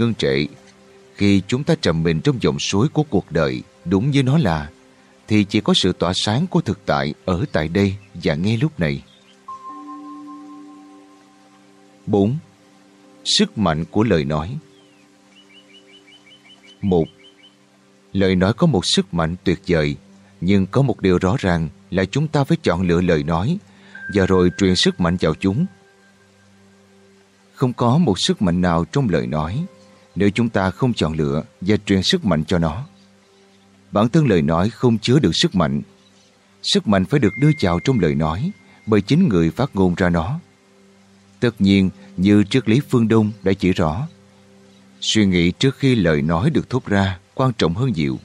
ngưng trệ. Khi chúng ta trầm mình trong dòng suối của cuộc đời, đúng như nó là, thì chỉ có sự tỏa sáng của thực tại ở tại đây và ngay lúc này. 4. Sức mạnh của lời nói một Lời nói có một sức mạnh tuyệt vời, nhưng có một điều rõ ràng là chúng ta phải chọn lựa lời nói và rồi truyền sức mạnh vào chúng. Không có một sức mạnh nào trong lời nói nếu chúng ta không chọn lựa và truyền sức mạnh cho nó. Bản thân lời nói không chứa được sức mạnh. Sức mạnh phải được đưa vào trong lời nói bởi chính người phát ngôn ra nó. Tất nhiên, như triết lý phương Đông đã chỉ rõ, suy nghĩ trước khi lời nói được thốt ra quan trọng hơn nhiều.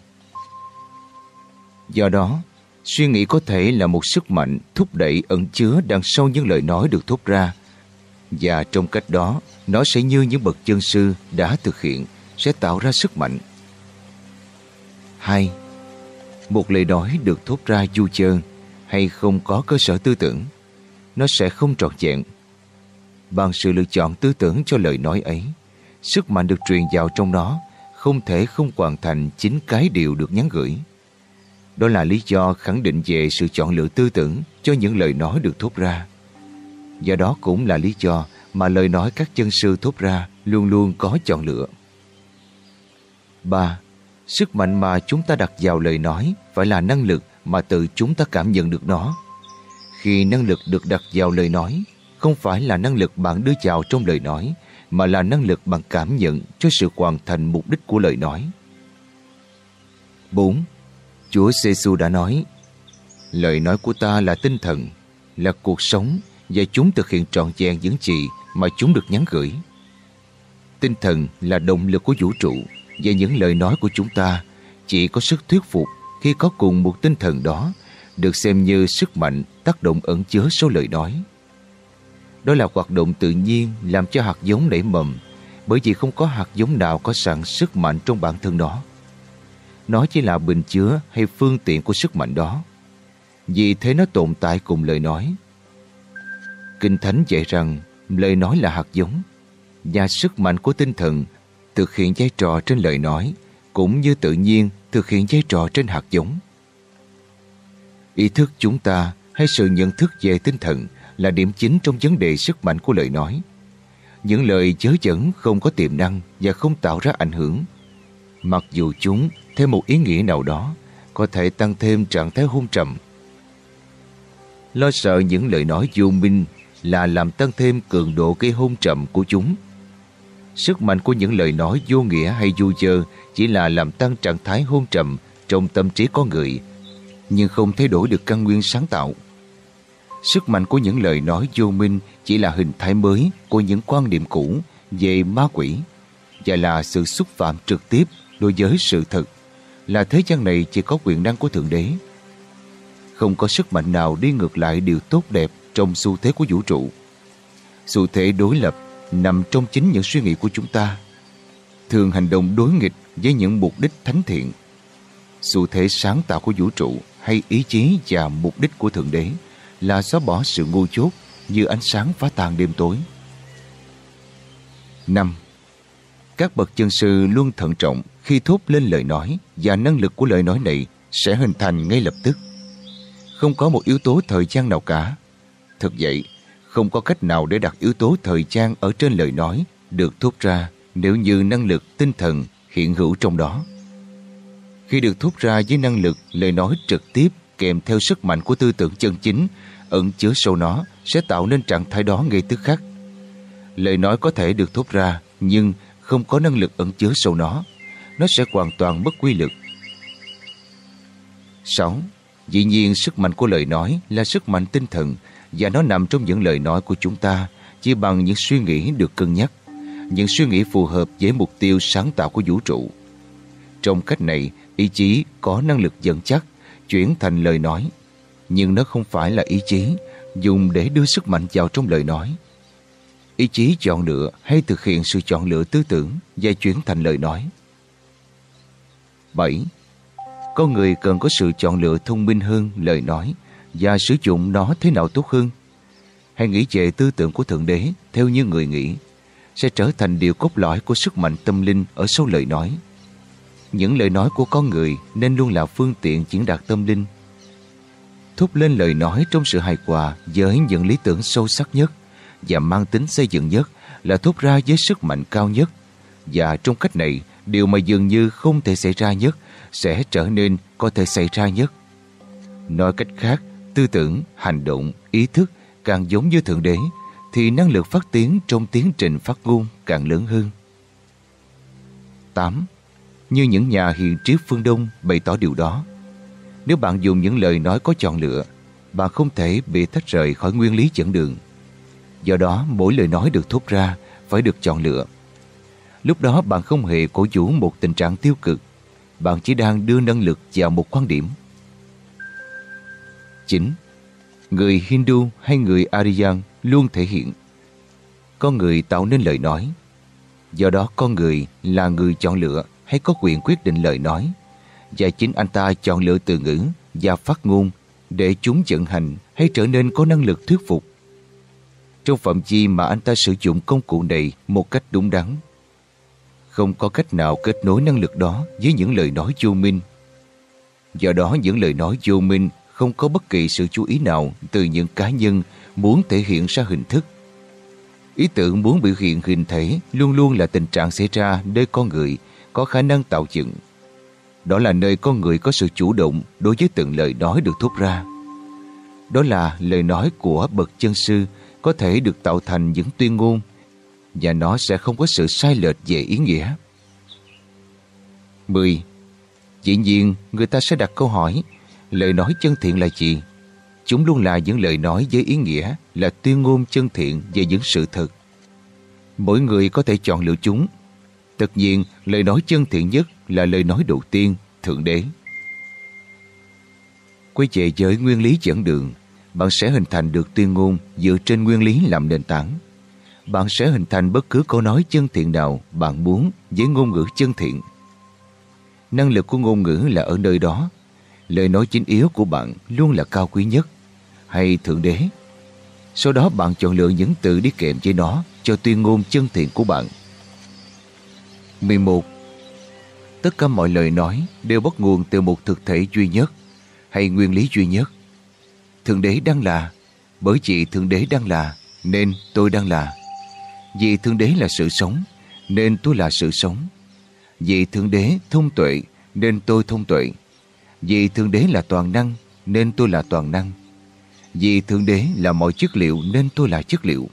Do đó, suy nghĩ có thể là một sức mạnh thúc đẩy ẩn chứa đằng sau những lời nói được thốt ra và trong cách đó, nó sẽ như những bậc chân sư đã thực hiện sẽ tạo ra sức mạnh. 2. Một lời nói được thốt ra du chơn hay không có cơ sở tư tưởng, nó sẽ không trọn vẹn. Bằng sự lựa chọn tư tưởng cho lời nói ấy, sức mạnh được truyền vào trong nó không thể không hoàn thành chính cái điều được nhắn gửi. Đó là lý do khẳng định về sự chọn lựa tư tưởng cho những lời nói được thốt ra. Do đó cũng là lý do mà lời nói các chân sư thốt ra luôn luôn có chọn lựa. 3. Sức mạnh mà chúng ta đặt vào lời nói phải là năng lực mà tự chúng ta cảm nhận được nó. Khi năng lực được đặt vào lời nói, không phải là năng lực bạn đưa vào trong lời nói, mà là năng lực bạn cảm nhận cho sự hoàn thành mục đích của lời nói. 4. Chúa giê đã nói, lời nói của ta là tinh thần, là cuộc sống và chúng thực hiện trọn vẹn những gì mà chúng được nhắn gửi. Tinh thần là động lực của vũ trụ, và những lời nói của chúng ta chỉ có sức thuyết phục khi có cùng một tinh thần đó, được xem như sức mạnh tác động ẩn chứa số lời nói. Đó là hoạt động tự nhiên làm cho hạt giống nảy mầm, bởi vì không có hạt giống nào có sẵn sức mạnh trong bản thân đó. Nó chỉ là bình chứa hay phương tiện của sức mạnh đó. Vì thế nó tồn tại cùng lời nói. Kinh Thánh dạy rằng lời nói là hạt giống và sức mạnh của tinh thần thực hiện vai trò trên lời nói cũng như tự nhiên thực hiện vai trò trên hạt giống. Ý thức chúng ta hay sự nhận thức về tinh thần là điểm chính trong vấn đề sức mạnh của lời nói. Những lời chớ dẫn không có tiềm năng và không tạo ra ảnh hưởng. Mặc dù chúng, theo một ý nghĩa nào đó, có thể tăng thêm trạng thái hôn trầm. Lo sợ những lời nói vô minh là làm tăng thêm cường độ cái hôn trầm của chúng. Sức mạnh của những lời nói vô nghĩa hay vô dơ chỉ là làm tăng trạng thái hôn trầm trong tâm trí con người, nhưng không thay đổi được căn nguyên sáng tạo. Sức mạnh của những lời nói vô minh chỉ là hình thái mới của những quan niệm cũ về ma quỷ và là sự xúc phạm trực tiếp đối với sự thật là thế gian này chỉ có quyền năng của Thượng Đế. Không có sức mạnh nào đi ngược lại điều tốt đẹp trong xu thế của vũ trụ. Xu thế đối lập nằm trong chính những suy nghĩ của chúng ta, thường hành động đối nghịch với những mục đích thánh thiện. Xu thế sáng tạo của vũ trụ hay ý chí và mục đích của Thượng Đế là xóa bỏ sự ngu chốt như ánh sáng phá tan đêm tối. 5. Các bậc chân sư luôn thận trọng khi thốt lên lời nói và năng lực của lời nói này sẽ hình thành ngay lập tức. Không có một yếu tố thời gian nào cả. Thực vậy, không có cách nào để đặt yếu tố thời gian ở trên lời nói được thốt ra nếu như năng lực tinh thần hiện hữu trong đó. Khi được thốt ra với năng lực lời nói trực tiếp kèm theo sức mạnh của tư tưởng chân chính ẩn chứa sâu nó sẽ tạo nên trạng thái đó ngay tức khắc. Lời nói có thể được thốt ra nhưng không có năng lực ẩn chứa sâu nó. Nó sẽ hoàn toàn mất quy lực. 6. Dĩ nhiên sức mạnh của lời nói là sức mạnh tinh thần và nó nằm trong những lời nói của chúng ta chỉ bằng những suy nghĩ được cân nhắc, những suy nghĩ phù hợp với mục tiêu sáng tạo của vũ trụ. Trong cách này, ý chí có năng lực dẫn chắc, chuyển thành lời nói nhưng nó không phải là ý chí dùng để đưa sức mạnh vào trong lời nói. Ý chí chọn lựa hay thực hiện sự chọn lựa tư tưởng và chuyển thành lời nói. 7. Con người cần có sự chọn lựa thông minh hơn lời nói và sử dụng nó thế nào tốt hơn. Hãy nghĩ về tư tưởng của Thượng Đế theo như người nghĩ. sẽ trở thành điều cốt lõi của sức mạnh tâm linh ở sâu lời nói. Những lời nói của con người nên luôn là phương tiện diễn đạt tâm linh. Thúc lên lời nói trong sự hài hòa với những lý tưởng sâu sắc nhất và mang tính xây dựng nhất là thúc ra với sức mạnh cao nhất. Và trong cách này, điều mà dường như không thể xảy ra nhất sẽ trở nên có thể xảy ra nhất. Nói cách khác, tư tưởng, hành động, ý thức càng giống như Thượng Đế thì năng lực phát tiến trong tiến trình phát ngôn càng lớn hơn. 8. Như những nhà hiền triết phương Đông bày tỏ điều đó. Nếu bạn dùng những lời nói có chọn lựa, bạn không thể bị tách rời khỏi nguyên lý dẫn đường. Do đó, mỗi lời nói được thốt ra phải được chọn lựa. Lúc đó bạn không hề cổ vũ một tình trạng tiêu cực, bạn chỉ đang đưa năng lực vào một quan điểm chính Người Hindu hay người Aryan luôn thể hiện con người tạo nên lời nói. Do đó con người là người chọn lựa hay có quyền quyết định lời nói và chính anh ta chọn lựa từ ngữ và phát ngôn để chúng vận hành hay trở nên có năng lực thuyết phục. Trong phạm vi mà anh ta sử dụng công cụ này một cách đúng đắn. Không có cách nào kết nối năng lực đó với những lời nói vô minh. Do đó những lời nói vô minh không có bất kỳ sự chú ý nào từ những cá nhân muốn thể hiện ra hình thức. Ý tưởng muốn biểu hiện hình thể luôn luôn là tình trạng xảy ra nơi con người có khả năng tạo dựng. Đó là nơi con người có sự chủ động đối với từng lời nói được thốt ra. Đó là lời nói của bậc chân sư có thể được tạo thành những tuyên ngôn và nó sẽ không có sự sai lệch về ý nghĩa. 10. Dĩ nhiên, người ta sẽ đặt câu hỏi lời nói chân thiện là gì? Chúng luôn là những lời nói với ý nghĩa là tuyên ngôn chân thiện về những sự thật. Mỗi người có thể chọn lựa chúng. Tất nhiên, lời nói chân thiện nhất là lời nói đầu tiên, Thượng Đế. Quay về với nguyên lý dẫn đường, bạn sẽ hình thành được tuyên ngôn dựa trên nguyên lý làm nền tảng. Bạn sẽ hình thành bất cứ câu nói chân thiện nào bạn muốn với ngôn ngữ chân thiện. Năng lực của ngôn ngữ là ở nơi đó. Lời nói chính yếu của bạn luôn là cao quý nhất hay Thượng Đế. Sau đó bạn chọn lựa những từ đi kèm với nó cho tuyên ngôn chân thiện của bạn. 11. Tất cả mọi lời nói đều bắt nguồn từ một thực thể duy nhất hay nguyên lý duy nhất. Thượng Đế đang là, bởi vì Thượng Đế đang là, nên tôi đang là. Vì Thượng Đế là sự sống, nên tôi là sự sống. Vì Thượng Đế thông tuệ, nên tôi thông tuệ. Vì Thượng Đế là toàn năng, nên tôi là toàn năng. Vì Thượng Đế là mọi chất liệu nên tôi là chất liệu.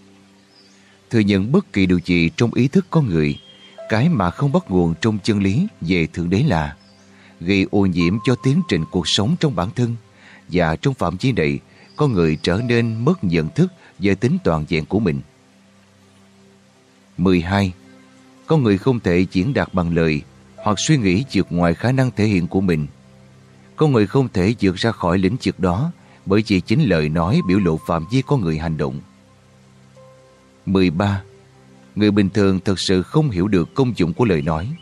Thừa nhận bất kỳ điều gì trong ý thức con người, cái mà không bắt nguồn trong chân lý về Thượng Đế là gây ô nhiễm cho tiến trình cuộc sống trong bản thân và trong phạm vi này con người trở nên mất nhận thức về tính toàn vẹn của mình. 12. Con người không thể diễn đạt bằng lời hoặc suy nghĩ vượt ngoài khả năng thể hiện của mình. Con người không thể vượt ra khỏi lĩnh vực đó bởi vì chính lời nói biểu lộ phạm vi con người hành động. 13. Người bình thường thật sự không hiểu được công dụng của lời nói.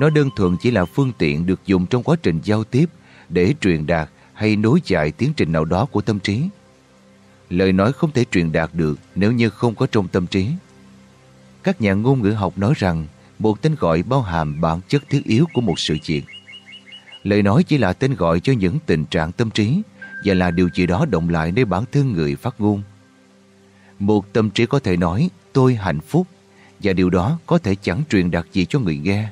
Nó đơn thuần chỉ là phương tiện được dùng trong quá trình giao tiếp để truyền đạt hay nối dài tiến trình nào đó của tâm trí. Lời nói không thể truyền đạt được nếu như không có trong tâm trí. Các nhà ngôn ngữ học nói rằng, một tên gọi bao hàm bản chất thiết yếu của một sự kiện. Lời nói chỉ là tên gọi cho những tình trạng tâm trí và là điều gì đó động lại nơi bản thân người phát ngôn. Một tâm trí có thể nói tôi hạnh phúc và điều đó có thể chẳng truyền đạt gì cho người nghe.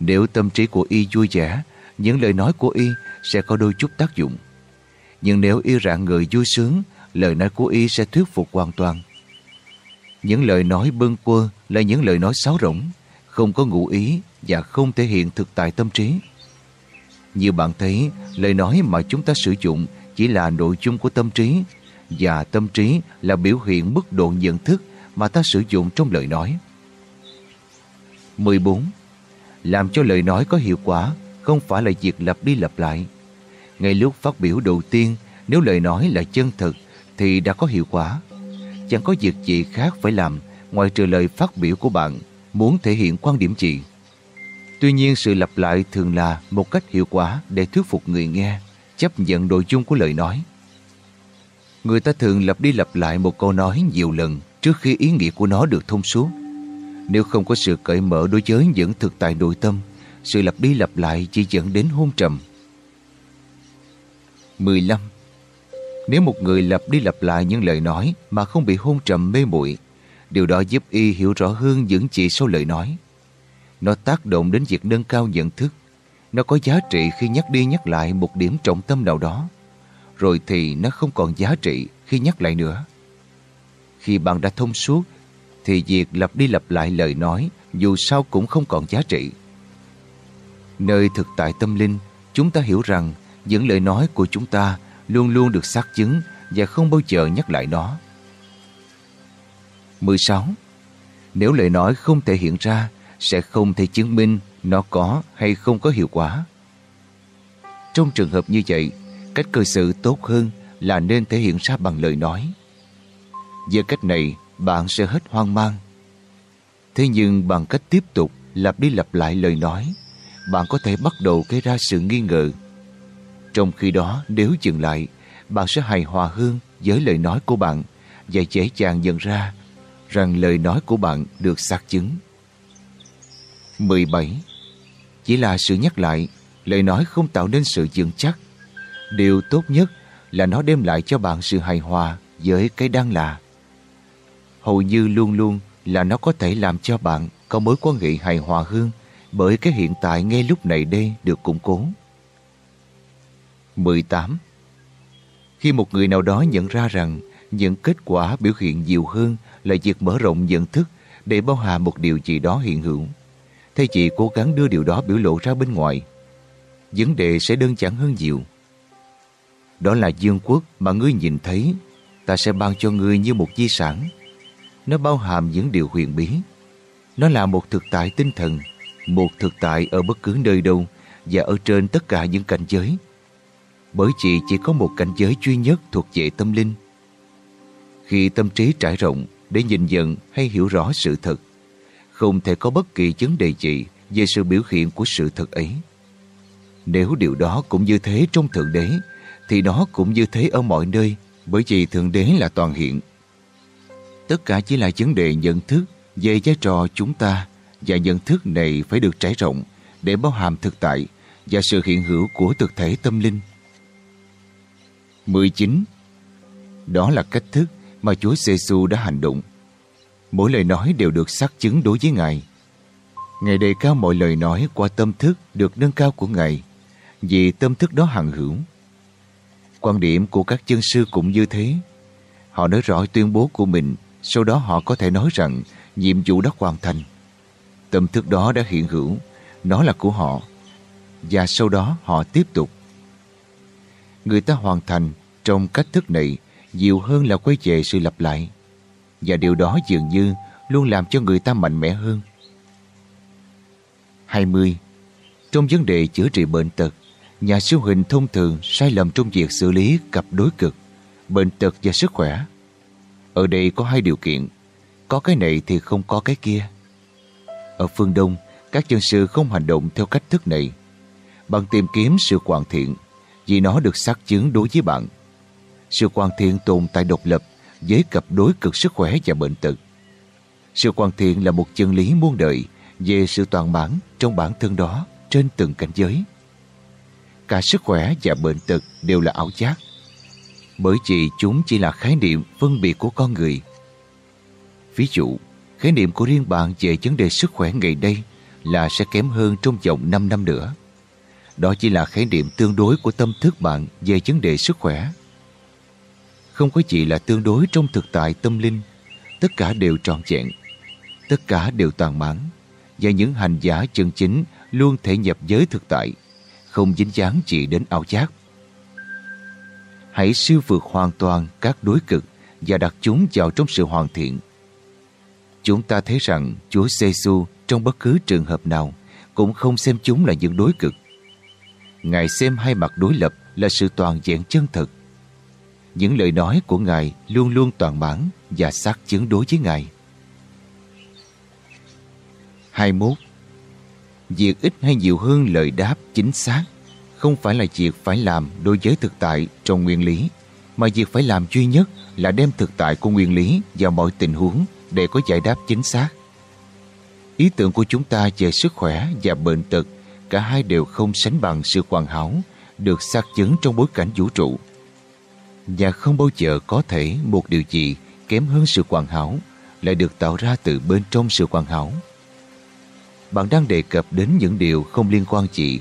Nếu tâm trí của y vui vẻ, những lời nói của y sẽ có đôi chút tác dụng. Nhưng nếu y rạng người vui sướng, lời nói của y sẽ thuyết phục hoàn toàn. Những lời nói bâng quơ là những lời nói sáo rỗng, không có ngụ ý và không thể hiện thực tại tâm trí. Như bạn thấy, lời nói mà chúng ta sử dụng chỉ là nội dung của tâm trí và tâm trí là biểu hiện mức độ nhận thức mà ta sử dụng trong lời nói. 14. Làm cho lời nói có hiệu quả không phải là việc lặp đi lặp lại. Ngay lúc phát biểu đầu tiên, nếu lời nói là chân thực thì đã có hiệu quả. Chẳng có việc gì khác phải làm ngoài trừ lời phát biểu của bạn muốn thể hiện quan điểm gì. Tuy nhiên sự lặp lại thường là một cách hiệu quả để thuyết phục người nghe chấp nhận nội dung của lời nói. Người ta thường lặp đi lặp lại một câu nói nhiều lần trước khi ý nghĩa của nó được thông suốt. Nếu không có sự cởi mở đối với những thực tại nội tâm, sự lặp đi lặp lại chỉ dẫn đến hôn trầm. 15. Nếu một người lặp đi lặp lại những lời nói mà không bị hôn trầm mê muội điều đó giúp y hiểu rõ hơn những chỉ số lời nói. Nó tác động đến việc nâng cao nhận thức. Nó có giá trị khi nhắc đi nhắc lại một điểm trọng tâm nào đó. Rồi thì nó không còn giá trị khi nhắc lại nữa. Khi bạn đã thông suốt, thì việc lặp đi lặp lại lời nói dù sao cũng không còn giá trị. Nơi thực tại tâm linh, chúng ta hiểu rằng những lời nói của chúng ta luôn luôn được xác chứng và không bao giờ nhắc lại nó. 16. Nếu lời nói không thể hiện ra, sẽ không thể chứng minh nó có hay không có hiệu quả. Trong trường hợp như vậy, cách cư xử tốt hơn là nên thể hiện ra bằng lời nói. Với cách này, bạn sẽ hết hoang mang. Thế nhưng bằng cách tiếp tục lặp đi lặp lại lời nói, bạn có thể bắt đầu gây ra sự nghi ngờ. Trong khi đó, nếu dừng lại, bạn sẽ hài hòa hơn với lời nói của bạn và dễ dàng nhận ra rằng lời nói của bạn được xác chứng. 17. Chỉ là sự nhắc lại, lời nói không tạo nên sự dựng chắc. Điều tốt nhất là nó đem lại cho bạn sự hài hòa với cái đang là. Hầu như luôn luôn là nó có thể làm cho bạn có mối quan hệ hài hòa hơn bởi cái hiện tại ngay lúc này đây được củng cố. 18. Khi một người nào đó nhận ra rằng những kết quả biểu hiện nhiều hơn là việc mở rộng nhận thức để bao hàm một điều gì đó hiện hữu. Thay chị cố gắng đưa điều đó biểu lộ ra bên ngoài, vấn đề sẽ đơn giản hơn nhiều. Đó là dương quốc mà ngươi nhìn thấy, ta sẽ ban cho ngươi như một di sản. Nó bao hàm những điều huyền bí. Nó là một thực tại tinh thần, một thực tại ở bất cứ nơi đâu và ở trên tất cả những cảnh giới. Bởi chị chỉ có một cảnh giới duy nhất thuộc về tâm linh. Khi tâm trí trải rộng để nhìn nhận hay hiểu rõ sự thật, không thể có bất kỳ vấn đề gì về sự biểu hiện của sự thật ấy. Nếu điều đó cũng như thế trong Thượng Đế, thì nó cũng như thế ở mọi nơi, bởi vì Thượng Đế là toàn hiện. Tất cả chỉ là vấn đề nhận thức về vai trò chúng ta và nhận thức này phải được trải rộng để bao hàm thực tại và sự hiện hữu của thực thể tâm linh. 19. Đó là cách thức mà Chúa giê đã hành động. Mỗi lời nói đều được xác chứng đối với Ngài. Ngài đề cao mọi lời nói qua tâm thức được nâng cao của Ngài, vì tâm thức đó hằng hữu. Quan điểm của các chân sư cũng như thế. Họ nói rõ tuyên bố của mình, sau đó họ có thể nói rằng nhiệm vụ đã hoàn thành. Tâm thức đó đã hiện hữu, nó là của họ, và sau đó họ tiếp tục. Người ta hoàn thành trong cách thức này nhiều hơn là quay về sự lặp lại. Và điều đó dường như luôn làm cho người ta mạnh mẽ hơn. 20. Trong vấn đề chữa trị bệnh tật, nhà siêu hình thông thường sai lầm trong việc xử lý cặp đối cực, bệnh tật và sức khỏe. Ở đây có hai điều kiện, có cái này thì không có cái kia. Ở phương Đông, các chân sư không hành động theo cách thức này, bằng tìm kiếm sự hoàn thiện, vì nó được xác chứng đối với bạn. Sự hoàn thiện tồn tại độc lập với cặp đối cực sức khỏe và bệnh tật. Sự hoàn thiện là một chân lý muôn đời về sự toàn mãn trong bản thân đó trên từng cảnh giới. Cả sức khỏe và bệnh tật đều là ảo giác bởi vì chúng chỉ là khái niệm phân biệt của con người. Ví dụ, khái niệm của riêng bạn về vấn đề sức khỏe ngày đây là sẽ kém hơn trong vòng 5 năm nữa. Đó chỉ là khái niệm tương đối của tâm thức bạn về vấn đề sức khỏe. Không có gì là tương đối trong thực tại tâm linh. Tất cả đều trọn vẹn. Tất cả đều toàn mãn. Và những hành giả chân chính luôn thể nhập giới thực tại, không dính dáng chỉ đến ảo giác. Hãy siêu vượt hoàn toàn các đối cực và đặt chúng vào trong sự hoàn thiện. Chúng ta thấy rằng Chúa giê trong bất cứ trường hợp nào cũng không xem chúng là những đối cực. Ngài xem hai mặt đối lập là sự toàn vẹn chân thực những lời nói của Ngài luôn luôn toàn bản và xác chứng đối với Ngài. 21. Việc ít hay nhiều hơn lời đáp chính xác không phải là việc phải làm đối với thực tại trong nguyên lý, mà việc phải làm duy nhất là đem thực tại của nguyên lý vào mọi tình huống để có giải đáp chính xác. Ý tưởng của chúng ta về sức khỏe và bệnh tật cả hai đều không sánh bằng sự hoàn hảo được xác chứng trong bối cảnh vũ trụ. Và không bao giờ có thể một điều gì kém hơn sự hoàn hảo lại được tạo ra từ bên trong sự hoàn hảo. Bạn đang đề cập đến những điều không liên quan gì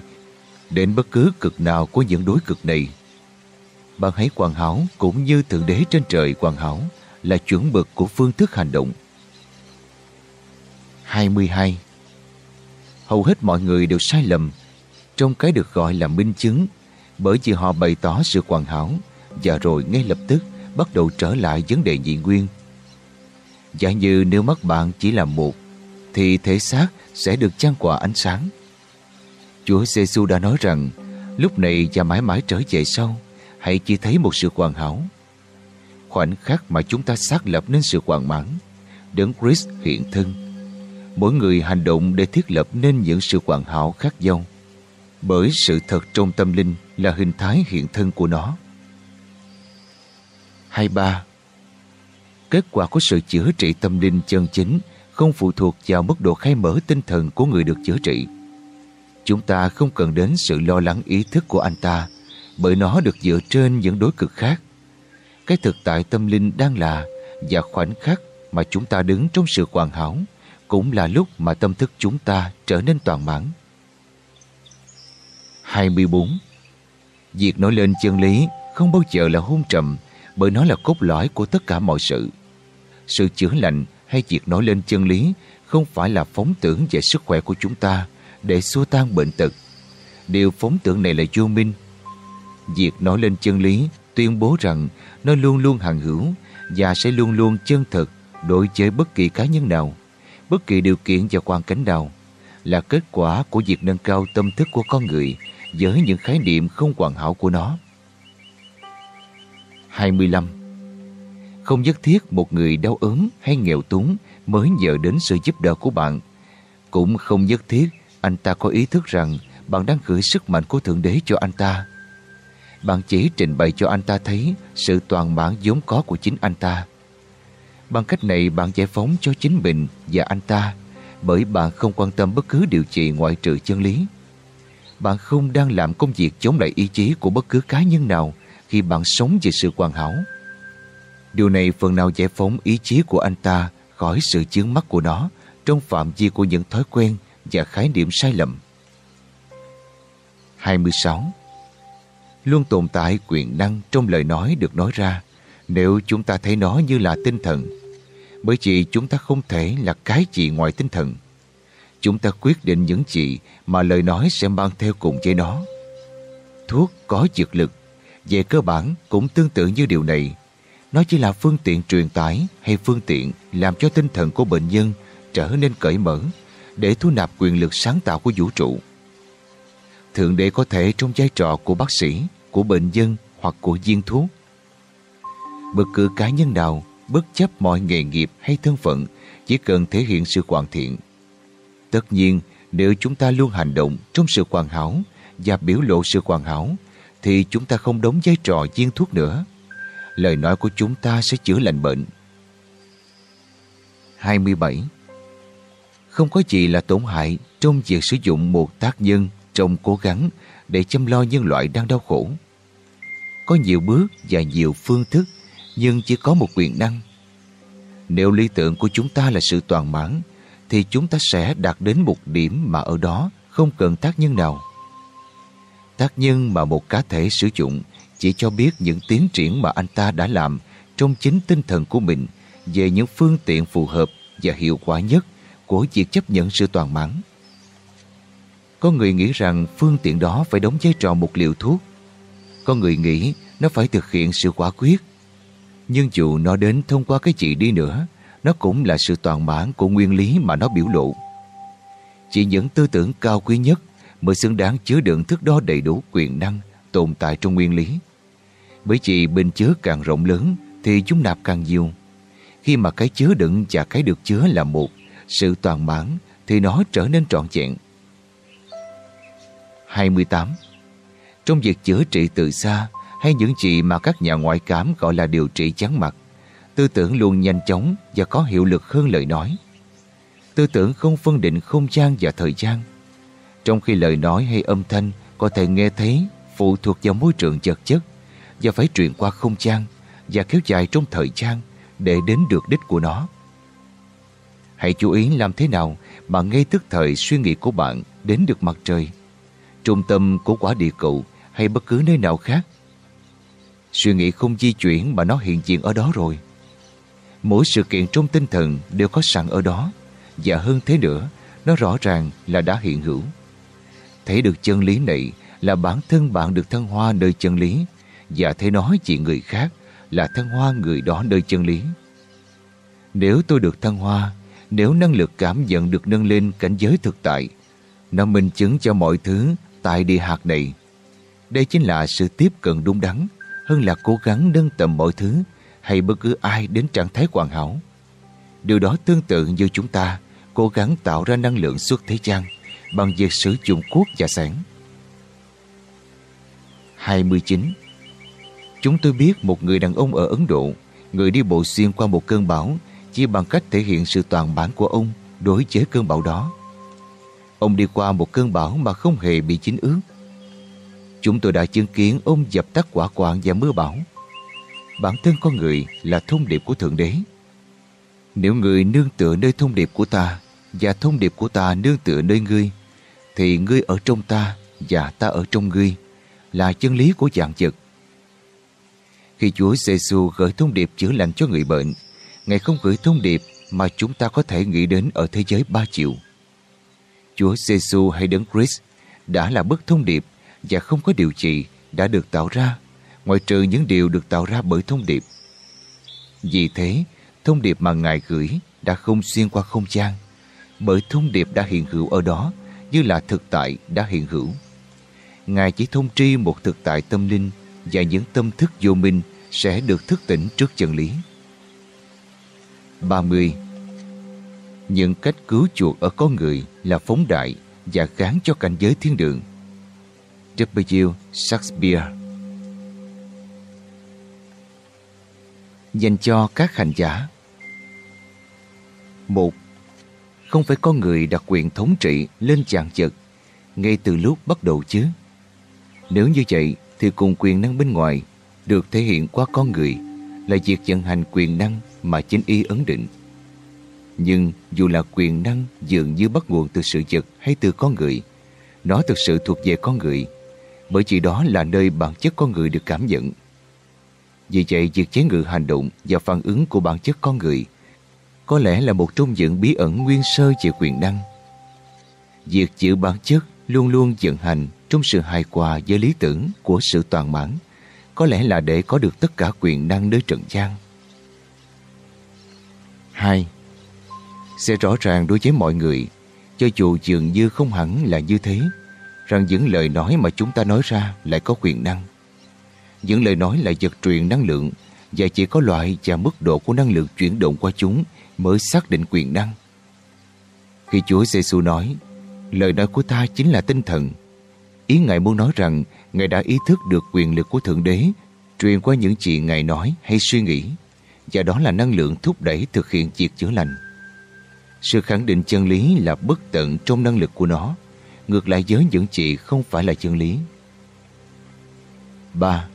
đến bất cứ cực nào của những đối cực này. Bạn hãy hoàn hảo cũng như Thượng Đế trên trời hoàn hảo là chuẩn mực của phương thức hành động. 22. Hầu hết mọi người đều sai lầm trong cái được gọi là minh chứng bởi vì họ bày tỏ sự hoàn hảo và rồi ngay lập tức bắt đầu trở lại vấn đề nhị nguyên. Giả như nếu mắt bạn chỉ là một thì thể xác sẽ được trang quả ánh sáng. Chúa giê đã nói rằng lúc này và mãi mãi trở về sau hãy chỉ thấy một sự hoàn hảo. Khoảnh khắc mà chúng ta xác lập nên sự hoàn mãn, đấng Christ hiện thân. Mỗi người hành động để thiết lập nên những sự hoàn hảo khác nhau. Bởi sự thật trong tâm linh là hình thái hiện thân của nó. 23. Kết quả của sự chữa trị tâm linh chân chính không phụ thuộc vào mức độ khai mở tinh thần của người được chữa trị. Chúng ta không cần đến sự lo lắng ý thức của anh ta, bởi nó được dựa trên những đối cực khác. Cái thực tại tâm linh đang là và khoảnh khắc mà chúng ta đứng trong sự hoàn hảo cũng là lúc mà tâm thức chúng ta trở nên toàn mãn. 24. Việc nói lên chân lý không bao giờ là hôn trầm bởi nó là cốt lõi của tất cả mọi sự. Sự chữa lành hay việc nói lên chân lý không phải là phóng tưởng về sức khỏe của chúng ta để xua tan bệnh tật. Điều phóng tưởng này là vô minh. Việc nói lên chân lý tuyên bố rằng nó luôn luôn hằng hữu và sẽ luôn luôn chân thực đối với bất kỳ cá nhân nào, bất kỳ điều kiện và hoàn cảnh nào là kết quả của việc nâng cao tâm thức của con người với những khái niệm không hoàn hảo của nó. 25. Không nhất thiết một người đau ốm hay nghèo túng mới nhờ đến sự giúp đỡ của bạn. Cũng không nhất thiết anh ta có ý thức rằng bạn đang gửi sức mạnh của Thượng Đế cho anh ta. Bạn chỉ trình bày cho anh ta thấy sự toàn mãn vốn có của chính anh ta. Bằng cách này bạn giải phóng cho chính mình và anh ta, bởi bạn không quan tâm bất cứ điều gì ngoại trừ chân lý. Bạn không đang làm công việc chống lại ý chí của bất cứ cá nhân nào khi bạn sống về sự hoàn hảo. Điều này phần nào giải phóng ý chí của anh ta khỏi sự chướng mắt của nó trong phạm vi của những thói quen và khái niệm sai lầm. 26. Luôn tồn tại quyền năng trong lời nói được nói ra nếu chúng ta thấy nó như là tinh thần bởi vì chúng ta không thể là cái gì ngoài tinh thần. Chúng ta quyết định những gì mà lời nói sẽ mang theo cùng với nó. Thuốc có dược lực, về cơ bản cũng tương tự như điều này. Nó chỉ là phương tiện truyền tải hay phương tiện làm cho tinh thần của bệnh nhân trở nên cởi mở để thu nạp quyền lực sáng tạo của vũ trụ. Thượng đế có thể trong vai trò của bác sĩ, của bệnh nhân hoặc của viên thuốc. Bất cứ cá nhân nào, bất chấp mọi nghề nghiệp hay thân phận, chỉ cần thể hiện sự hoàn thiện. Tất nhiên, nếu chúng ta luôn hành động trong sự hoàn hảo và biểu lộ sự hoàn hảo, thì chúng ta không đóng vai trò viên thuốc nữa. Lời nói của chúng ta sẽ chữa lành bệnh. 27. Không có gì là tổn hại trong việc sử dụng một tác nhân trong cố gắng để chăm lo nhân loại đang đau khổ. Có nhiều bước và nhiều phương thức, nhưng chỉ có một quyền năng. Nếu lý tưởng của chúng ta là sự toàn mãn, thì chúng ta sẽ đạt đến một điểm mà ở đó không cần tác nhân nào. Tác nhân mà một cá thể sử dụng chỉ cho biết những tiến triển mà anh ta đã làm trong chính tinh thần của mình về những phương tiện phù hợp và hiệu quả nhất của việc chấp nhận sự toàn mãn. Có người nghĩ rằng phương tiện đó phải đóng vai trò một liều thuốc. Có người nghĩ nó phải thực hiện sự quả quyết. Nhưng dù nó đến thông qua cái gì đi nữa, nó cũng là sự toàn mãn của nguyên lý mà nó biểu lộ. Chỉ những tư tưởng cao quý nhất mới xứng đáng chứa đựng thước đo đầy đủ quyền năng tồn tại trong nguyên lý. Bởi vì bên chứa càng rộng lớn thì chúng nạp càng nhiều. Khi mà cái chứa đựng và cái được chứa là một, sự toàn mãn thì nó trở nên trọn vẹn. 28. Trong việc chữa trị từ xa hay những gì mà các nhà ngoại cảm gọi là điều trị chán mặt, tư tưởng luôn nhanh chóng và có hiệu lực hơn lời nói. Tư tưởng không phân định không gian và thời gian. Trong khi lời nói hay âm thanh có thể nghe thấy phụ thuộc vào môi trường vật chất và phải truyền qua không gian và kéo dài trong thời gian để đến được đích của nó. Hãy chú ý làm thế nào mà ngay tức thời suy nghĩ của bạn đến được mặt trời, trung tâm của quả địa cầu hay bất cứ nơi nào khác. Suy nghĩ không di chuyển mà nó hiện diện ở đó rồi. Mỗi sự kiện trong tinh thần đều có sẵn ở đó và hơn thế nữa, nó rõ ràng là đã hiện hữu. Thấy được chân lý này là bản thân bạn được thăng hoa nơi chân lý và thấy nói chỉ người khác là thăng hoa người đó nơi chân lý. Nếu tôi được thăng hoa, nếu năng lực cảm nhận được nâng lên cảnh giới thực tại, nó minh chứng cho mọi thứ tại địa hạt này. Đây chính là sự tiếp cận đúng đắn hơn là cố gắng nâng tầm mọi thứ hay bất cứ ai đến trạng thái hoàn hảo. Điều đó tương tự như chúng ta cố gắng tạo ra năng lượng suốt thế gian bằng việc sử dụng cuốc và sáng. 29. Chúng tôi biết một người đàn ông ở Ấn Độ, người đi bộ xuyên qua một cơn bão chỉ bằng cách thể hiện sự toàn bản của ông đối với cơn bão đó. Ông đi qua một cơn bão mà không hề bị chín ướt. Chúng tôi đã chứng kiến ông dập tắt quả quạng và mưa bão. Bản thân con người là thông điệp của Thượng Đế. Nếu người nương tựa nơi thông điệp của ta và thông điệp của ta nương tựa nơi ngươi, thì ngươi ở trong ta và ta ở trong ngươi là chân lý của dạng vật. Khi Chúa Giêsu gửi thông điệp chữa lành cho người bệnh, Ngài không gửi thông điệp mà chúng ta có thể nghĩ đến ở thế giới ba chiều. Chúa Giêsu hay Đấng Christ đã là bức thông điệp và không có điều trị đã được tạo ra ngoại trừ những điều được tạo ra bởi thông điệp. Vì thế, thông điệp mà Ngài gửi đã không xuyên qua không gian bởi thông điệp đã hiện hữu ở đó như là thực tại đã hiện hữu. Ngài chỉ thông tri một thực tại tâm linh và những tâm thức vô minh sẽ được thức tỉnh trước chân lý. 30. Những cách cứu chuộc ở con người là phóng đại và gán cho cảnh giới thiên đường. W. Shakespeare Dành cho các hành giả một không phải con người đặt quyền thống trị lên chàng chật ngay từ lúc bắt đầu chứ. Nếu như vậy thì cùng quyền năng bên ngoài được thể hiện qua con người là việc vận hành quyền năng mà chính y ấn định. Nhưng dù là quyền năng dường như bắt nguồn từ sự vật hay từ con người, nó thực sự thuộc về con người, bởi chỉ đó là nơi bản chất con người được cảm nhận. Vì vậy, việc chế ngự hành động và phản ứng của bản chất con người có lẽ là một trong những bí ẩn nguyên sơ về quyền năng. Việc chịu bản chất luôn luôn vận hành trong sự hài hòa với lý tưởng của sự toàn mãn có lẽ là để có được tất cả quyền năng nơi trần gian. 2. Sẽ rõ ràng đối với mọi người, cho dù dường như không hẳn là như thế, rằng những lời nói mà chúng ta nói ra lại có quyền năng. Những lời nói là vật truyền năng lượng và chỉ có loại và mức độ của năng lượng chuyển động qua chúng mới xác định quyền năng. Khi Chúa giê nói, lời nói của ta chính là tinh thần, ý Ngài muốn nói rằng Ngài đã ý thức được quyền lực của Thượng Đế truyền qua những gì Ngài nói hay suy nghĩ và đó là năng lượng thúc đẩy thực hiện việc chữa lành. Sự khẳng định chân lý là bất tận trong năng lực của nó, ngược lại với những gì không phải là chân lý. 3.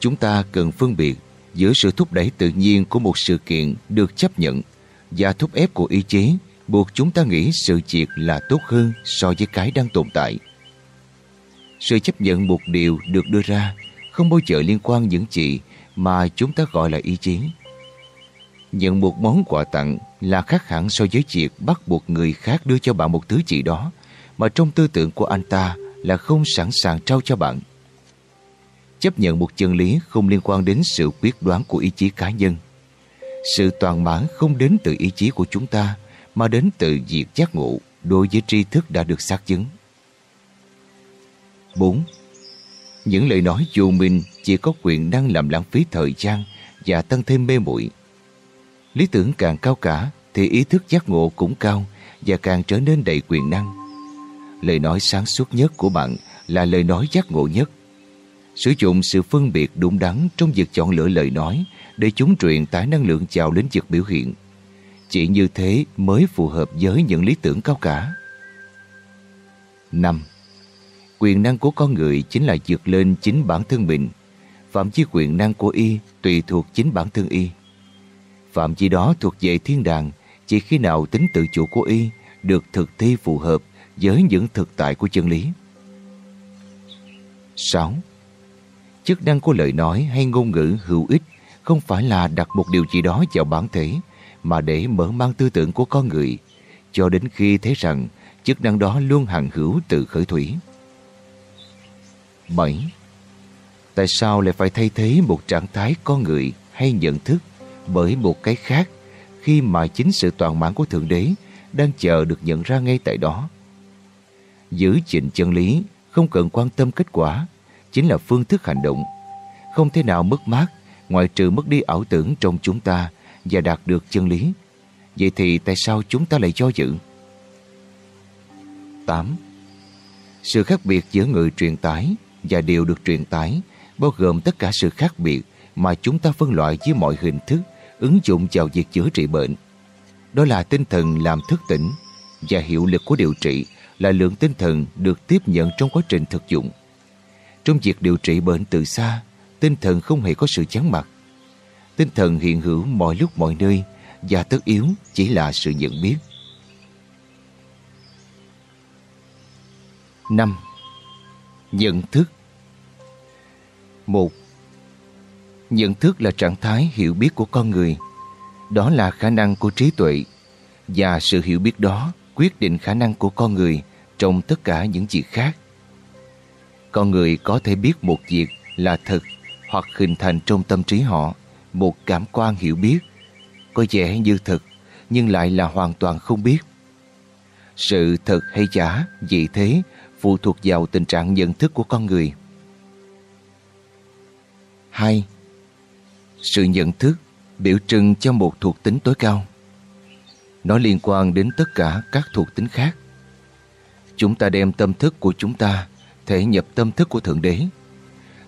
Chúng ta cần phân biệt giữa sự thúc đẩy tự nhiên của một sự kiện được chấp nhận và thúc ép của ý chí, buộc chúng ta nghĩ sự việc là tốt hơn so với cái đang tồn tại. Sự chấp nhận một điều được đưa ra không bao giờ liên quan những gì mà chúng ta gọi là ý chí. Nhận một món quà tặng là khác hẳn so với việc bắt buộc người khác đưa cho bạn một thứ gì đó mà trong tư tưởng của anh ta là không sẵn sàng trao cho bạn. Chấp nhận một chân lý không liên quan đến sự quyết đoán của ý chí cá nhân. Sự toàn mãn không đến từ ý chí của chúng ta, mà đến từ việc giác ngộ đối với tri thức đã được xác chứng. 4. Những lời nói vô minh chỉ có quyền năng làm lãng phí thời gian và tăng thêm mê muội. Lý tưởng càng cao cả thì ý thức giác ngộ cũng cao và càng trở nên đầy quyền năng. Lời nói sáng suốt nhất của bạn là lời nói giác ngộ nhất. Sử dụng sự phân biệt đúng đắn trong việc chọn lựa lời nói để chúng truyền tải năng lượng vào lĩnh vực biểu hiện. Chỉ như thế mới phù hợp với những lý tưởng cao cả. 5. Quyền năng của con người chính là vượt lên chính bản thân mình. Phạm chi quyền năng của y tùy thuộc chính bản thân y. Phạm chi đó thuộc về thiên đàng, chỉ khi nào tính tự chủ của y được thực thi phù hợp với những thực tại của chân lý. 6. Chức năng của lời nói hay ngôn ngữ hữu ích, không phải là đặt một điều gì đó vào bản thể, mà để mở mang tư tưởng của con người cho đến khi thấy rằng chức năng đó luôn hằng hữu từ khởi thủy. 7. Tại sao lại phải thay thế một trạng thái con người hay nhận thức bởi một cái khác khi mà chính sự toàn mãn của Thượng Đế đang chờ được nhận ra ngay tại đó? Giữ gìn chân lý, không cần quan tâm kết quả chính là phương thức hành động. Không thể nào mất mát, ngoại trừ mất đi ảo tưởng trong chúng ta và đạt được chân lý. Vậy thì tại sao chúng ta lại do dự? 8. Sự khác biệt giữa người truyền tải và điều được truyền tải bao gồm tất cả sự khác biệt mà chúng ta phân loại với mọi hình thức ứng dụng vào việc chữa trị bệnh. Đó là tinh thần làm thức tỉnh và hiệu lực của điều trị là lượng tinh thần được tiếp nhận trong quá trình thực dụng. Trong việc điều trị bệnh từ xa, tinh thần không hề có sự chán mặt. Tinh thần hiện hữu mọi lúc mọi nơi và tất yếu chỉ là sự nhận biết. 5. Nhận thức một Nhận thức là trạng thái hiểu biết của con người. Đó là khả năng của trí tuệ và sự hiểu biết đó quyết định khả năng của con người trong tất cả những việc khác. Con người có thể biết một việc là thật hoặc hình thành trong tâm trí họ một cảm quan hiểu biết có vẻ như thật, nhưng lại là hoàn toàn không biết. Sự thật hay giả vì thế, phụ thuộc vào tình trạng nhận thức của con người. 2. Sự nhận thức, biểu trưng cho một thuộc tính tối cao. Nó liên quan đến tất cả các thuộc tính khác. Chúng ta đem tâm thức của chúng ta thể nhập tâm thức của Thượng Đế,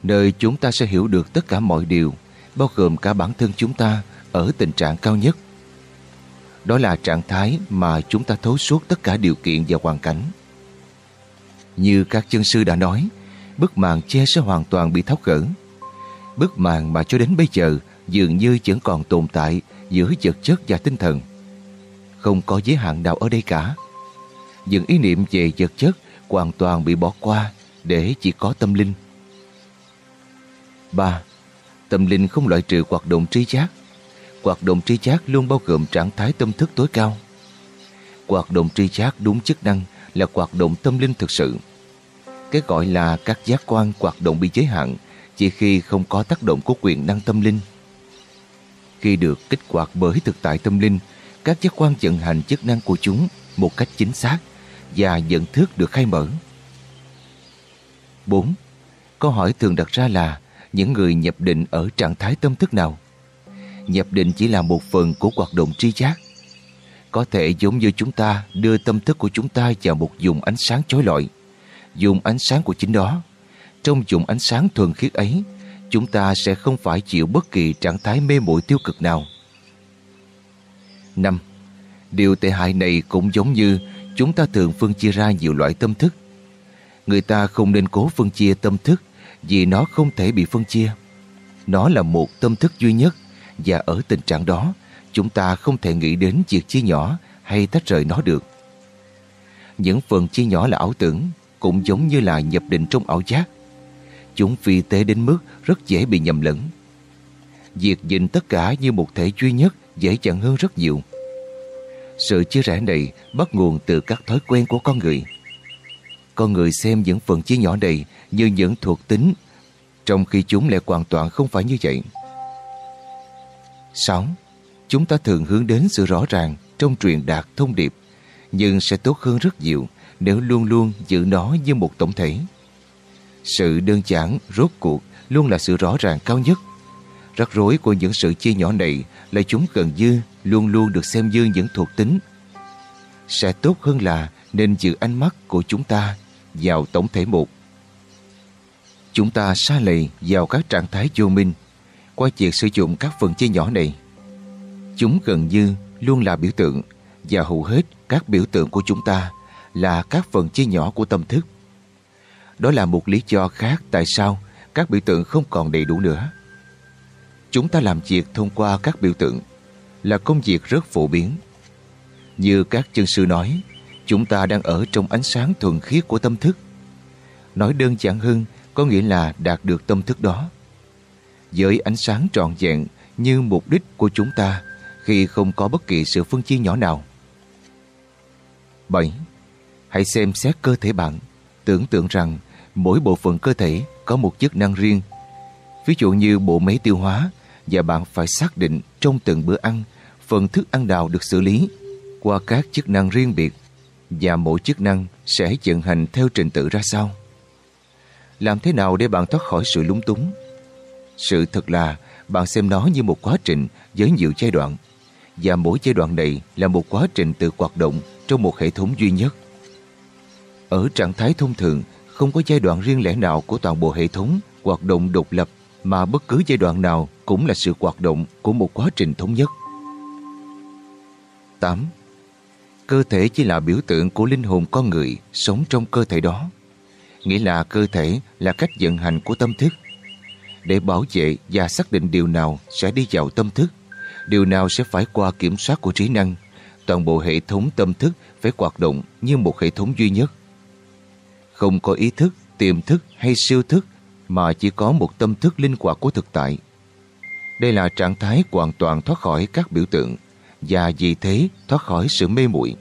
nơi chúng ta sẽ hiểu được tất cả mọi điều, bao gồm cả bản thân chúng ta ở tình trạng cao nhất. Đó là trạng thái mà chúng ta thấu suốt tất cả điều kiện và hoàn cảnh. Như các chân sư đã nói, bức màn che sẽ hoàn toàn bị tháo gỡ. Bức màn mà cho đến bây giờ dường như vẫn còn tồn tại giữa vật chất và tinh thần. Không có giới hạn nào ở đây cả. Những ý niệm về vật chất hoàn toàn bị bỏ qua để chỉ có tâm linh. 3. Tâm linh không loại trừ hoạt động trí giác. Hoạt động trí giác luôn bao gồm trạng thái tâm thức tối cao. Hoạt động tri giác đúng chức năng là hoạt động tâm linh thực sự. Cái gọi là các giác quan hoạt động bị giới hạn chỉ khi không có tác động của quyền năng tâm linh. Khi được kích hoạt bởi thực tại tâm linh, các giác quan vận hành chức năng của chúng một cách chính xác và nhận thức được khai mở. 4. Câu hỏi thường đặt ra là những người nhập định ở trạng thái tâm thức nào? Nhập định chỉ là một phần của hoạt động tri giác. Có thể giống như chúng ta đưa tâm thức của chúng ta vào một dùng ánh sáng chói lọi. Dùng ánh sáng của chính đó. Trong dùng ánh sáng thuần khiết ấy, chúng ta sẽ không phải chịu bất kỳ trạng thái mê muội tiêu cực nào. 5. Điều tệ hại này cũng giống như chúng ta thường phân chia ra nhiều loại tâm thức. Người ta không nên cố phân chia tâm thức, vì nó không thể bị phân chia. Nó là một tâm thức duy nhất, và ở tình trạng đó, chúng ta không thể nghĩ đến việc chia nhỏ hay tách rời nó được. Những phần chia nhỏ là ảo tưởng, cũng giống như là nhập định trong ảo giác. Chúng phi tế đến mức rất dễ bị nhầm lẫn. Việc nhìn tất cả như một thể duy nhất dễ dàng hơn rất nhiều. Sự chia rẽ này bắt nguồn từ các thói quen của con người. Con người xem những phần chia nhỏ này như những thuộc tính, trong khi chúng lại hoàn toàn không phải như vậy. 6. Chúng ta thường hướng đến sự rõ ràng trong truyền đạt thông điệp, nhưng sẽ tốt hơn rất nhiều nếu luôn luôn giữ nó như một tổng thể. Sự đơn giản, rốt cuộc luôn là sự rõ ràng cao nhất. Rắc rối của những sự chia nhỏ này là chúng gần như luôn luôn được xem như những thuộc tính. Sẽ tốt hơn là nên giữ ánh mắt của chúng ta vào tổng thể một. Chúng ta xa lầy vào các trạng thái vô minh qua việc sử dụng các phần chia nhỏ này. Chúng gần như luôn là biểu tượng và hầu hết các biểu tượng của chúng ta là các phần chia nhỏ của tâm thức. Đó là một lý do khác tại sao các biểu tượng không còn đầy đủ nữa. Chúng ta làm việc thông qua các biểu tượng là công việc rất phổ biến. Như các chân sư nói, chúng ta đang ở trong ánh sáng thuần khiết của tâm thức. Nói đơn giản hơn có nghĩa là đạt được tâm thức đó. Với ánh sáng trọn vẹn như mục đích của chúng ta khi không có bất kỳ sự phân chia nhỏ nào. 7. Hãy xem xét cơ thể bạn, tưởng tượng rằng mỗi bộ phận cơ thể có một chức năng riêng. Ví dụ như bộ máy tiêu hóa và bạn phải xác định trong từng bữa ăn phần thức ăn nào được xử lý qua các chức năng riêng biệt và mỗi chức năng sẽ vận hành theo trình tự ra sao. Làm thế nào để bạn thoát khỏi sự lúng túng? Sự thật là bạn xem nó như một quá trình với nhiều giai đoạn và mỗi giai đoạn này là một quá trình tự hoạt động trong một hệ thống duy nhất. Ở trạng thái thông thường, không có giai đoạn riêng lẻ nào của toàn bộ hệ thống hoạt động độc lập mà bất cứ giai đoạn nào cũng là sự hoạt động của một quá trình thống nhất. 8. Cơ thể chỉ là biểu tượng của linh hồn con người sống trong cơ thể đó. Nghĩa là cơ thể là cách vận hành của tâm thức. Để bảo vệ và xác định điều nào sẽ đi vào tâm thức, điều nào sẽ phải qua kiểm soát của trí năng, toàn bộ hệ thống tâm thức phải hoạt động như một hệ thống duy nhất. Không có ý thức, tiềm thức hay siêu thức mà chỉ có một tâm thức linh hoạt của thực tại. Đây là trạng thái hoàn toàn thoát khỏi các biểu tượng và vì thế thoát khỏi sự mê muội.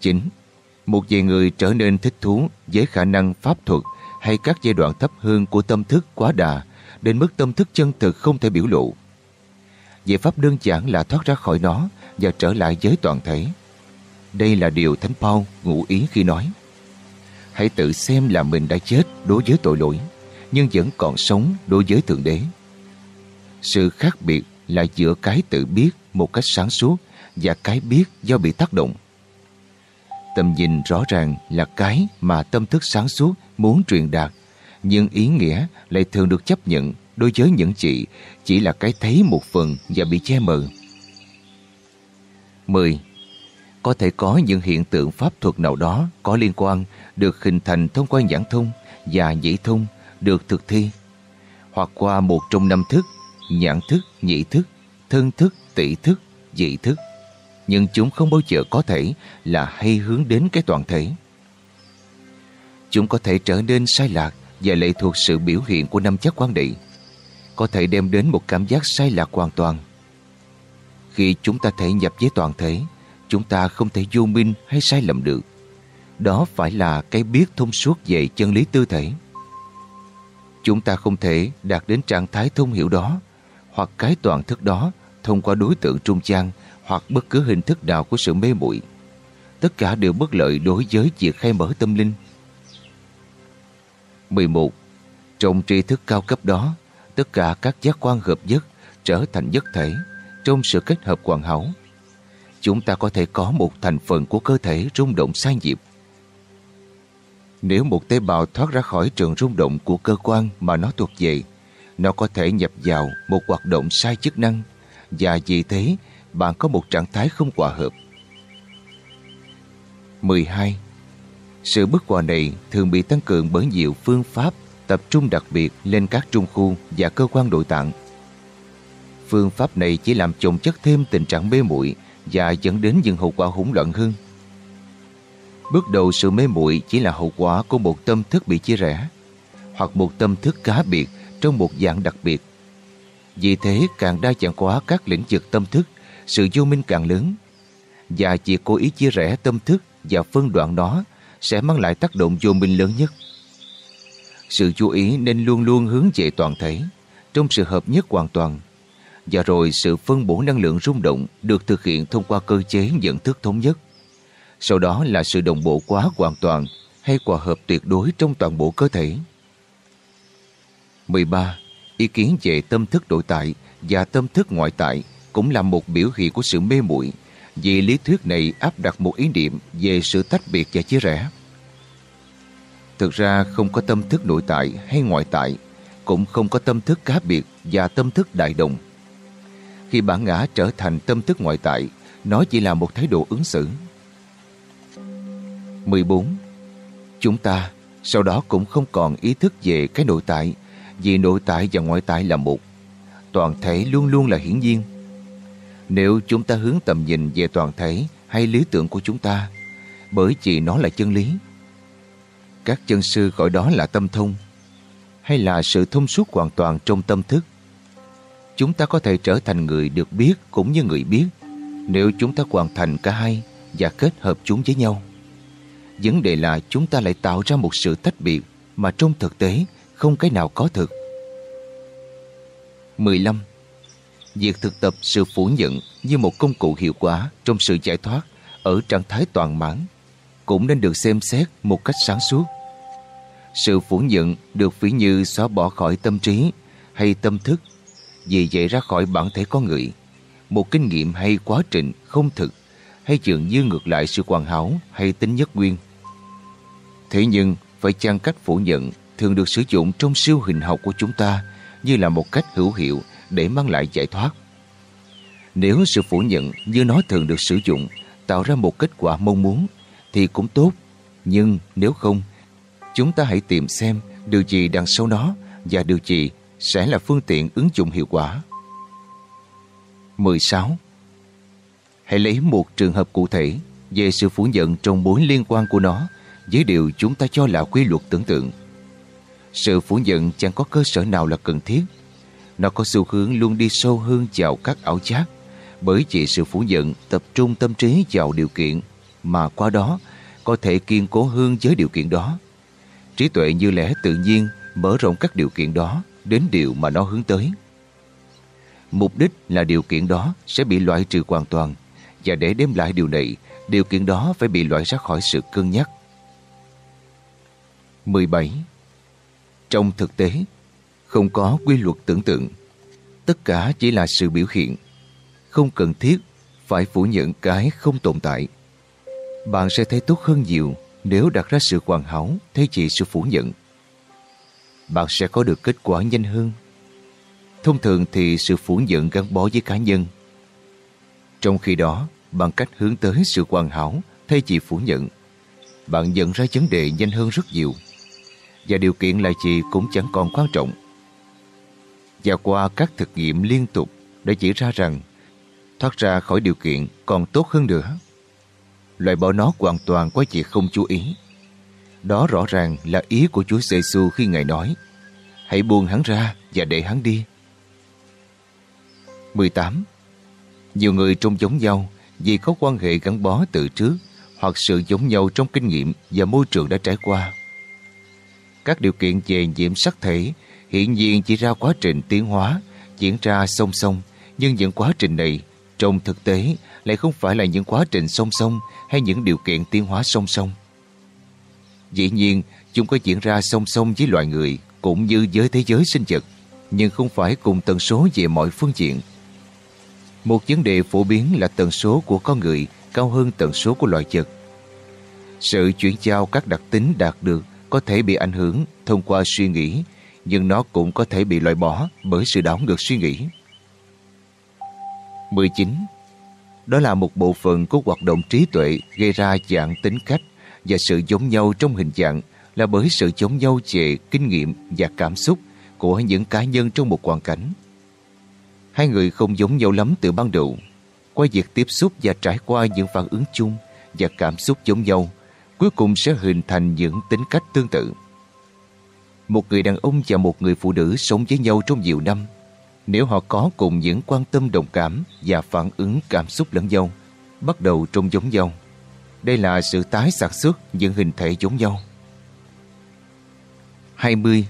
9. Một vài người trở nên thích thú với khả năng pháp thuật hay các giai đoạn thấp hơn của tâm thức quá đà, đến mức tâm thức chân thực không thể biểu lộ. Giải pháp đơn giản là thoát ra khỏi nó và trở lại với toàn thể. Đây là điều Thánh Paul ngụ ý khi nói Hãy tự xem là mình đã chết đối với tội lỗi, nhưng vẫn còn sống đối với Thượng Đế. Sự khác biệt là giữa cái tự biết một cách sáng suốt và cái biết do bị tác động. Tầm nhìn rõ ràng là cái mà tâm thức sáng suốt muốn truyền đạt, nhưng ý nghĩa lại thường được chấp nhận đối với những chị chỉ là cái thấy một phần và bị che mờ. 10. Có thể có những hiện tượng pháp thuật nào đó có liên quan được hình thành thông qua giảng thông và nhĩ thông được thực thi hoặc qua một trong năm thức nhãn thức, nhị thức, thân thức, tỷ thức, dị thức. Nhưng chúng không bao giờ có thể là hay hướng đến cái toàn thể. Chúng có thể trở nên sai lạc và lệ thuộc sự biểu hiện của năm chất quan địa. Có thể đem đến một cảm giác sai lạc hoàn toàn. Khi chúng ta thể nhập với toàn thể, chúng ta không thể vô minh hay sai lầm được. Đó phải là cái biết thông suốt về chân lý tư thể. Chúng ta không thể đạt đến trạng thái thông hiểu đó hoặc cái toàn thức đó thông qua đối tượng trung gian hoặc bất cứ hình thức nào của sự mê muội tất cả đều bất lợi đối với việc khai mở tâm linh. 11. Trong tri thức cao cấp đó, tất cả các giác quan hợp nhất trở thành nhất thể trong sự kết hợp hoàn hảo. Chúng ta có thể có một thành phần của cơ thể rung động sai nhịp. Nếu một tế bào thoát ra khỏi trường rung động của cơ quan mà nó thuộc về, nó có thể nhập vào một hoạt động sai chức năng và vì thế, bạn có một trạng thái không hòa hợp. 12. Sự bất hòa này thường bị tăng cường bởi nhiều phương pháp tập trung đặc biệt lên các trung khu và cơ quan nội tạng. Phương pháp này chỉ làm chồng chất thêm tình trạng mê muội và dẫn đến những hậu quả hỗn loạn hơn. Bước đầu, sự mê muội chỉ là hậu quả của một tâm thức bị chia rẽ hoặc một tâm thức cá biệt trong một dạng đặc biệt. Vì thế càng đa dạng hóa các lĩnh vực tâm thức, sự vô minh càng lớn. Và chỉ cố ý chia rẽ tâm thức và phân đoạn nó sẽ mang lại tác động vô minh lớn nhất. Sự chú ý nên luôn luôn hướng về toàn thể, trong sự hợp nhất hoàn toàn. Và rồi sự phân bổ năng lượng rung động được thực hiện thông qua cơ chế nhận thức thống nhất. Sau đó là sự đồng bộ quá hoàn toàn hay hòa hợp tuyệt đối trong toàn bộ cơ thể. 13. Ý kiến về tâm thức nội tại và tâm thức ngoại tại cũng là một biểu hiện của sự mê muội vì lý thuyết này áp đặt một ý niệm về sự tách biệt và chia rẽ. Thực ra không có tâm thức nội tại hay ngoại tại, cũng không có tâm thức cá biệt và tâm thức đại đồng. Khi bản ngã trở thành tâm thức ngoại tại, nó chỉ là một thái độ ứng xử. 14. Chúng ta sau đó cũng không còn ý thức về cái nội tại, vì nội tại và ngoại tại là một. Toàn thể luôn luôn là hiển nhiên. Nếu chúng ta hướng tầm nhìn về toàn thể hay lý tưởng của chúng ta, bởi vì nó là chân lý. Các chân sư gọi đó là tâm thông, hay là sự thông suốt hoàn toàn trong tâm thức. Chúng ta có thể trở thành người được biết cũng như người biết, nếu chúng ta hoàn thành cả hai và kết hợp chúng với nhau. Vấn đề là chúng ta lại tạo ra một sự tách biệt mà trong thực tế không cái nào có thực. 15. Việc thực tập sự phủ nhận như một công cụ hiệu quả trong sự giải thoát ở trạng thái toàn mãn cũng nên được xem xét một cách sáng suốt. Sự phủ nhận được ví như xóa bỏ khỏi tâm trí hay tâm thức vì vậy ra khỏi bản thể con người. Một kinh nghiệm hay quá trình không thực hay dường như ngược lại sự hoàn hảo hay tính nhất nguyên. Thế nhưng, phải chăng cách phủ nhận thường được sử dụng trong siêu hình học của chúng ta như là một cách hữu hiệu để mang lại giải thoát. Nếu sự phủ nhận như nó thường được sử dụng tạo ra một kết quả mong muốn thì cũng tốt. Nhưng nếu không, chúng ta hãy tìm xem điều gì đằng sau nó và điều gì sẽ là phương tiện ứng dụng hiệu quả. 16. Hãy lấy một trường hợp cụ thể về sự phủ nhận trong mối liên quan của nó với điều chúng ta cho là quy luật tưởng tượng. Sự phủ nhận chẳng có cơ sở nào là cần thiết. Nó có xu hướng luôn đi sâu hơn vào các ảo giác bởi chỉ sự phủ nhận tập trung tâm trí vào điều kiện mà qua đó có thể kiên cố hơn với điều kiện đó. Trí tuệ như lẽ tự nhiên mở rộng các điều kiện đó đến điều mà nó hướng tới. Mục đích là điều kiện đó sẽ bị loại trừ hoàn toàn và để đem lại điều này, điều kiện đó phải bị loại ra khỏi sự cân nhắc. 17. Trong thực tế, không có quy luật tưởng tượng. Tất cả chỉ là sự biểu hiện. Không cần thiết phải phủ nhận cái không tồn tại. Bạn sẽ thấy tốt hơn nhiều nếu đặt ra sự hoàn hảo thay vì sự phủ nhận. Bạn sẽ có được kết quả nhanh hơn. Thông thường thì sự phủ nhận gắn bó với cá nhân. Trong khi đó, bằng cách hướng tới sự hoàn hảo thay vì phủ nhận, bạn nhận ra vấn đề nhanh hơn rất nhiều và điều kiện là gì cũng chẳng còn quan trọng. Và qua các thực nghiệm liên tục đã chỉ ra rằng, thoát ra khỏi điều kiện còn tốt hơn nữa. Loại bỏ nó hoàn toàn quá việc không chú ý. Đó rõ ràng là ý của Chúa giê -xu khi Ngài nói, Hãy buông hắn ra và để hắn đi. 18. Nhiều người trông giống nhau vì có quan hệ gắn bó từ trước hoặc sự giống nhau trong kinh nghiệm và môi trường đã trải qua. Các điều kiện về nhiễm sắc thể hiện nhiên chỉ ra quá trình tiến hóa diễn ra song song nhưng những quá trình này trong thực tế lại không phải là những quá trình song song hay những điều kiện tiến hóa song song. Dĩ nhiên, chúng có diễn ra song song với loài người cũng như với thế giới sinh vật, nhưng không phải cùng tần số về mọi phương diện. Một vấn đề phổ biến là tần số của con người cao hơn tần số của loài vật. Sự chuyển giao các đặc tính đạt được có thể bị ảnh hưởng thông qua suy nghĩ, nhưng nó cũng có thể bị loại bỏ bởi sự đảo ngược suy nghĩ. 19. Đó là một bộ phận của hoạt động trí tuệ gây ra dạng tính cách và sự giống nhau trong hình dạng là bởi sự giống nhau về kinh nghiệm và cảm xúc của những cá nhân trong một hoàn cảnh. Hai người không giống nhau lắm từ ban đầu. Qua việc tiếp xúc và trải qua những phản ứng chung và cảm xúc giống nhau, cuối cùng sẽ hình thành những tính cách tương tự. Một người đàn ông và một người phụ nữ sống với nhau trong nhiều năm nếu họ có cùng những quan tâm đồng cảm và phản ứng cảm xúc lẫn nhau, bắt đầu trông giống nhau. Đây là sự tái sản xuất những hình thể giống nhau. 20.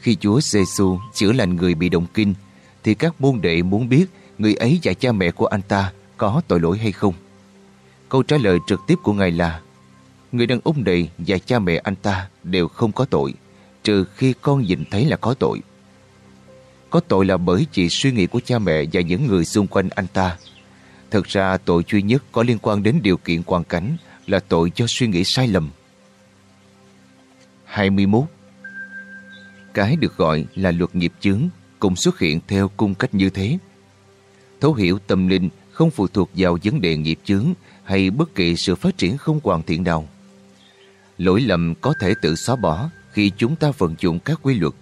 Khi Chúa giê -xu chữa lành người bị động kinh, thì các môn đệ muốn biết người ấy và cha mẹ của anh ta có tội lỗi hay không. Câu trả lời trực tiếp của Ngài là Người đàn ông này và cha mẹ anh ta đều không có tội, trừ khi con nhìn thấy là có tội. Có tội là bởi chỉ suy nghĩ của cha mẹ và những người xung quanh anh ta. Thực ra tội duy nhất có liên quan đến điều kiện hoàn cảnh là tội do suy nghĩ sai lầm. 21. Cái được gọi là luật nghiệp chướng cũng xuất hiện theo cung cách như thế. Thấu hiểu tâm linh không phụ thuộc vào vấn đề nghiệp chướng hay bất kỳ sự phát triển không hoàn thiện nào. Lỗi lầm có thể tự xóa bỏ khi chúng ta vận dụng các quy luật.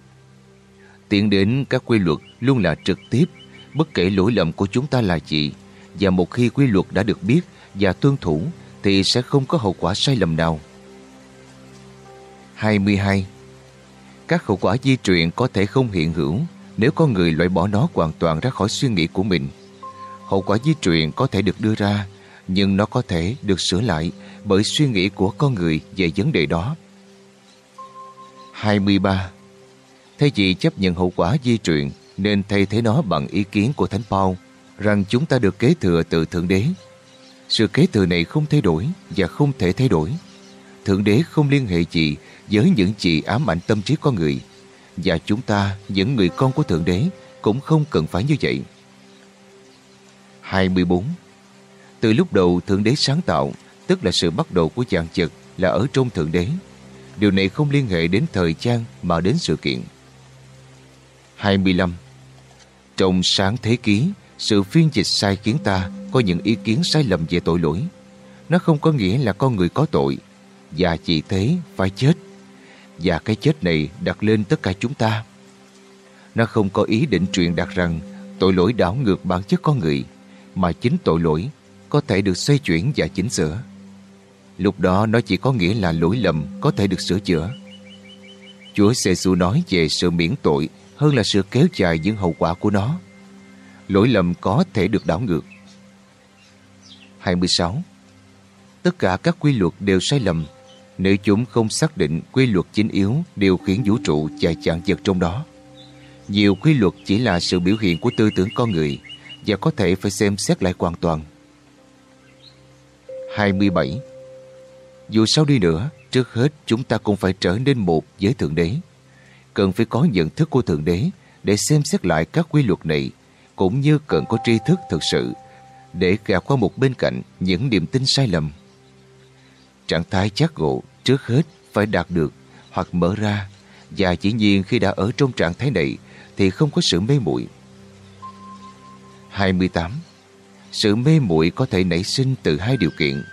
Tiến đến các quy luật luôn là trực tiếp, bất kể lỗi lầm của chúng ta là gì, và một khi quy luật đã được biết và tuân thủ thì sẽ không có hậu quả sai lầm nào. 22. Các hậu quả di truyền có thể không hiện hữu nếu con người loại bỏ nó hoàn toàn ra khỏi suy nghĩ của mình. Hậu quả di truyền có thể được đưa ra, nhưng nó có thể được sửa lại bởi suy nghĩ của con người về vấn đề đó. 23. Thay vì chấp nhận hậu quả di truyền, nên thay thế nó bằng ý kiến của Thánh Paul rằng chúng ta được kế thừa từ Thượng Đế. Sự kế thừa này không thay đổi và không thể thay đổi. Thượng Đế không liên hệ gì với những gì ám ảnh tâm trí con người và chúng ta, những người con của Thượng Đế cũng không cần phải như vậy. 24. Từ lúc đầu Thượng Đế sáng tạo, tức là sự bắt đầu của dạng chật là ở trong Thượng Đế. Điều này không liên hệ đến thời gian mà đến sự kiện. 25. Trong sáng thế ký, sự phiên dịch sai khiến ta có những ý kiến sai lầm về tội lỗi. Nó không có nghĩa là con người có tội và chỉ thế phải chết. Và cái chết này đặt lên tất cả chúng ta. Nó không có ý định truyền đạt rằng tội lỗi đảo ngược bản chất con người, mà chính tội lỗi có thể được xoay chuyển và chỉnh sửa. Lúc đó nó chỉ có nghĩa là lỗi lầm có thể được sửa chữa. Chúa Giêsu nói về sự miễn tội hơn là sự kéo dài những hậu quả của nó. Lỗi lầm có thể được đảo ngược. 26. Tất cả các quy luật đều sai lầm nếu chúng không xác định quy luật chính yếu, điều khiển vũ trụ chạy chạng vật trong đó. Nhiều quy luật chỉ là sự biểu hiện của tư tưởng con người và có thể phải xem xét lại hoàn toàn. 27. Dù sao đi nữa, trước hết chúng ta cũng phải trở nên một với Thượng Đế. Cần phải có nhận thức của Thượng Đế để xem xét lại các quy luật này, cũng như cần có tri thức thực sự để gạt qua một bên cạnh những niềm tin sai lầm. Trạng thái giác ngộ trước hết phải đạt được hoặc mở ra và chỉ nhiên khi đã ở trong trạng thái này thì không có sự mê muội. 28. Sự mê muội có thể nảy sinh từ hai điều kiện,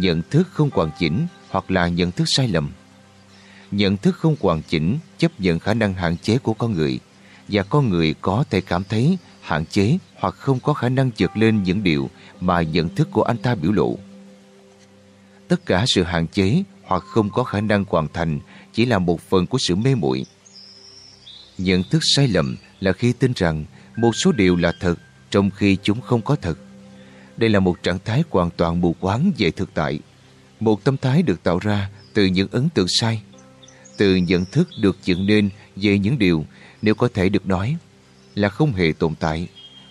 nhận thức không hoàn chỉnh hoặc là nhận thức sai lầm. Nhận thức không hoàn chỉnh chấp nhận khả năng hạn chế của con người, và con người có thể cảm thấy hạn chế hoặc không có khả năng vượt lên những điều mà nhận thức của anh ta biểu lộ. Tất cả sự hạn chế hoặc không có khả năng hoàn thành chỉ là một phần của sự mê muội. Nhận thức sai lầm là khi tin rằng một số điều là thật trong khi chúng không có thật. Đây là một trạng thái hoàn toàn mù quáng về thực tại. Một tâm thái được tạo ra từ những ấn tượng sai, từ nhận thức được dựng nên về những điều nếu có thể được nói là không hề tồn tại,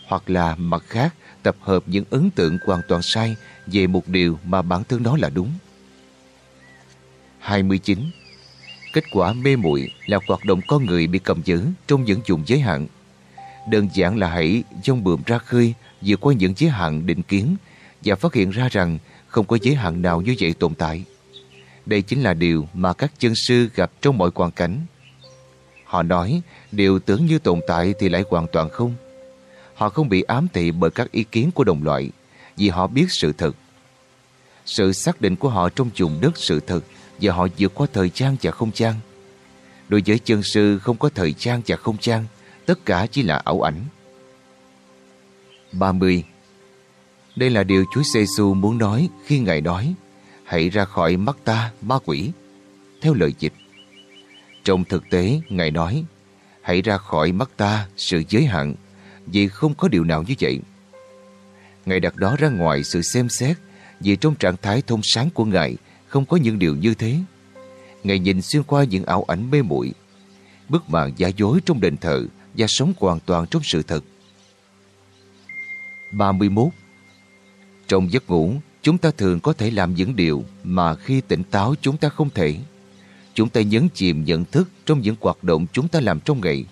hoặc là mặt khác tập hợp những ấn tượng hoàn toàn sai về một điều mà bản thân nó là đúng. 29. Kết quả mê muội là hoạt động con người bị cầm giữ trong những vùng giới hạn. Đơn giản là hãy dông bượm ra khơi vượt qua những giới hạn định kiến và phát hiện ra rằng không có giới hạn nào như vậy tồn tại. Đây chính là điều mà các chân sư gặp trong mọi hoàn cảnh. Họ nói điều tưởng như tồn tại thì lại hoàn toàn không. Họ không bị ám thị bởi các ý kiến của đồng loại vì họ biết sự thật. Sự xác định của họ trong vùng đất sự thật và họ vượt qua thời gian và không gian. Đối với chân sư không có thời gian và không gian, tất cả chỉ là ảo ảnh. 30. Đây là điều Chúa giê muốn nói khi Ngài nói Hãy ra khỏi mắt ta, ma quỷ. Theo lời dịch. Trong thực tế, Ngài nói Hãy ra khỏi mắt ta, sự giới hạn, vì không có điều nào như vậy. Ngài đặt đó ra ngoài sự xem xét vì trong trạng thái thông sáng của Ngài không có những điều như thế. Ngài nhìn xuyên qua những ảo ảnh mê muội bức màn giả dối trong đền thờ và sống hoàn toàn trong sự thật. 31. Trong giấc ngủ, chúng ta thường có thể làm những điều mà khi tỉnh táo chúng ta không thể. Chúng ta nhấn chìm nhận thức trong những hoạt động chúng ta làm trong ngày.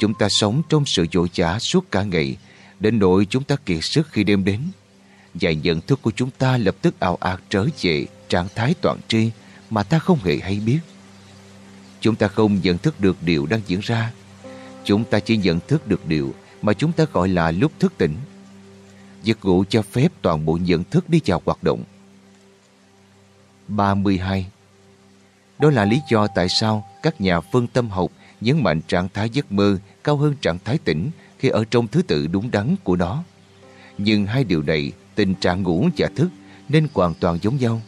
Chúng ta sống trong sự dội trả suốt cả ngày, đến nỗi chúng ta kiệt sức khi đêm đến. Và nhận thức của chúng ta lập tức ảo ạt trở về trạng thái toàn tri mà ta không hề hay biết. Chúng ta không nhận thức được điều đang diễn ra. Chúng ta chỉ nhận thức được điều mà chúng ta gọi là lúc thức tỉnh. Giấc ngủ cho phép toàn bộ nhận thức đi vào hoạt động. 32. Đó là lý do tại sao các nhà phân tâm học nhấn mạnh trạng thái giấc mơ cao hơn trạng thái tỉnh khi ở trong thứ tự đúng đắn của nó. Nhưng hai điều này, tình trạng ngủ và thức, nên hoàn toàn giống nhau.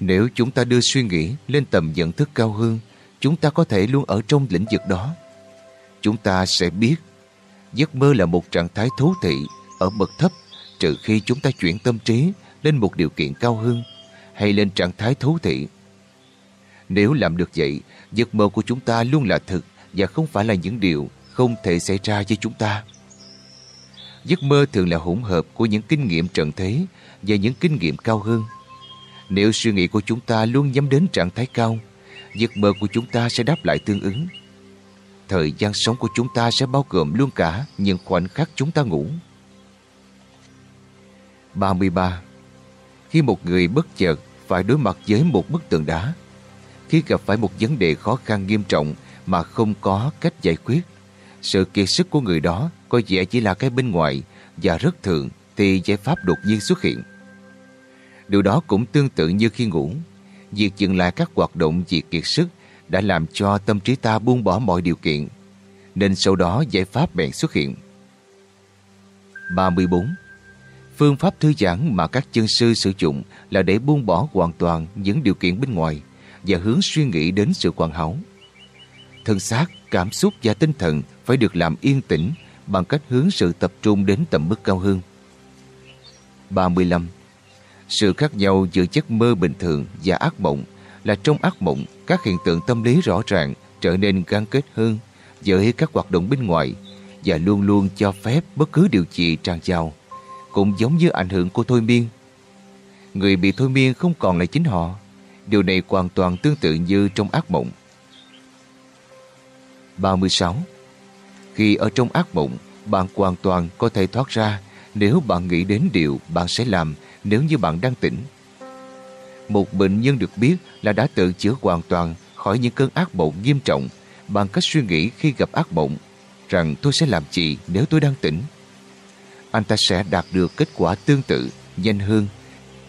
Nếu chúng ta đưa suy nghĩ lên tầm nhận thức cao hơn, chúng ta có thể luôn ở trong lĩnh vực đó. Chúng ta sẽ biết giấc mơ là một trạng thái thú thị ở bậc thấp trừ khi chúng ta chuyển tâm trí lên một điều kiện cao hơn hay lên trạng thái thú thị. Nếu làm được vậy, giấc mơ của chúng ta luôn là thực và không phải là những điều không thể xảy ra với chúng ta. Giấc mơ thường là hỗn hợp của những kinh nghiệm trần thế và những kinh nghiệm cao hơn. Nếu suy nghĩ của chúng ta luôn nhắm đến trạng thái cao, giấc mơ của chúng ta sẽ đáp lại tương ứng. Thời gian sống của chúng ta sẽ bao gồm luôn cả những khoảnh khắc chúng ta ngủ. 33. Khi một người bất chợt phải đối mặt với một bức tường đá, khi gặp phải một vấn đề khó khăn nghiêm trọng mà không có cách giải quyết, sự kiệt sức của người đó có vẻ chỉ là cái bên ngoài và rất thường thì giải pháp đột nhiên xuất hiện. Điều đó cũng tương tự như khi ngủ. Việc dừng lại các hoạt động diệt kiệt sức đã làm cho tâm trí ta buông bỏ mọi điều kiện, nên sau đó giải pháp bèn xuất hiện. 34. Phương pháp thư giãn mà các chân sư sử dụng là để buông bỏ hoàn toàn những điều kiện bên ngoài và hướng suy nghĩ đến sự hoàn hảo. Thân xác, cảm xúc và tinh thần phải được làm yên tĩnh bằng cách hướng sự tập trung đến tầm mức cao hơn. 35. Sự khác nhau giữa giấc mơ bình thường và ác mộng là trong ác mộng các hiện tượng tâm lý rõ ràng trở nên gắn kết hơn với các hoạt động bên ngoài và luôn luôn cho phép bất cứ điều gì tràn vào cũng giống như ảnh hưởng của thôi miên. Người bị thôi miên không còn là chính họ. Điều này hoàn toàn tương tự như trong ác mộng. 36. Khi ở trong ác mộng, bạn hoàn toàn có thể thoát ra nếu bạn nghĩ đến điều bạn sẽ làm nếu như bạn đang tỉnh. Một bệnh nhân được biết là đã tự chữa hoàn toàn khỏi những cơn ác mộng nghiêm trọng bằng cách suy nghĩ khi gặp ác mộng rằng tôi sẽ làm gì nếu tôi đang tỉnh. Anh ta sẽ đạt được kết quả tương tự, nhanh hơn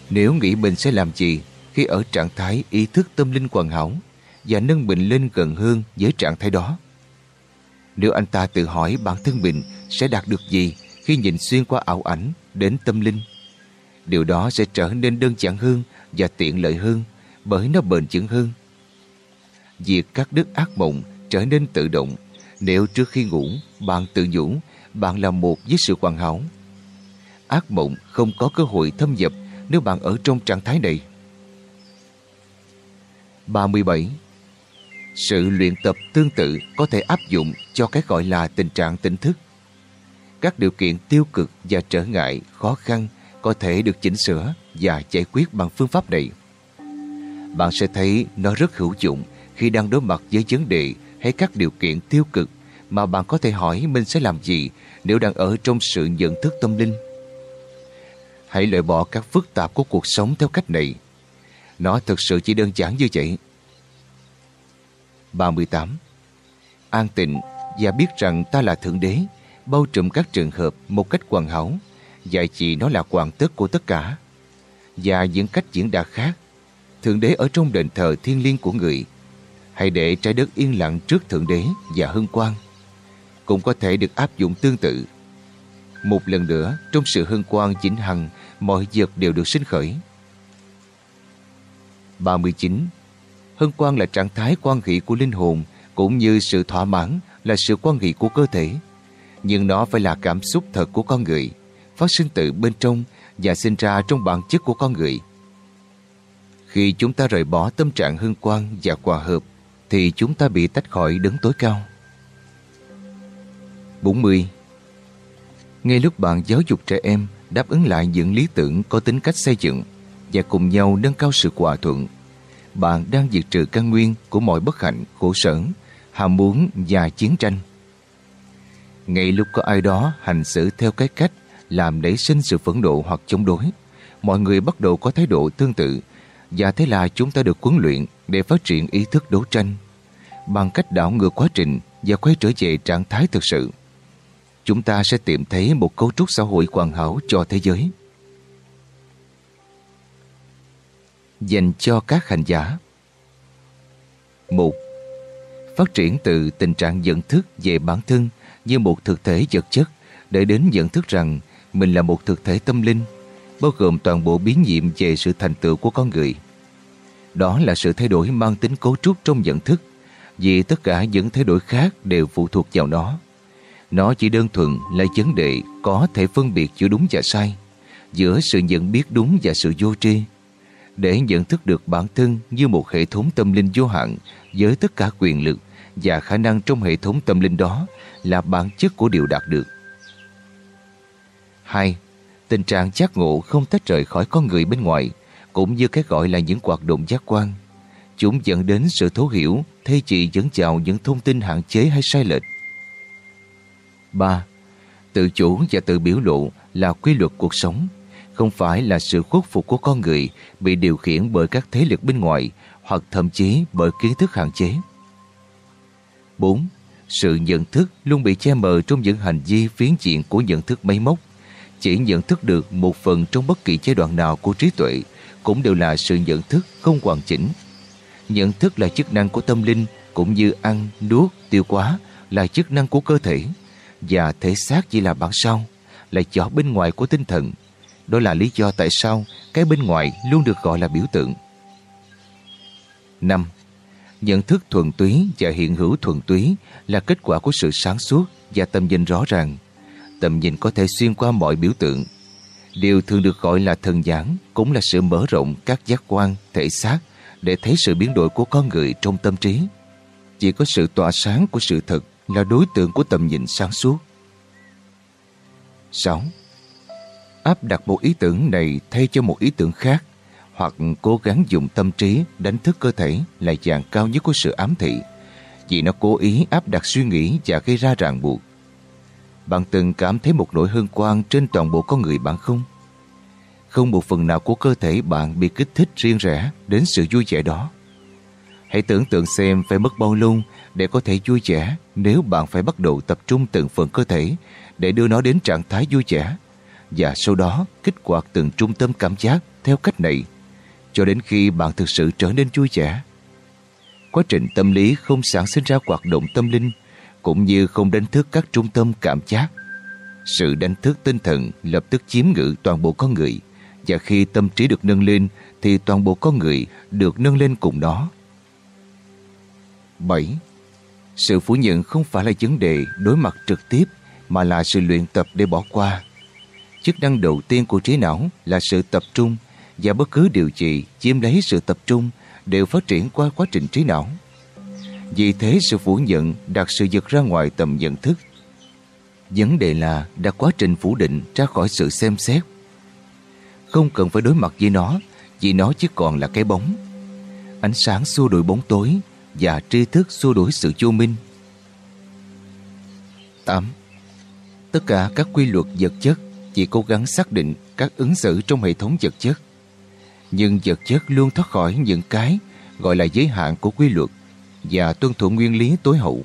nếu nghĩ mình sẽ làm gì khi ở trạng thái ý thức tâm linh hoàn hảo và nâng mình lên gần hơn với trạng thái đó. Nếu anh ta tự hỏi bản thân mình sẽ đạt được gì khi nhìn xuyên qua ảo ảnh đến tâm linh, điều đó sẽ trở nên đơn giản hơn và tiện lợi hơn bởi nó bền vững hơn. Việc các đức ác mộng trở nên tự động nếu trước khi ngủ bạn tự nhủ bạn là một với sự hoàn hảo. Ác mộng không có cơ hội thâm nhập nếu bạn ở trong trạng thái này. 37. Sự luyện tập tương tự có thể áp dụng cho cái gọi là tình trạng tỉnh thức. Các điều kiện tiêu cực và trở ngại, khó khăn có thể được chỉnh sửa và giải quyết bằng phương pháp này. Bạn sẽ thấy nó rất hữu dụng khi đang đối mặt với vấn đề hay các điều kiện tiêu cực mà bạn có thể hỏi mình sẽ làm gì nếu đang ở trong sự nhận thức tâm linh. Hãy loại bỏ các phức tạp của cuộc sống theo cách này. Nó thực sự chỉ đơn giản như vậy. 38. An tịnh và biết rằng ta là Thượng Đế, bao trùm các trường hợp một cách hoàn hảo, dạy chỉ nó là hoàn tất của tất cả. Và những cách diễn đạt khác, Thượng Đế ở trong đền thờ thiên liêng của người, hãy để trái đất yên lặng trước Thượng Đế và hưng quang, cũng có thể được áp dụng tương tự. Một lần nữa, trong sự hân quang chính hằng, mọi vật đều được sinh khởi. 39. Hân quang là trạng thái quan hệ của linh hồn cũng như sự thỏa mãn là sự quan hệ của cơ thể. Nhưng nó phải là cảm xúc thật của con người, phát sinh từ bên trong và sinh ra trong bản chất của con người. Khi chúng ta rời bỏ tâm trạng hân quang và hòa hợp, thì chúng ta bị tách khỏi đứng tối cao. 40. Ngay lúc bạn giáo dục trẻ em đáp ứng lại những lý tưởng có tính cách xây dựng và cùng nhau nâng cao sự hòa thuận, bạn đang diệt trừ căn nguyên của mọi bất hạnh, khổ sở, ham muốn và chiến tranh. Ngay lúc có ai đó hành xử theo cái cách làm nảy sinh sự phẫn nộ hoặc chống đối, mọi người bắt đầu có thái độ tương tự và thế là chúng ta được huấn luyện để phát triển ý thức đấu tranh bằng cách đảo ngược quá trình và quay trở về trạng thái thực sự chúng ta sẽ tìm thấy một cấu trúc xã hội hoàn hảo cho thế giới. Dành cho các hành giả một Phát triển từ tình trạng nhận thức về bản thân như một thực thể vật chất để đến nhận thức rằng mình là một thực thể tâm linh, bao gồm toàn bộ biến nhiệm về sự thành tựu của con người. Đó là sự thay đổi mang tính cấu trúc trong nhận thức, vì tất cả những thay đổi khác đều phụ thuộc vào nó. Nó chỉ đơn thuần là vấn đề có thể phân biệt giữa đúng và sai, giữa sự nhận biết đúng và sự vô tri. Để nhận thức được bản thân như một hệ thống tâm linh vô hạn với tất cả quyền lực và khả năng trong hệ thống tâm linh đó là bản chất của điều đạt được. 2. Tình trạng giác ngộ không tách rời khỏi con người bên ngoài, cũng như cái gọi là những hoạt động giác quan. Chúng dẫn đến sự thấu hiểu thay chỉ dẫn chào những thông tin hạn chế hay sai lệch. 3. Tự chủ và tự biểu lộ là quy luật cuộc sống, không phải là sự khuất phục của con người bị điều khiển bởi các thế lực bên ngoài hoặc thậm chí bởi kiến thức hạn chế. 4. Sự nhận thức luôn bị che mờ trong những hành vi phiến diện của nhận thức máy móc. Chỉ nhận thức được một phần trong bất kỳ giai đoạn nào của trí tuệ cũng đều là sự nhận thức không hoàn chỉnh. Nhận thức là chức năng của tâm linh cũng như ăn, nuốt, tiêu hóa là chức năng của cơ thể và thể xác chỉ là bản sao, là chỗ bên ngoài của tinh thần. Đó là lý do tại sao cái bên ngoài luôn được gọi là biểu tượng. 5. Nhận thức thuần túy và hiện hữu thuần túy là kết quả của sự sáng suốt và tầm nhìn rõ ràng. Tầm nhìn có thể xuyên qua mọi biểu tượng. Điều thường được gọi là thần giảng cũng là sự mở rộng các giác quan, thể xác để thấy sự biến đổi của con người trong tâm trí. Chỉ có sự tỏa sáng của sự thật là đối tượng của tầm nhìn sáng suốt. 6. Áp đặt một ý tưởng này thay cho một ý tưởng khác, hoặc cố gắng dùng tâm trí đánh thức cơ thể là dạng cao nhất của sự ám thị, vì nó cố ý áp đặt suy nghĩ và gây ra ràng buộc. Bạn từng cảm thấy một nỗi hân quang trên toàn bộ con người bạn không? Không một phần nào của cơ thể bạn bị kích thích riêng rẽ đến sự vui vẻ đó. Hãy tưởng tượng xem phải mất bao lâu để có thể vui vẻ nếu bạn phải bắt đầu tập trung từng phần cơ thể để đưa nó đến trạng thái vui vẻ và sau đó, kích hoạt từng trung tâm cảm giác theo cách này, cho đến khi bạn thực sự trở nên vui vẻ. Quá trình tâm lý không sản sinh ra hoạt động tâm linh, cũng như không đánh thức các trung tâm cảm giác. Sự đánh thức tinh thần lập tức chiếm ngự toàn bộ con người, và khi tâm trí được nâng lên, thì toàn bộ con người được nâng lên cùng nó. 7. Sự phủ nhận không phải là vấn đề đối mặt trực tiếp, mà là sự luyện tập để bỏ qua. Chức năng đầu tiên của trí não là sự tập trung, và bất cứ điều gì chiếm lấy sự tập trung đều phát triển qua quá trình trí não. Vì thế, sự phủ nhận đặt sự vật ra ngoài tầm nhận thức. Vấn đề là đặt quá trình phủ định ra khỏi sự xem xét. Không cần phải đối mặt với nó, vì nó chỉ còn là cái bóng. Ánh sáng xua đuổi bóng tối và tri thức xua đuổi sự vô minh. 8. Tất cả các quy luật vật chất chỉ cố gắng xác định các ứng xử trong hệ thống vật chất. Nhưng vật chất luôn thoát khỏi những cái gọi là giới hạn của quy luật và tuân thủ nguyên lý tối hậu.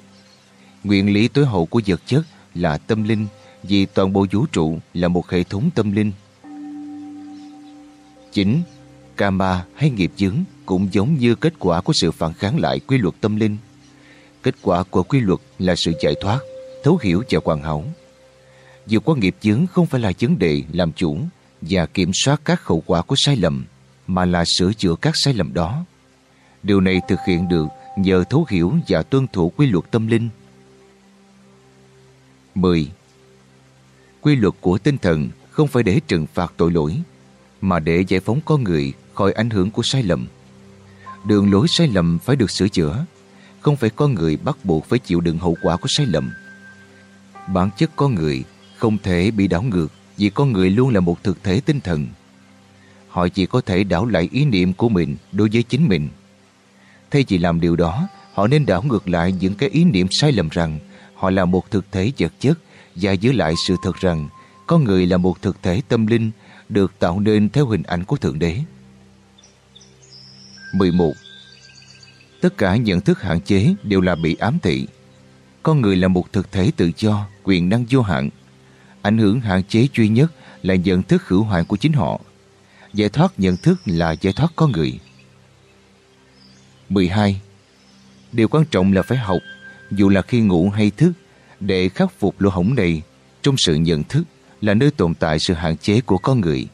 Nguyên lý tối hậu của vật chất là tâm linh, vì toàn bộ vũ trụ là một hệ thống tâm linh. 9. karma hay nghiệp dướng cũng giống như kết quả của sự phản kháng lại quy luật tâm linh. Kết quả của quy luật là sự giải thoát, thấu hiểu và hoàn hảo. Vượt qua nghiệp chướng không phải là vấn đề làm chủ và kiểm soát các hậu quả của sai lầm, mà là sửa chữa các sai lầm đó. Điều này thực hiện được nhờ thấu hiểu và tuân thủ quy luật tâm linh. 10. Quy luật của tinh thần không phải để trừng phạt tội lỗi, mà để giải phóng con người khỏi ảnh hưởng của sai lầm. Đường lối sai lầm phải được sửa chữa, không phải con người bắt buộc phải chịu đựng hậu quả của sai lầm. Bản chất con người không thể bị đảo ngược vì con người luôn là một thực thể tinh thần. Họ chỉ có thể đảo lại ý niệm của mình đối với chính mình. Thay vì làm điều đó, họ nên đảo ngược lại những cái ý niệm sai lầm rằng họ là một thực thể vật chất và giữ lại sự thật rằng con người là một thực thể tâm linh được tạo nên theo hình ảnh của Thượng Đế. 11. Tất cả nhận thức hạn chế đều là bị ám thị. con người là một thực thể tự do, quyền năng vô hạn. Ảnh hưởng hạn chế duy nhất là nhận thức hữu hạn của chính họ. Giải thoát nhận thức là giải thoát con người. 12. Điều quan trọng là phải học, dù là khi ngủ hay thức, để khắc phục lỗ hổng này trong sự nhận thức là nơi tồn tại sự hạn chế của con người.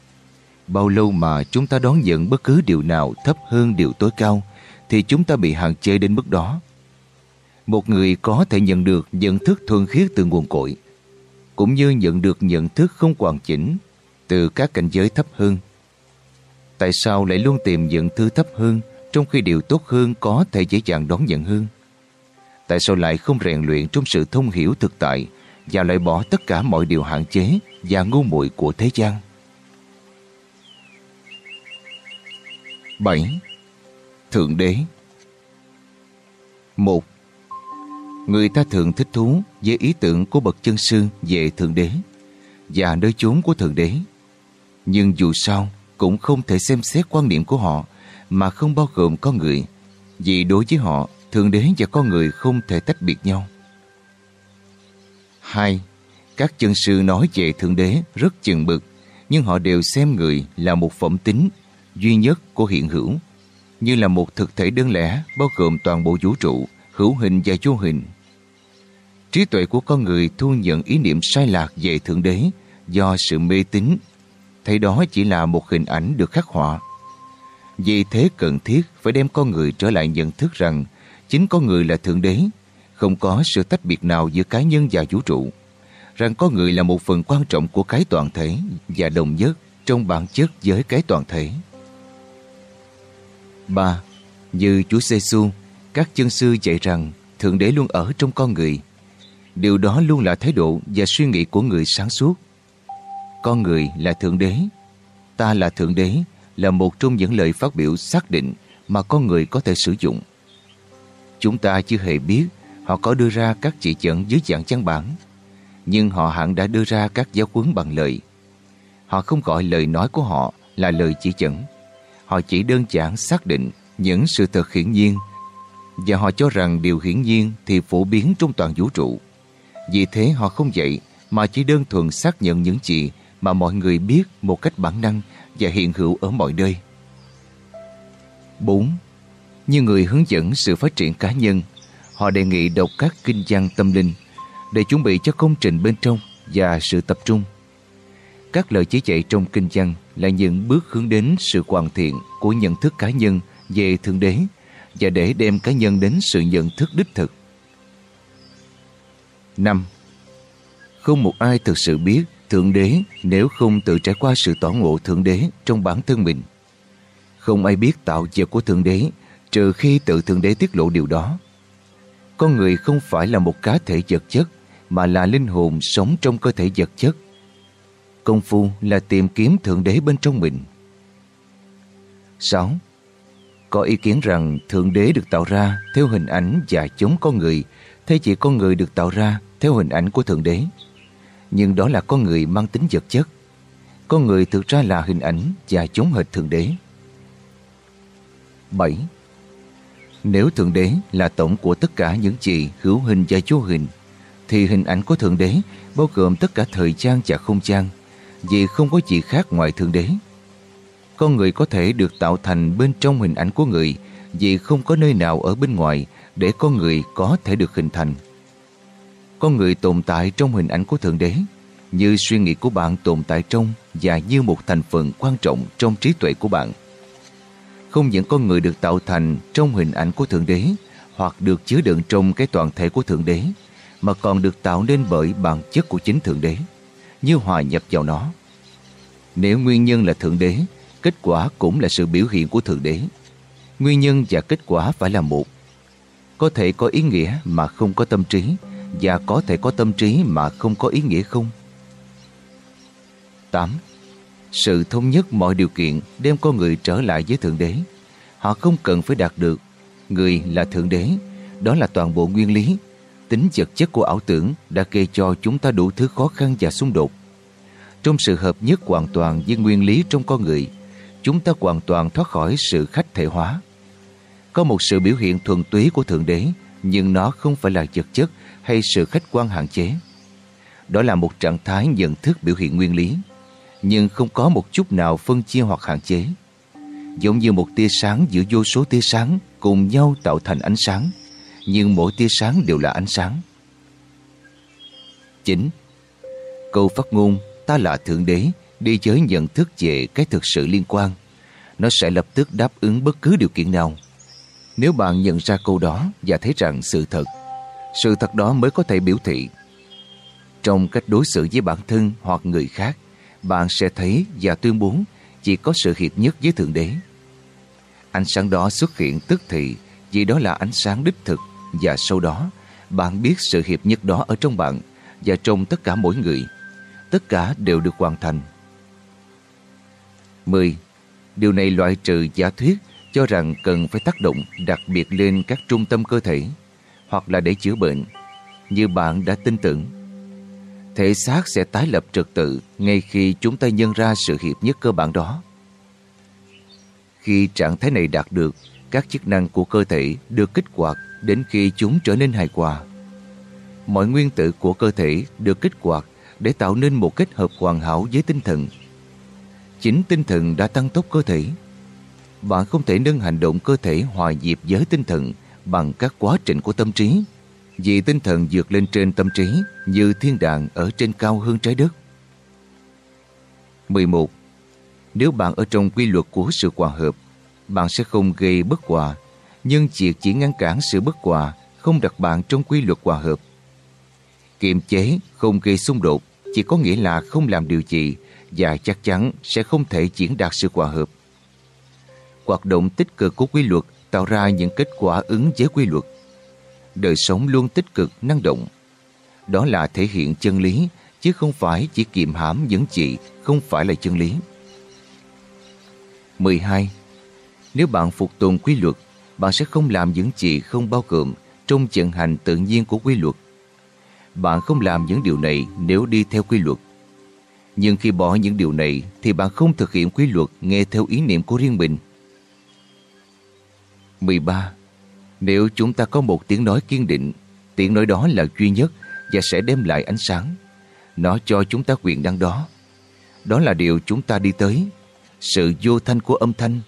Bao lâu mà chúng ta đón nhận bất cứ điều nào thấp hơn điều tối cao thì chúng ta bị hạn chế đến mức đó. Một người có thể nhận được nhận thức thuần khiết từ nguồn cội, cũng như nhận được nhận thức không hoàn chỉnh từ các cảnh giới thấp hơn. Tại sao lại luôn tìm nhận thứ thấp hơn trong khi điều tốt hơn có thể dễ dàng đón nhận hơn? Tại sao lại không rèn luyện trong sự thông hiểu thực tại và loại bỏ tất cả mọi điều hạn chế và ngu muội của thế gian? 7. Thượng Đế một Người ta thường thích thú với ý tưởng của bậc chân sư về Thượng Đế và nơi chốn của Thượng Đế. Nhưng dù sao, cũng không thể xem xét quan niệm của họ mà không bao gồm con người, vì đối với họ, Thượng Đế và con người không thể tách biệt nhau. 2. Các chân sư nói về Thượng Đế rất chừng bực, nhưng họ đều xem người là một phẩm tính duy nhất của hiện hữu, như là một thực thể đơn lẻ bao gồm toàn bộ vũ trụ, hữu hình và vô hình. Trí tuệ của con người thu nhận ý niệm sai lạc về Thượng Đế do sự mê tín, thấy đó chỉ là một hình ảnh được khắc họa. Vì thế cần thiết phải đem con người trở lại nhận thức rằng chính con người là Thượng Đế, không có sự tách biệt nào giữa cá nhân và vũ trụ, rằng con người là một phần quan trọng của cái toàn thể và đồng nhất trong bản chất với cái toàn thể. 3. Như Chúa giê -xu, các chân sư dạy rằng Thượng Đế luôn ở trong con người. Điều đó luôn là thái độ và suy nghĩ của người sáng suốt. Con người là Thượng Đế. Ta là Thượng Đế là một trong những lời phát biểu xác định mà con người có thể sử dụng. Chúng ta chưa hề biết họ có đưa ra các chỉ dẫn dưới dạng văn bản, nhưng họ hẳn đã đưa ra các giáo huấn bằng lời. Họ không gọi lời nói của họ là lời chỉ dẫn. Họ chỉ đơn giản xác định những sự thật hiển nhiên và họ cho rằng điều hiển nhiên thì phổ biến trong toàn vũ trụ. Vì thế họ không dạy mà chỉ đơn thuần xác nhận những gì mà mọi người biết một cách bản năng và hiện hữu ở mọi nơi. 4. Như người hướng dẫn sự phát triển cá nhân, họ đề nghị đọc các kinh văn tâm linh để chuẩn bị cho công trình bên trong và sự tập trung. Các lời chỉ dạy trong kinh văn là những bước hướng đến sự hoàn thiện của nhận thức cá nhân về Thượng Đế và để đem cá nhân đến sự nhận thức đích thực. 5. Không một ai thực sự biết Thượng Đế nếu không tự trải qua sự tỏ ngộ Thượng Đế trong bản thân mình. Không ai biết tạo vật của Thượng Đế trừ khi tự Thượng Đế tiết lộ điều đó. Con người không phải là một cá thể vật chất, mà là linh hồn sống trong cơ thể vật chất. Công phu là tìm kiếm Thượng Đế bên trong mình. 6. Có ý kiến rằng Thượng Đế được tạo ra theo hình ảnh và chống con người thay chỉ con người được tạo ra theo hình ảnh của Thượng Đế. Nhưng đó là con người mang tính vật chất. Con người thực ra là hình ảnh và chống hệt Thượng Đế. 7. Nếu Thượng Đế là tổng của tất cả những gì hữu hình và vô hình, thì hình ảnh của Thượng Đế bao gồm tất cả thời gian và không gian, vì không có gì khác ngoài Thượng Đế. Con người có thể được tạo thành bên trong hình ảnh của người vì không có nơi nào ở bên ngoài để con người có thể được hình thành. Con người tồn tại trong hình ảnh của Thượng Đế, như suy nghĩ của bạn tồn tại trong và như một thành phần quan trọng trong trí tuệ của bạn. Không những con người được tạo thành trong hình ảnh của Thượng Đế hoặc được chứa đựng trong cái toàn thể của Thượng Đế, mà còn được tạo nên bởi bản chất của chính Thượng Đế như hòa nhập vào nó. Nếu nguyên nhân là Thượng Đế, kết quả cũng là sự biểu hiện của Thượng Đế. Nguyên nhân và kết quả phải là một. Có thể có ý nghĩa mà không có tâm trí, và có thể có tâm trí mà không có ý nghĩa không. 8. Sự thống nhất mọi điều kiện đem con người trở lại với Thượng Đế. Họ không cần phải đạt được. Người là Thượng Đế. Đó là toàn bộ nguyên lý. Tính vật chất của ảo tưởng đã gây cho chúng ta đủ thứ khó khăn và xung đột. Trong sự hợp nhất hoàn toàn với nguyên lý trong con người, chúng ta hoàn toàn thoát khỏi sự khách thể hóa. Có một sự biểu hiện thuần túy của Thượng Đế nhưng nó không phải là vật chất hay sự khách quan hạn chế. Đó là một trạng thái nhận thức biểu hiện nguyên lý, nhưng không có một chút nào phân chia hoặc hạn chế. Giống như một tia sáng giữa vô số tia sáng cùng nhau tạo thành ánh sáng, nhưng mỗi tia sáng đều là ánh sáng. 9. Câu phát ngôn ta là Thượng Đế đi với nhận thức về cái thực sự liên quan. Nó sẽ lập tức đáp ứng bất cứ điều kiện nào. Nếu bạn nhận ra câu đó và thấy rằng sự thật, sự thật đó mới có thể biểu thị. Trong cách đối xử với bản thân hoặc người khác, bạn sẽ thấy và tuyên bố chỉ có sự hiệp nhất với Thượng Đế. Ánh sáng đó xuất hiện tức thì vì đó là ánh sáng đích thực và sau đó bạn biết sự hiệp nhất đó ở trong bạn và trong tất cả mỗi người. Tất cả đều được hoàn thành. 10. Điều này loại trừ giả thuyết cho rằng cần phải tác động đặc biệt lên các trung tâm cơ thể hoặc là để chữa bệnh như bạn đã tin tưởng. Thể xác sẽ tái lập trật tự ngay khi chúng ta nhân ra sự hiệp nhất cơ bản đó. Khi trạng thái này đạt được, các chức năng của cơ thể được kích hoạt đến khi chúng trở nên hài hòa. Mọi nguyên tử của cơ thể được kích hoạt để tạo nên một kết hợp hoàn hảo với tinh thần. Chính tinh thần đã tăng tốc cơ thể. Bạn không thể nâng hành động cơ thể hòa nhịp với tinh thần bằng các quá trình của tâm trí vì tinh thần vượt lên trên tâm trí như thiên đàng ở trên cao hơn trái đất. 11. Nếu bạn ở trong quy luật của sự hòa hợp, bạn sẽ không gây bất hòa, nhưng việc chỉ ngăn cản sự bất hòa không đặt bạn trong quy luật hòa hợp. Kiềm chế không gây xung đột chỉ có nghĩa là không làm điều gì và chắc chắn sẽ không thể diễn đạt sự hòa hợp. Hoạt động tích cực của quy luật tạo ra những kết quả ứng với quy luật. Đời sống luôn tích cực, năng động. Đó là thể hiện chân lý, chứ không phải chỉ kiềm hãm những gì không phải là chân lý. 12. Nếu bạn phục tùng quy luật, bạn sẽ không làm những gì không bao gồm trong vận hành tự nhiên của quy luật. Bạn không làm những điều này nếu đi theo quy luật. Nhưng khi bỏ những điều này thì bạn không thực hiện quy luật nghe theo ý niệm của riêng mình. 13. Nếu chúng ta có một tiếng nói kiên định, tiếng nói đó là duy nhất và sẽ đem lại ánh sáng. Nó cho chúng ta quyền năng đó. Đó là điều chúng ta đi tới. Sự vô thanh của âm thanh.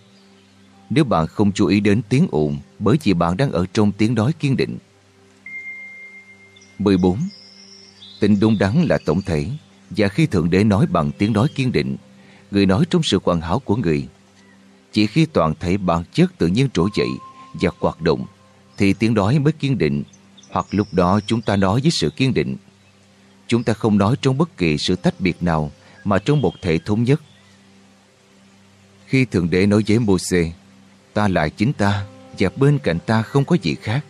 Nếu bạn không chú ý đến tiếng ồn bởi vì bạn đang ở trong tiếng nói kiên định. 14. Tình đúng đắn là tổng thể và khi Thượng Đế nói bằng tiếng nói kiên định, người nói trong sự hoàn hảo của người. Chỉ khi toàn thể bản chất tự nhiên trỗi dậy và hoạt động thì tiếng nói mới kiên định hoặc lúc đó chúng ta nói với sự kiên định. Chúng ta không nói trong bất kỳ sự tách biệt nào mà trong một thể thống nhất. Khi Thượng Đế nói với Moses, ta lại chính ta và bên cạnh ta không có gì khác.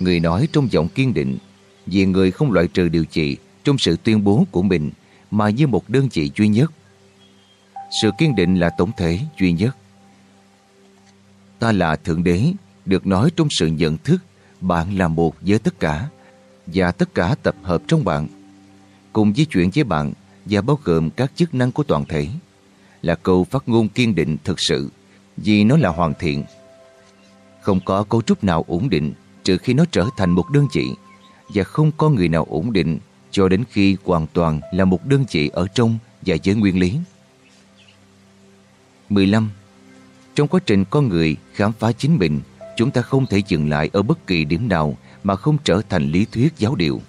Người nói trong giọng kiên định vì người không loại trừ điều trị trong sự tuyên bố của mình mà như một đơn vị duy nhất. Sự kiên định là tổng thể duy nhất. Ta là Thượng Đế, được nói trong sự nhận thức bạn là một với tất cả và tất cả tập hợp trong bạn cùng di chuyển với bạn và bao gồm các chức năng của toàn thể là câu phát ngôn kiên định thực sự vì nó là hoàn thiện. Không có cấu trúc nào ổn định trừ khi nó trở thành một đơn vị và không có người nào ổn định cho đến khi hoàn toàn là một đơn vị ở trong và với nguyên lý. 15. Trong quá trình con người khám phá chính mình, chúng ta không thể dừng lại ở bất kỳ điểm nào mà không trở thành lý thuyết giáo điều.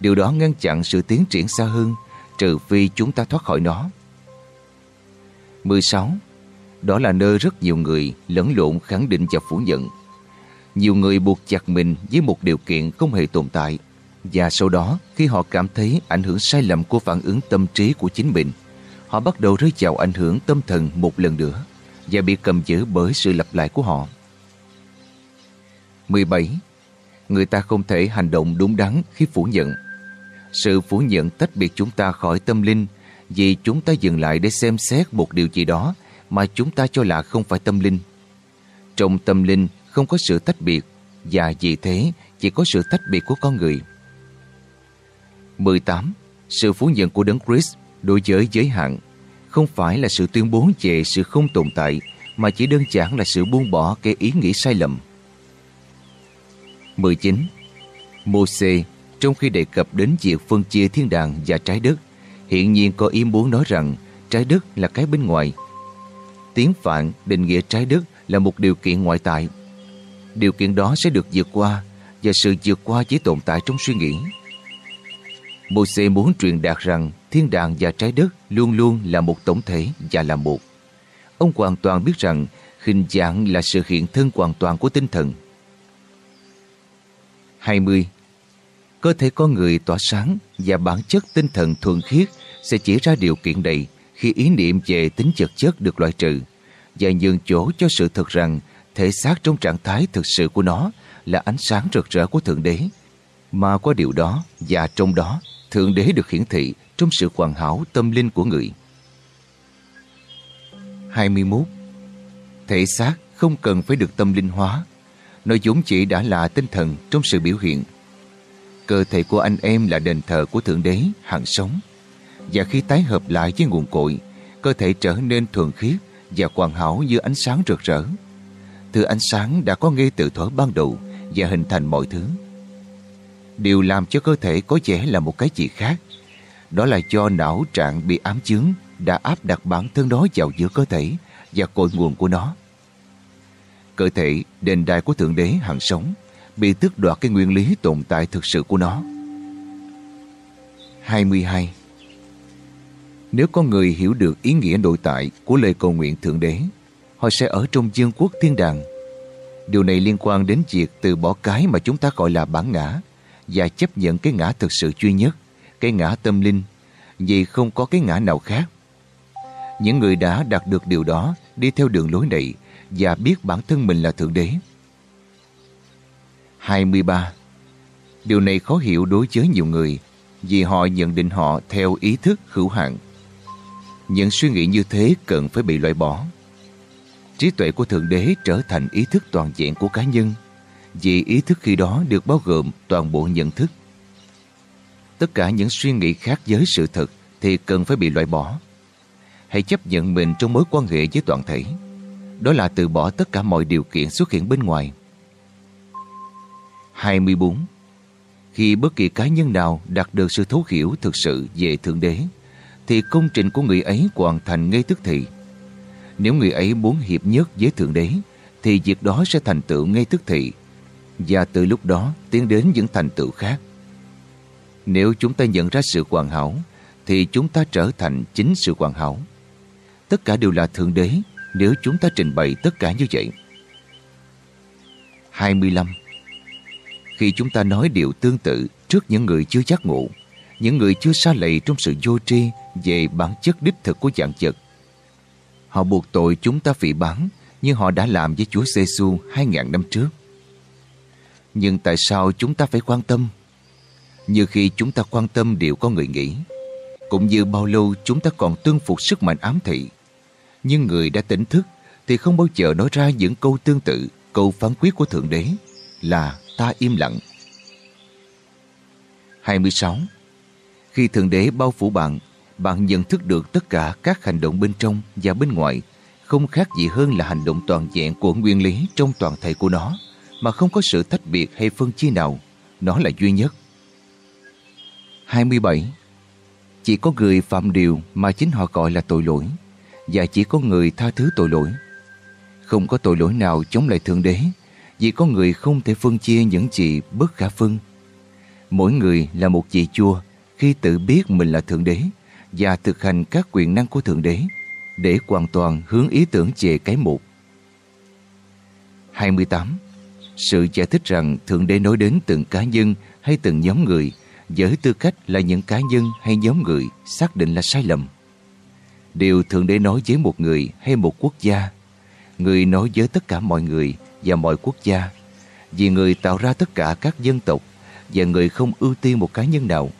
Điều đó ngăn chặn sự tiến triển xa hơn, trừ phi chúng ta thoát khỏi nó. 16. Đó là nơi rất nhiều người lẫn lộn khẳng định và phủ nhận. Nhiều người buộc chặt mình với một điều kiện không hề tồn tại và sau đó, khi họ cảm thấy ảnh hưởng sai lầm của phản ứng tâm trí của chính mình, họ bắt đầu rơi vào ảnh hưởng tâm thần một lần nữa và bị cầm giữ bởi sự lặp lại của họ. 17. Người ta không thể hành động đúng đắn khi phủ nhận. Sự phủ nhận tách biệt chúng ta khỏi tâm linh vì chúng ta dừng lại để xem xét một điều gì đó mà chúng ta cho là không phải tâm linh. Trong tâm linh không có sự tách biệt và vì thế chỉ có sự tách biệt của con người. 18. Sự phủ nhận của Đấng Christ đối với giới hạn không phải là sự tuyên bố về sự không tồn tại mà chỉ đơn giản là sự buông bỏ cái ý nghĩ sai lầm. 19. Moses trong khi đề cập đến việc phân chia thiên đàng và trái đất, hiện nhiên có ý muốn nói rằng trái đất là cái bên ngoài. Tiếng Phạn định nghĩa trái đất là một điều kiện ngoại tại. Điều kiện đó sẽ được vượt qua và sự vượt qua chỉ tồn tại trong suy nghĩ. Moses muốn truyền đạt rằng thiên đàng và trái đất luôn luôn là một tổng thể và là một. Ông hoàn toàn biết rằng hình dạng là sự hiện thân hoàn toàn của tinh thần. 20. Cơ thể con người tỏa sáng và bản chất tinh thần thuần khiết sẽ chỉ ra điều kiện đầy khi ý niệm về tính chất chất được loại trừ và nhường chỗ cho sự thật rằng thể xác trong trạng thái thực sự của nó là ánh sáng rực rỡ của Thượng Đế mà qua điều đó và trong đó, Thượng Đế được hiển thị trong sự hoàn hảo tâm linh của người. 21. Thể xác không cần phải được tâm linh hóa. Nó vốn chỉ đã là tinh thần trong sự biểu hiện. Cơ thể của anh em là đền thờ của Thượng Đế hàng sống. Và khi tái hợp lại với nguồn cội, cơ thể trở nên thuần khiết và hoàn hảo như ánh sáng rực rỡ. Thứ ánh sáng đã có ngay từ thuở ban đầu và hình thành mọi thứ. Điều làm cho cơ thể có vẻ là một cái gì khác. Đó là do não trạng bị ám chướng đã áp đặt bản thân đó vào giữa cơ thể và cội nguồn của nó. Cơ thể, đền đài của Thượng Đế hằng sống, bị tước đoạt cái nguyên lý tồn tại thực sự của nó. 22. Nếu có người hiểu được ý nghĩa nội tại của lời cầu nguyện Thượng Đế, họ sẽ ở trong dương quốc thiên đàng. Điều này liên quan đến việc từ bỏ cái mà chúng ta gọi là bản ngã và chấp nhận cái ngã thực sự duy nhất, cái ngã tâm linh, vì không có cái ngã nào khác. Những người đã đạt được điều đó đi theo đường lối này và biết bản thân mình là Thượng Đế. 23. Điều này khó hiểu đối với nhiều người vì họ nhận định họ theo ý thức hữu hạn. Những suy nghĩ như thế cần phải bị loại bỏ. Trí tuệ của Thượng Đế trở thành ý thức toàn diện của cá nhân vì ý thức khi đó được bao gồm toàn bộ nhận thức. Tất cả những suy nghĩ khác với sự thật thì cần phải bị loại bỏ. Hãy chấp nhận mình trong mối quan hệ với toàn thể. Đó là từ bỏ tất cả mọi điều kiện xuất hiện bên ngoài. 24. Khi bất kỳ cá nhân nào đạt được sự thấu hiểu thực sự về Thượng Đế, thì công trình của người ấy hoàn thành ngay tức thì. Nếu người ấy muốn hiệp nhất với Thượng Đế, thì việc đó sẽ thành tựu ngay tức thì, và từ lúc đó tiến đến những thành tựu khác. Nếu chúng ta nhận ra sự hoàn hảo, thì chúng ta trở thành chính sự hoàn hảo. Tất cả đều là Thượng Đế nếu chúng ta trình bày tất cả như vậy. 25. Khi chúng ta nói điều tương tự trước những người chưa giác ngộ, những người chưa xa lầy trong sự vô tri về bản chất đích thực của dạng vật, họ buộc tội chúng ta phỉ bán như họ đã làm với Chúa Giêsu 2.000 năm trước. Nhưng tại sao chúng ta phải quan tâm? Như khi chúng ta quan tâm điều có người nghĩ, cũng như bao lâu chúng ta còn tương phục sức mạnh ám thị. Nhưng người đã tỉnh thức thì không bao giờ nói ra những câu tương tự, câu phán quyết của Thượng Đế là ta im lặng. 26. Khi Thượng Đế bao phủ bạn, bạn nhận thức được tất cả các hành động bên trong và bên ngoài, không khác gì hơn là hành động toàn diện của nguyên lý trong toàn thể của nó, mà không có sự tách biệt hay phân chia nào. Nó là duy nhất. 27. Chỉ có người phạm điều mà chính họ gọi là tội lỗi, và chỉ có người tha thứ tội lỗi. Không có tội lỗi nào chống lại Thượng Đế, vì có người không thể phân chia những gì bất khả phân. Mỗi người là một vị chua khi tự biết mình là Thượng Đế và thực hành các quyền năng của Thượng Đế để hoàn toàn hướng ý tưởng về cái một. 28. Sự giải thích rằng Thượng Đế nói đến từng cá nhân hay từng nhóm người với tư cách là những cá nhân hay nhóm người xác định là sai lầm. Điều Thượng Đế nói với một người hay một quốc gia, người nói với tất cả mọi người và mọi quốc gia vì người tạo ra tất cả các dân tộc và người không ưu tiên một cá nhân nào.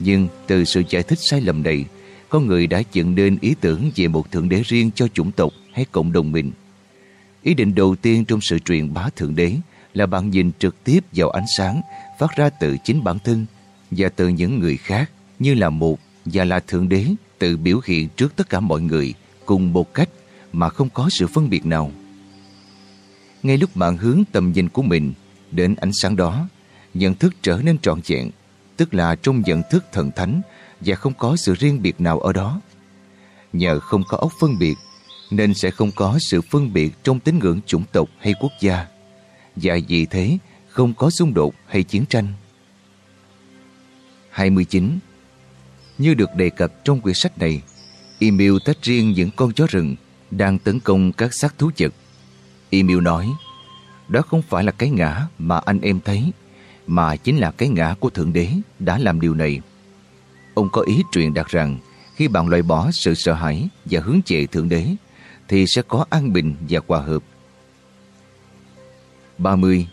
Nhưng từ sự giải thích sai lầm này, có người đã dựng nên ý tưởng về một Thượng Đế riêng cho chủng tộc hay cộng đồng mình. Ý định đầu tiên trong sự truyền bá Thượng Đế là bạn nhìn trực tiếp vào ánh sáng phát ra từ chính bản thân và từ những người khác như là một và là Thượng Đế tự biểu hiện trước tất cả mọi người cùng một cách mà không có sự phân biệt nào. Ngay lúc bạn hướng tầm nhìn của mình Đến ánh sáng đó, nhận thức trở nên trọn vẹn, tức là trong nhận thức thần thánh và không có sự riêng biệt nào ở đó. Nhờ không có ốc phân biệt, nên sẽ không có sự phân biệt trong tín ngưỡng chủng tộc hay quốc gia. Và vì thế, không có xung đột hay chiến tranh. 29. Như được đề cập trong quyển sách này, Emil tách riêng những con chó rừng đang tấn công các xác thú vật. Emil nói, đó không phải là cái ngã mà anh em thấy, mà chính là cái ngã của Thượng Đế đã làm điều này. Ông có ý truyền đạt rằng, khi bạn loại bỏ sự sợ hãi và hướng về Thượng Đế, thì sẽ có an bình và hòa hợp. 30.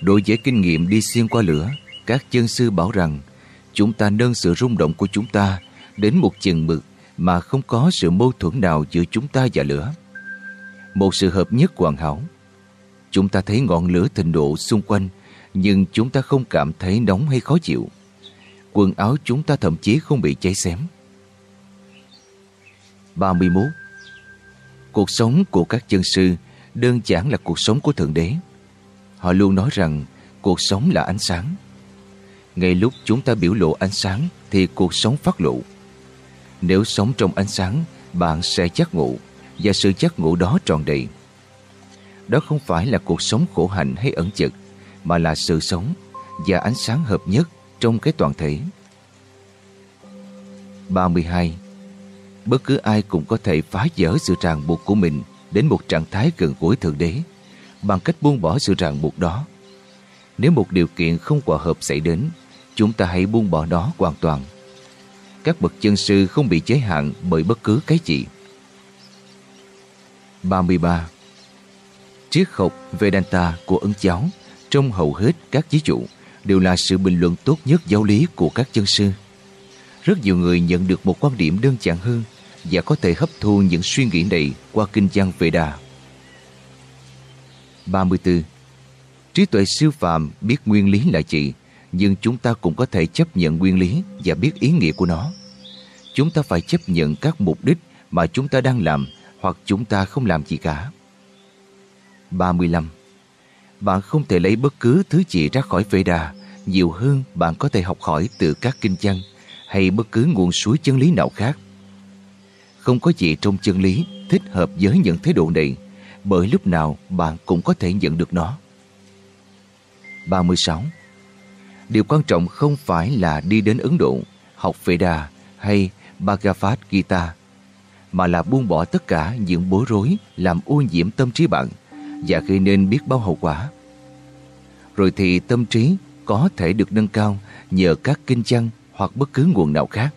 Đối với kinh nghiệm đi xuyên qua lửa, các chân sư bảo rằng chúng ta nâng sự rung động của chúng ta đến một chừng mực mà không có sự mâu thuẫn nào giữa chúng ta và lửa. Một sự hợp nhất hoàn hảo. Chúng ta thấy ngọn lửa thịnh độ xung quanh nhưng chúng ta không cảm thấy nóng hay khó chịu. Quần áo chúng ta thậm chí không bị cháy xém. 31. Cuộc sống của các chân sư đơn giản là cuộc sống của Thượng Đế. Họ luôn nói rằng cuộc sống là ánh sáng. Ngay lúc chúng ta biểu lộ ánh sáng thì cuộc sống phát lộ. Nếu sống trong ánh sáng, bạn sẽ giác ngộ và sự giác ngộ đó tròn đầy. Đó không phải là cuộc sống khổ hạnh hay ẩn chật, mà là sự sống và ánh sáng hợp nhất trong cái toàn thể. 32. Bất cứ ai cũng có thể phá vỡ sự ràng buộc của mình đến một trạng thái gần gũi Thượng Đế bằng cách buông bỏ sự ràng buộc đó. Nếu một điều kiện không hòa hợp xảy đến, chúng ta hãy buông bỏ nó hoàn toàn. Các bậc chân sư không bị giới hạn bởi bất cứ cái gì. 33. Triết học Vedanta của ấn giáo trong hầu hết các ví dụ đều là sự bình luận tốt nhất giáo lý của các chân sư. Rất nhiều người nhận được một quan điểm đơn giản hơn và có thể hấp thu những suy nghĩ này qua kinh văn Veda. 34. Trí tuệ siêu phàm biết nguyên lý là gì, nhưng chúng ta cũng có thể chấp nhận nguyên lý và biết ý nghĩa của nó. Chúng ta phải chấp nhận các mục đích mà chúng ta đang làm hoặc chúng ta không làm gì cả. 35. Bạn không thể lấy bất cứ thứ gì ra khỏi Veda nhiều hơn bạn có thể học hỏi từ các kinh văn hay bất cứ nguồn suối chân lý nào khác. Không có gì trong chân lý thích hợp với những thái độ này bởi lúc nào bạn cũng có thể nhận được nó. 36. Điều quan trọng không phải là đi đến Ấn Độ, học Veda hay Bhagavad Gita, mà là buông bỏ tất cả những bối rối làm ô nhiễm tâm trí bạn và gây nên biết bao hậu quả. Rồi thì tâm trí có thể được nâng cao nhờ các kinh chăng hoặc bất cứ nguồn nào khác.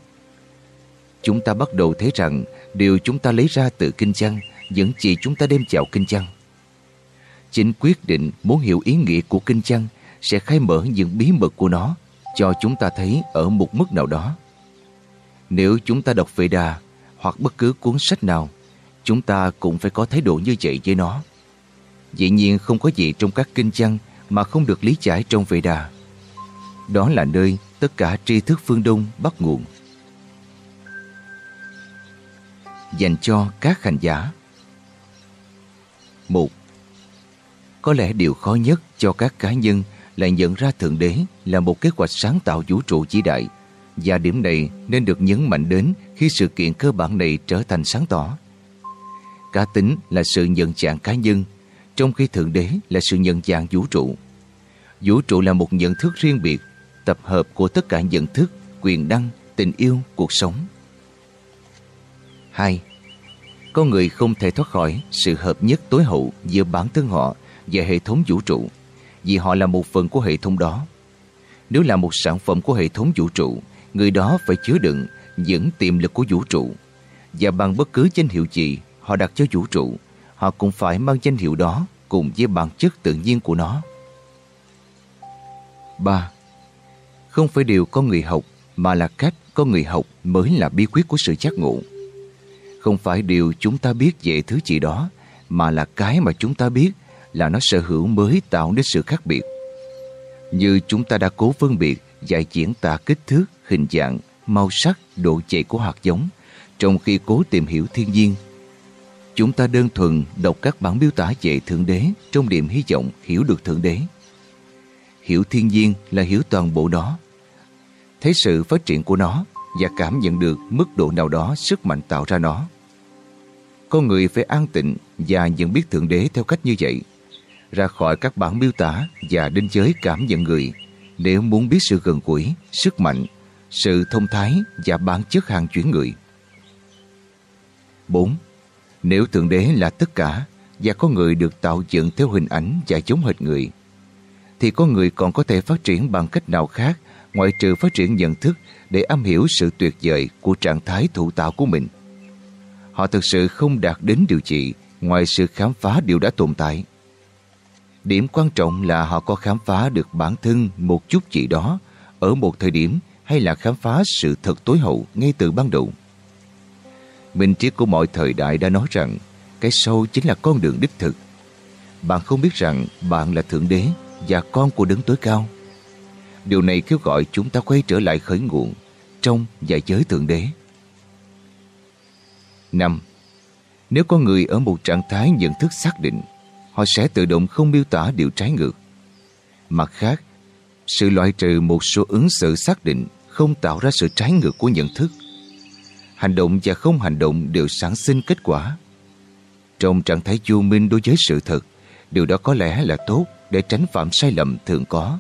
Chúng ta bắt đầu thấy rằng điều chúng ta lấy ra từ kinh chăng vẫn chỉ chúng ta đem chào kinh chăng. Chính quyết định muốn hiểu ý nghĩa của kinh chăng sẽ khai mở những bí mật của nó cho chúng ta thấy ở một mức nào đó. Nếu chúng ta đọc Veda hoặc bất cứ cuốn sách nào, chúng ta cũng phải có thái độ như vậy với nó. Dĩ nhiên không có gì trong các kinh văn mà không được lý giải trong Vệ Đà. Đó là nơi tất cả tri thức phương Đông bắt nguồn. Dành cho các hành giả một Có lẽ điều khó nhất cho các cá nhân là nhận ra Thượng Đế là một kế hoạch sáng tạo vũ trụ vĩ đại và điểm này nên được nhấn mạnh đến khi sự kiện cơ bản này trở thành sáng tỏ. Cá tính là sự nhận dạng cá nhân, trong khi Thượng Đế là sự nhận dạng vũ trụ. Vũ trụ là một nhận thức riêng biệt, tập hợp của tất cả nhận thức, quyền năng, tình yêu, cuộc sống. 2. Con người không thể thoát khỏi sự hợp nhất tối hậu giữa bản thân họ và hệ thống vũ trụ, vì họ là một phần của hệ thống đó. Nếu là một sản phẩm của hệ thống vũ trụ, người đó phải chứa đựng những tiềm lực của vũ trụ. Và bằng bất cứ danh hiệu gì họ đặt cho vũ trụ, họ cũng phải mang danh hiệu đó cùng với bản chất tự nhiên của nó. 3. Không phải điều con người học mà là cách con người học mới là bí quyết của sự giác ngộ. Không phải điều chúng ta biết về thứ gì đó mà là cái mà chúng ta biết là nó sở hữu mới tạo nên sự khác biệt. Như chúng ta đã cố phân biệt và diễn tả kích thước, hình dạng, màu sắc, độ chạy của hạt giống trong khi cố tìm hiểu thiên nhiên. Chúng ta đơn thuần đọc các bản miêu tả về Thượng Đế trong niềm hy vọng hiểu được Thượng Đế. hiểu thiên nhiên là hiểu toàn bộ nó. Thấy sự phát triển của nó và cảm nhận được mức độ nào đó sức mạnh tạo ra nó. Con người phải an tịnh và nhận biết Thượng Đế theo cách như vậy, ra khỏi các bản miêu tả và đinh giới cảm nhận người nếu muốn biết sự gần gũi, sức mạnh, sự thông thái và bản chất hàng chuyển người. 4. Nếu Thượng Đế là tất cả và có người được tạo dựng theo hình ảnh và giống hệt người, thì có người còn có thể phát triển bằng cách nào khác ngoại trừ phát triển nhận thức để âm hiểu sự tuyệt vời của trạng thái thụ tạo của mình. Họ thực sự không đạt đến điều trị ngoài sự khám phá điều đã tồn tại. Điểm quan trọng là họ có khám phá được bản thân một chút gì đó ở một thời điểm hay là khám phá sự thật tối hậu ngay từ ban đầu. Minh triết của mọi thời đại đã nói rằng cái sâu chính là con đường đích thực. Bạn không biết rằng bạn là Thượng Đế và con của đấng tối cao. Điều này kêu gọi chúng ta quay trở lại khởi nguồn trong và giới Thượng Đế. 5. Nếu con người ở một trạng thái nhận thức xác định, họ sẽ tự động không miêu tả điều trái ngược. Mặt khác, sự loại trừ một số ứng xử xác định không tạo ra sự trái ngược của nhận thức. Hành động và không hành động đều sản sinh kết quả. Trong trạng thái vô minh đối với sự thật, điều đó có lẽ là tốt để tránh phạm sai lầm thường có,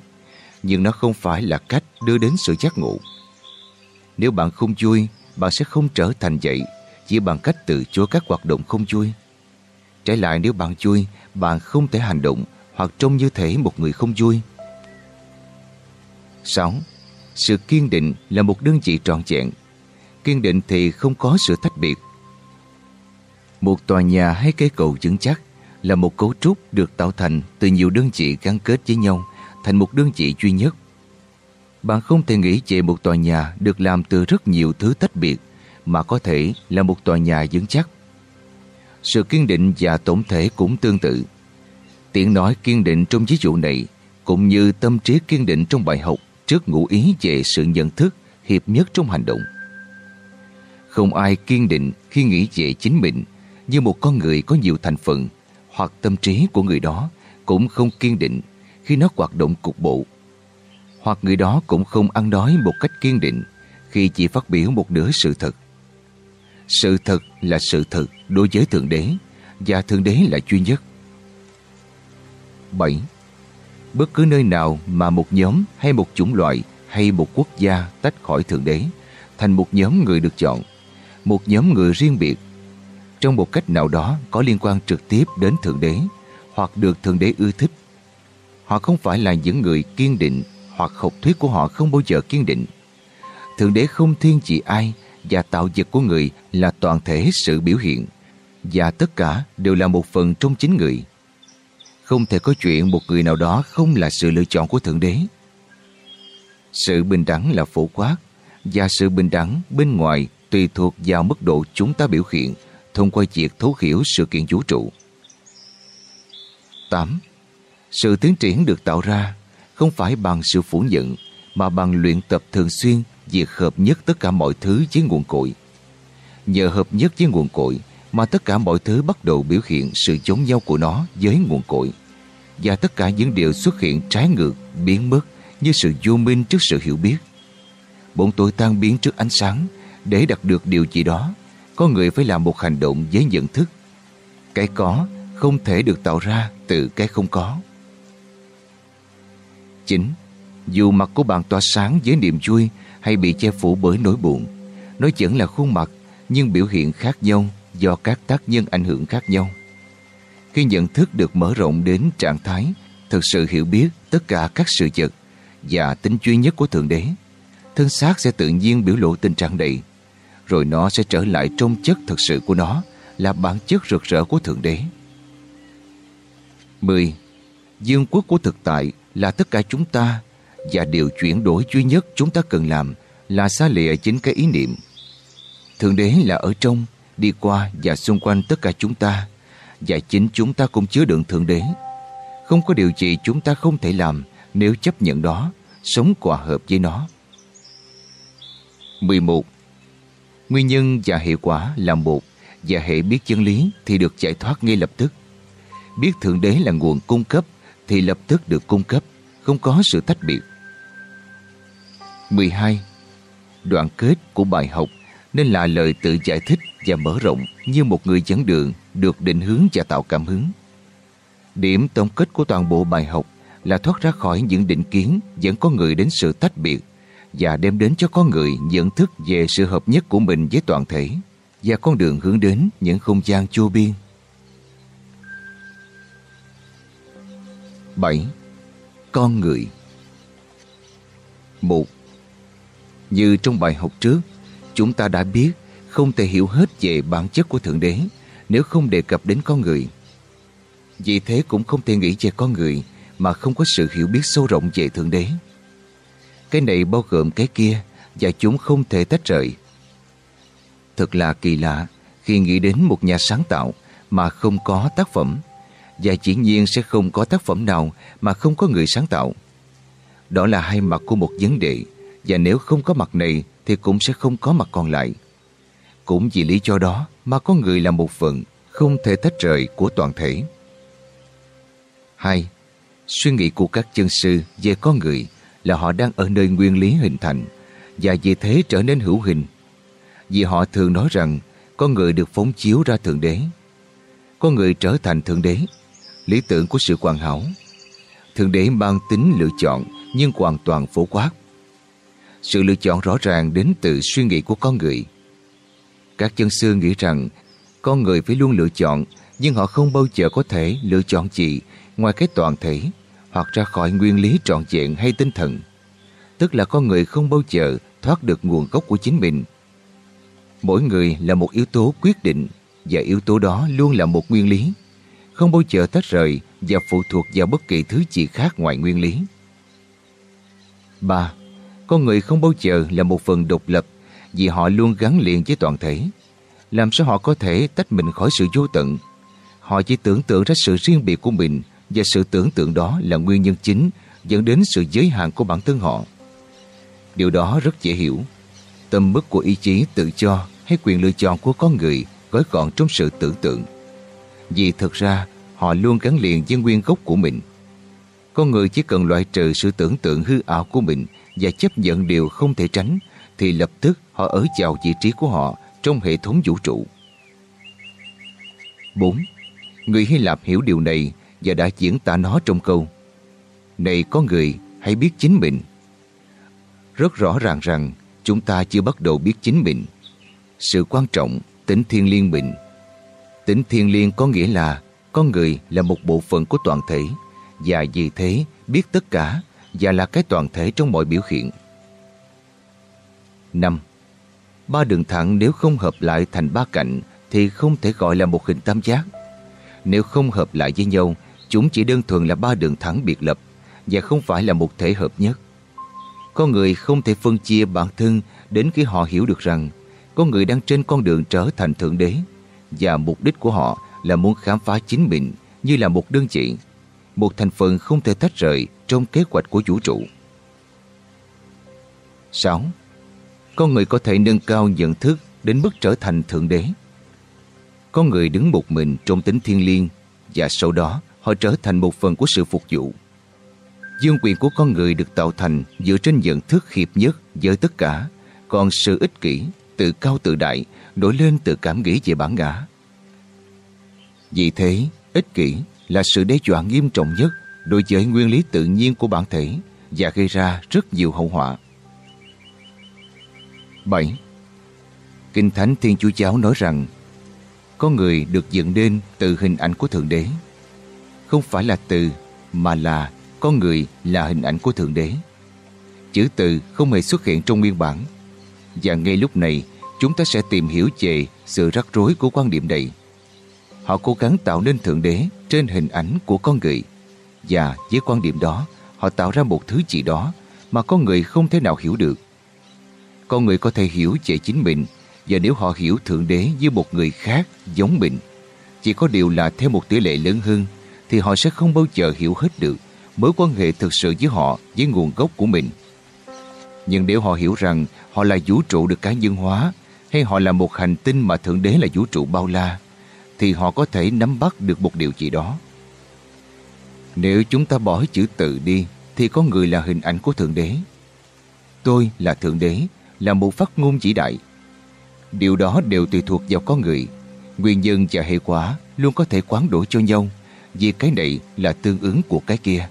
nhưng nó không phải là cách đưa đến sự giác ngộ. Nếu bạn không vui, bạn sẽ không trở thành vậy chỉ bằng cách từ chối các hoạt động không vui. Trái lại nếu bạn vui, bạn không thể hành động hoặc trông như thể một người không vui. 6. Sự kiên định là một đơn vị trọn vẹn. Kiên định thì không có sự tách biệt. Một tòa nhà hay cây cầu vững chắc là một cấu trúc được tạo thành từ nhiều đơn vị gắn kết với nhau, thành một đơn vị duy nhất. Bạn không thể nghĩ về một tòa nhà được làm từ rất nhiều thứ tách biệt, mà có thể là một tòa nhà vững chắc. Sự kiên định và tổng thể cũng tương tự. Tiện nói kiên định trong ví dụ này, cũng như tâm trí kiên định trong bài học trước ngụ ý về sự nhận thức hiệp nhất trong hành động. Không ai kiên định khi nghĩ về chính mình như một con người có nhiều thành phần hoặc tâm trí của người đó cũng không kiên định khi nó hoạt động cục bộ. Hoặc người đó cũng không ăn đói một cách kiên định khi chỉ phát biểu một nửa sự thật. Sự thật là sự thật đối với Thượng Đế và Thượng Đế là duy nhất. 7. Bất cứ nơi nào mà một nhóm hay một chủng loại hay một quốc gia tách khỏi Thượng Đế thành một nhóm người được chọn, một nhóm người riêng biệt trong một cách nào đó có liên quan trực tiếp đến Thượng Đế hoặc được Thượng Đế ưa thích. Họ không phải là những người kiên định hoặc học thuyết của họ không bao giờ kiên định. Thượng Đế không thiên chỉ ai và tạo vật của người là toàn thể sự biểu hiện và tất cả đều là một phần trong chính người. Không thể có chuyện một người nào đó không là sự lựa chọn của Thượng Đế. Sự bình đẳng là phổ quát và sự bình đẳng bên ngoài tùy thuộc vào mức độ chúng ta biểu hiện thông qua việc thấu hiểu sự kiện vũ trụ. 8. Sự tiến triển được tạo ra không phải bằng sự phủ nhận, mà bằng luyện tập thường xuyên việc hợp nhất tất cả mọi thứ với nguồn cội. Nhờ hợp nhất với nguồn cội mà tất cả mọi thứ bắt đầu biểu hiện sự giống nhau của nó với nguồn cội và tất cả những điều xuất hiện trái ngược, biến mất như sự vô minh trước sự hiểu biết. Bọn tôi tan biến trước ánh sáng để đạt được điều gì đó có người phải làm một hành động với nhận thức. Cái có không thể được tạo ra từ cái không có. 9. Dù mặt của bạn tỏa sáng với niềm vui hay bị che phủ bởi nỗi buồn, nó vẫn là khuôn mặt nhưng biểu hiện khác nhau do các tác nhân ảnh hưởng khác nhau. Khi nhận thức được mở rộng đến trạng thái thực sự hiểu biết tất cả các sự vật và tính duy nhất của Thượng Đế, thân xác sẽ tự nhiên biểu lộ tình trạng đầy rồi nó sẽ trở lại trong chất thực sự của nó là bản chất rực rỡ của Thượng Đế. 10. Dương quốc của thực tại là tất cả chúng ta và điều chuyển đổi duy nhất chúng ta cần làm là xa lìa chính cái ý niệm. Thượng Đế là ở trong, đi qua và xung quanh tất cả chúng ta và chính chúng ta cũng chứa đựng Thượng Đế. Không có điều gì chúng ta không thể làm nếu chấp nhận đó, sống hòa hợp với nó. 11. Nguyên nhân và hệ quả là một và hệ biết chân lý thì được giải thoát ngay lập tức. Biết Thượng Đế là nguồn cung cấp thì lập tức được cung cấp, không có sự tách biệt. 12. Đoạn kết của bài học nên là lời tự giải thích và mở rộng như một người dẫn đường được định hướng và tạo cảm hứng. Điểm tổng kết của toàn bộ bài học là thoát ra khỏi những định kiến dẫn con người đến sự tách biệt và đem đến cho con người nhận thức về sự hợp nhất của mình với toàn thể và con đường hướng đến những không gian chua biên. 7. Con người một Như trong bài học trước, chúng ta đã biết không thể hiểu hết về bản chất của Thượng Đế nếu không đề cập đến con người. Vì thế cũng không thể nghĩ về con người mà không có sự hiểu biết sâu rộng về Thượng Đế. Cái này bao gồm cái kia, và chúng không thể tách rời. Thật là kỳ lạ, khi nghĩ đến một nhà sáng tạo mà không có tác phẩm, và chỉ nhiên sẽ không có tác phẩm nào mà không có người sáng tạo. Đó là hai mặt của một vấn đề, và nếu không có mặt này thì cũng sẽ không có mặt còn lại. Cũng vì lý do đó mà có người là một phần không thể tách rời của toàn thể. 2. Suy nghĩ của các chân sư về con người là họ đang ở nơi nguyên lý hình thành và vì thế trở nên hữu hình. Vì họ thường nói rằng con người được phóng chiếu ra Thượng Đế. Con người trở thành Thượng Đế, lý tưởng của sự hoàn hảo. Thượng Đế mang tính lựa chọn nhưng hoàn toàn phổ quát. Sự lựa chọn rõ ràng đến từ suy nghĩ của con người. Các chân sư nghĩ rằng con người phải luôn lựa chọn nhưng họ không bao giờ có thể lựa chọn gì ngoài cái toàn thể hoặc ra khỏi nguyên lý trọn vẹn hay tinh thần. Tức là con người không bao giờ thoát được nguồn gốc của chính mình. Mỗi người là một yếu tố quyết định và yếu tố đó luôn là một nguyên lý, không bao giờ tách rời và phụ thuộc vào bất kỳ thứ gì khác ngoài nguyên lý. 3. Con người không bao giờ là một phần độc lập vì họ luôn gắn liền với toàn thể. Làm sao họ có thể tách mình khỏi sự vô tận? Họ chỉ tưởng tượng ra sự riêng biệt của mình và sự tưởng tượng đó là nguyên nhân chính dẫn đến sự giới hạn của bản thân họ. Điều đó rất dễ hiểu. Tâm mức của ý chí tự cho hay quyền lựa chọn của con người gói gọn trong sự tưởng tượng. Vì thực ra, họ luôn gắn liền với nguyên gốc của mình. Con người chỉ cần loại trừ sự tưởng tượng hư ảo của mình và chấp nhận điều không thể tránh thì lập tức họ ở vào vị trí của họ trong hệ thống vũ trụ. 4. Người Hy Lạp hiểu điều này và đã diễn tả nó trong câu Này có người, hãy biết chính mình. Rất rõ ràng rằng chúng ta chưa bắt đầu biết chính mình. Sự quan trọng, tính thiên liêng mình. Tính thiên liêng có nghĩa là con người là một bộ phận của toàn thể và vì thế biết tất cả và là cái toàn thể trong mọi biểu hiện. 5. Ba đường thẳng nếu không hợp lại thành ba cạnh thì không thể gọi là một hình tam giác. Nếu không hợp lại với nhau, chúng chỉ đơn thuần là ba đường thẳng biệt lập và không phải là một thể hợp nhất. Con người không thể phân chia bản thân đến khi họ hiểu được rằng con người đang trên con đường trở thành Thượng Đế và mục đích của họ là muốn khám phá chính mình như là một đơn vị, một thành phần không thể tách rời trong kế hoạch của vũ trụ. 6. Con người có thể nâng cao nhận thức đến mức trở thành Thượng Đế. Con người đứng một mình trong tính thiên liêng và sau đó họ trở thành một phần của sự phục vụ. Dương quyền của con người được tạo thành dựa trên nhận thức hiệp nhất với tất cả, còn sự ích kỷ, tự cao tự đại nổi lên từ cảm nghĩ về bản ngã. Vì thế, ích kỷ là sự đe dọa nghiêm trọng nhất đối với nguyên lý tự nhiên của bản thể và gây ra rất nhiều hậu họa. 7. Kinh Thánh Thiên Chúa Giáo nói rằng con người được dựng nên từ hình ảnh của Thượng Đế. Không phải là từ, mà là con người là hình ảnh của Thượng Đế. Chữ từ không hề xuất hiện trong nguyên bản. Và ngay lúc này, chúng ta sẽ tìm hiểu về sự rắc rối của quan điểm này. Họ cố gắng tạo nên Thượng Đế trên hình ảnh của con người. Và với quan điểm đó, họ tạo ra một thứ gì đó mà con người không thể nào hiểu được. Con người có thể hiểu về chính mình và nếu họ hiểu Thượng Đế như một người khác giống mình, chỉ có điều là theo một tỷ lệ lớn hơn, thì họ sẽ không bao giờ hiểu hết được mối quan hệ thực sự với họ với nguồn gốc của mình. Nhưng nếu họ hiểu rằng họ là vũ trụ được cá nhân hóa hay họ là một hành tinh mà Thượng Đế là vũ trụ bao la, thì họ có thể nắm bắt được một điều gì đó. Nếu chúng ta bỏ chữ tự đi thì có người là hình ảnh của Thượng Đế. Tôi là Thượng Đế, là một phát ngôn chỉ đại. Điều đó đều tùy thuộc vào con người. Nguyên nhân và hệ quả luôn có thể quán đổi cho nhau vì cái này là tương ứng của cái kia.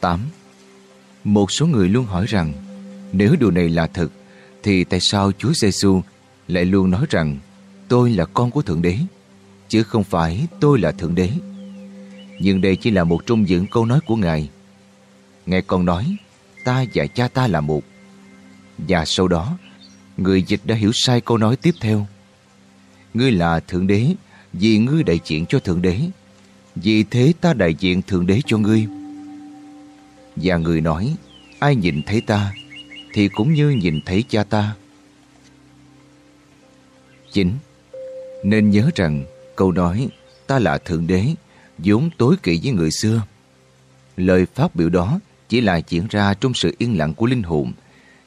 8. Một số người luôn hỏi rằng, nếu điều này là thật, thì tại sao Chúa Giêsu lại luôn nói rằng, tôi là con của Thượng Đế, chứ không phải tôi là Thượng Đế. Nhưng đây chỉ là một trong những câu nói của Ngài. Ngài còn nói, ta và cha ta là một. Và sau đó, người dịch đã hiểu sai câu nói tiếp theo. Ngươi là Thượng Đế vì ngươi đại diện cho Thượng Đế. Vì thế ta đại diện Thượng Đế cho ngươi. Và người nói ai nhìn thấy ta thì cũng như nhìn thấy cha ta. 9. Nên nhớ rằng câu nói ta là Thượng Đế vốn tối kỵ với người xưa. Lời phát biểu đó chỉ là diễn ra trong sự yên lặng của linh hồn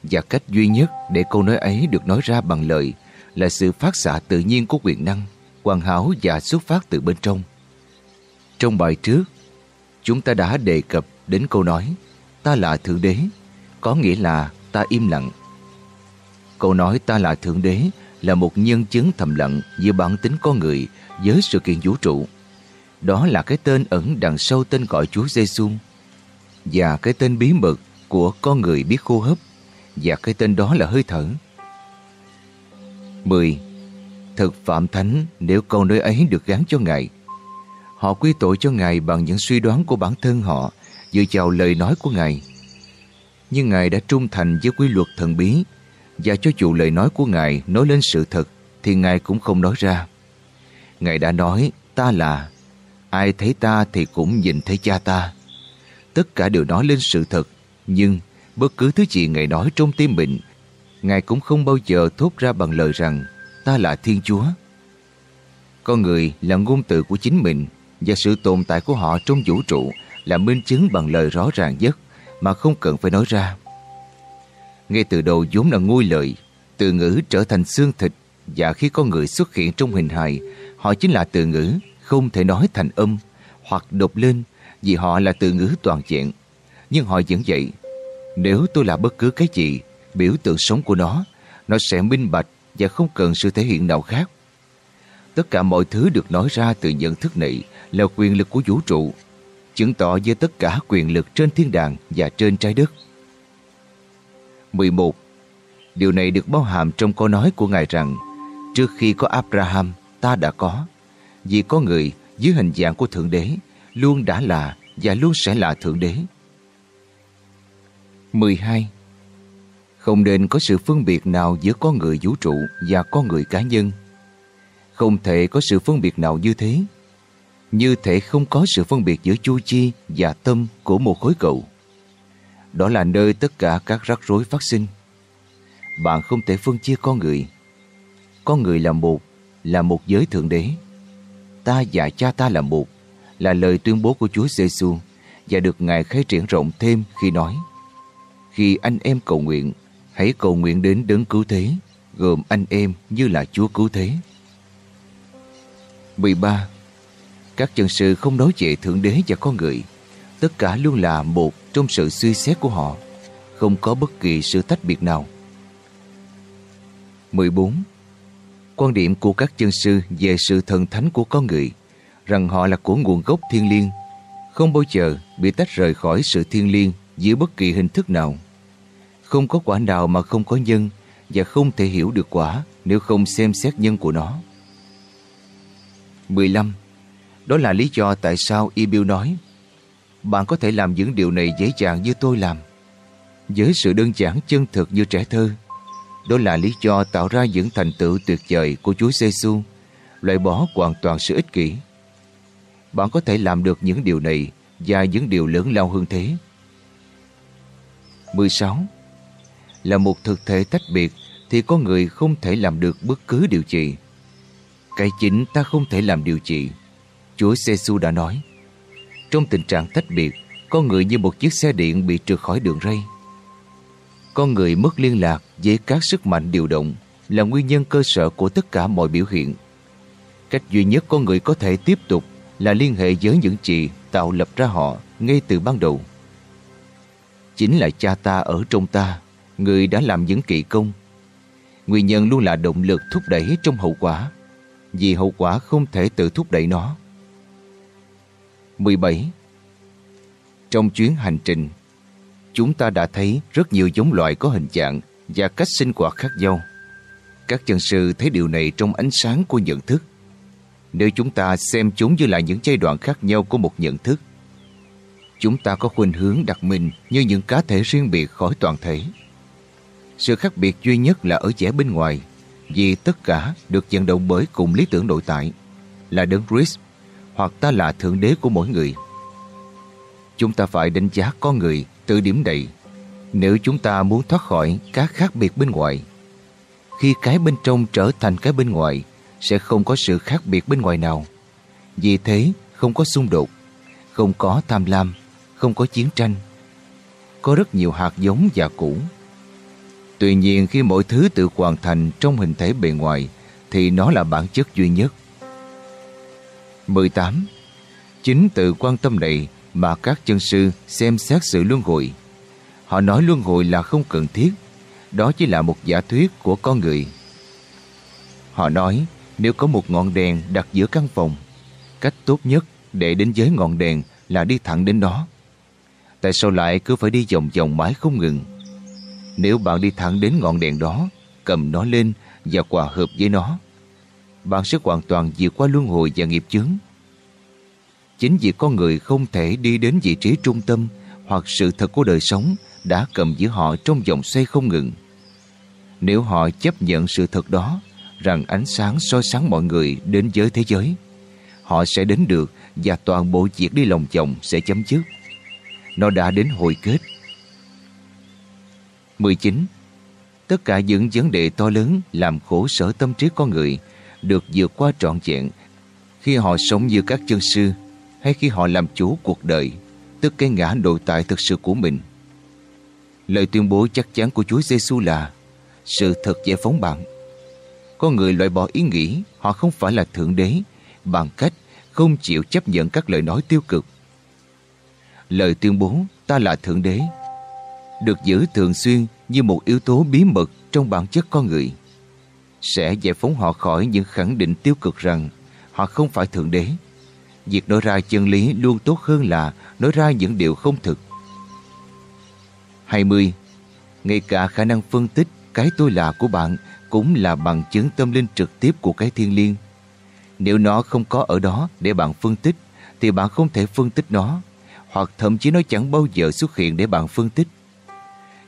và cách duy nhất để câu nói ấy được nói ra bằng lời là sự phát xạ tự nhiên của quyền năng, hoàn hảo và xuất phát từ bên trong. Trong bài trước, chúng ta đã đề cập đến câu nói ta là Thượng Đế, có nghĩa là ta im lặng. Câu nói ta là Thượng Đế là một nhân chứng thầm lặng giữa bản tính con người với sự kiện vũ trụ. Đó là cái tên ẩn đằng sau tên gọi Chúa Giêsu và cái tên bí mật của con người biết hô hấp và cái tên đó là hơi thở. 10. Thực phạm thánh, nếu câu nơi ấy được gắn cho Ngài. Họ quy tội cho Ngài bằng những suy đoán của bản thân họ, dựa vào lời nói của Ngài. Nhưng Ngài đã trung thành với quy luật thần bí, và cho dù lời nói của Ngài nói lên sự thật, thì Ngài cũng không nói ra. Ngài đã nói, ta là, ai thấy ta thì cũng nhìn thấy cha ta. Tất cả đều nói lên sự thật, nhưng bất cứ thứ gì Ngài nói trong tim mình, Ngài cũng không bao giờ thốt ra bằng lời rằng ta là Thiên Chúa. Con người là ngôn từ của chính mình và sự tồn tại của họ trong vũ trụ là minh chứng bằng lời rõ ràng nhất mà không cần phải nói ra. Ngay từ đầu vốn là ngôi lợi, từ ngữ trở thành xương thịt và khi con người xuất hiện trong hình hài, họ chính là từ ngữ không thể nói thành âm hoặc đột lên vì họ là từ ngữ toàn diện. Nhưng họ vẫn vậy. Nếu tôi là bất cứ cái gì, biểu tượng sống của nó, nó sẽ minh bạch và không cần sự thể hiện nào khác. Tất cả mọi thứ được nói ra từ nhận thức này là quyền lực của vũ trụ, chứng tỏ với tất cả quyền lực trên thiên đàng và trên trái đất. 11. Điều này được bao hàm trong câu nói của Ngài rằng trước khi có Abraham, ta đã có. Vì có người dưới hình dạng của Thượng Đế luôn đã là và luôn sẽ là Thượng Đế. 12. Không nên có sự phân biệt nào giữa con người vũ trụ và con người cá nhân. Không thể có sự phân biệt nào như thế. Như thể không có sự phân biệt giữa chu chi và tâm của một khối cầu. Đó là nơi tất cả các rắc rối phát sinh. Bạn không thể phân chia con người. Con người là một, là một giới thượng đế. Ta và cha ta là một, là lời tuyên bố của Chúa Giêsu và được Ngài khai triển rộng thêm khi nói Khi anh em cầu nguyện, hãy cầu nguyện đến đấng cứu thế, gồm anh em như là Chúa cứu thế. 13. Các chân sư không nói về Thượng Đế và con người. Tất cả luôn là một trong sự suy xét của họ, không có bất kỳ sự tách biệt nào. 14. Quan điểm của các chân sư về sự thần thánh của con người, rằng họ là của nguồn gốc thiên liêng, không bao giờ bị tách rời khỏi sự thiên liêng dưới bất kỳ hình thức nào. Không có quả nào mà không có nhân và không thể hiểu được quả nếu không xem xét nhân của nó. 15. Đó là lý do tại sao Ibiu nói bạn có thể làm những điều này dễ dàng như tôi làm. Với sự đơn giản chân thực như trẻ thơ, đó là lý do tạo ra những thành tựu tuyệt vời của Chúa Giêsu, loại bỏ hoàn toàn sự ích kỷ. Bạn có thể làm được những điều này và những điều lớn lao hơn thế. 16. Là một thực thể tách biệt thì con người không thể làm được bất cứ điều gì. Cái chính ta không thể làm điều gì. Chúa Giêsu đã nói. Trong tình trạng tách biệt, con người như một chiếc xe điện bị trượt khỏi đường ray. Con người mất liên lạc với các sức mạnh điều động là nguyên nhân cơ sở của tất cả mọi biểu hiện. Cách duy nhất con người có thể tiếp tục là liên hệ với những gì tạo lập ra họ ngay từ ban đầu. Chính là cha ta ở trong ta, người đã làm những kỳ công. Nguyên nhân luôn là động lực thúc đẩy trong hậu quả, vì hậu quả không thể tự thúc đẩy nó. 17. Trong chuyến hành trình, chúng ta đã thấy rất nhiều giống loài có hình dạng và cách sinh hoạt khác nhau. Các chân sư thấy điều này trong ánh sáng của nhận thức. Nếu chúng ta xem chúng như là những giai đoạn khác nhau của một nhận thức, chúng ta có khuynh hướng đặt mình như những cá thể riêng biệt khỏi toàn thể. Sự khác biệt duy nhất là ở vẻ bên ngoài, vì tất cả được vận động bởi cùng lý tưởng nội tại, là đấng Christ, hoặc ta là thượng đế của mỗi người. Chúng ta phải đánh giá con người từ điểm này nếu chúng ta muốn thoát khỏi các khác biệt bên ngoài. Khi cái bên trong trở thành cái bên ngoài, sẽ không có sự khác biệt bên ngoài nào. Vì thế, không có xung đột, không có tham lam, không có chiến tranh. Có rất nhiều hạt giống và củ. Tuy nhiên khi mọi thứ tự hoàn thành trong hình thể bề ngoài thì nó là bản chất duy nhất. 18. Chính từ quan tâm này mà các chân sư xem xét sự luân hồi. Họ nói luân hồi là không cần thiết, đó chỉ là một giả thuyết của con người. Họ nói nếu có một ngọn đèn đặt giữa căn phòng, cách tốt nhất để đến giới ngọn đèn là đi thẳng đến đó. Tại sao lại cứ phải đi vòng vòng mãi không ngừng? Nếu bạn đi thẳng đến ngọn đèn đó, cầm nó lên và hòa hợp với nó, bạn sẽ hoàn toàn vượt qua luân hồi và nghiệp chướng. Chính vì con người không thể đi đến vị trí trung tâm hoặc sự thật của đời sống đã cầm giữ họ trong vòng xoay không ngừng. Nếu họ chấp nhận sự thật đó, rằng ánh sáng soi sáng mọi người đến với thế giới, họ sẽ đến được và toàn bộ việc đi lòng vòng sẽ chấm dứt. Nó đã đến hồi kết. 19. Tất cả những vấn đề to lớn làm khổ sở tâm trí con người được vượt qua trọn vẹn khi họ sống như các chân sư hay khi họ làm chủ cuộc đời, tức cái ngã nội tại thực sự của mình. Lời tuyên bố chắc chắn của Chúa Giêsu là sự thật giải phóng bạn. Con người loại bỏ ý nghĩ họ không phải là Thượng Đế bằng cách không chịu chấp nhận các lời nói tiêu cực. Lời tuyên bố ta là Thượng Đế được giữ thường xuyên như một yếu tố bí mật trong bản chất con người sẽ giải phóng họ khỏi những khẳng định tiêu cực rằng họ không phải Thượng Đế. Việc nói ra chân lý luôn tốt hơn là nói ra những điều không thực. 20. Ngay cả khả năng phân tích cái tôi là của bạn cũng là bằng chứng tâm linh trực tiếp của cái thiên liêng. Nếu nó không có ở đó để bạn phân tích, thì bạn không thể phân tích nó, hoặc thậm chí nó chẳng bao giờ xuất hiện để bạn phân tích.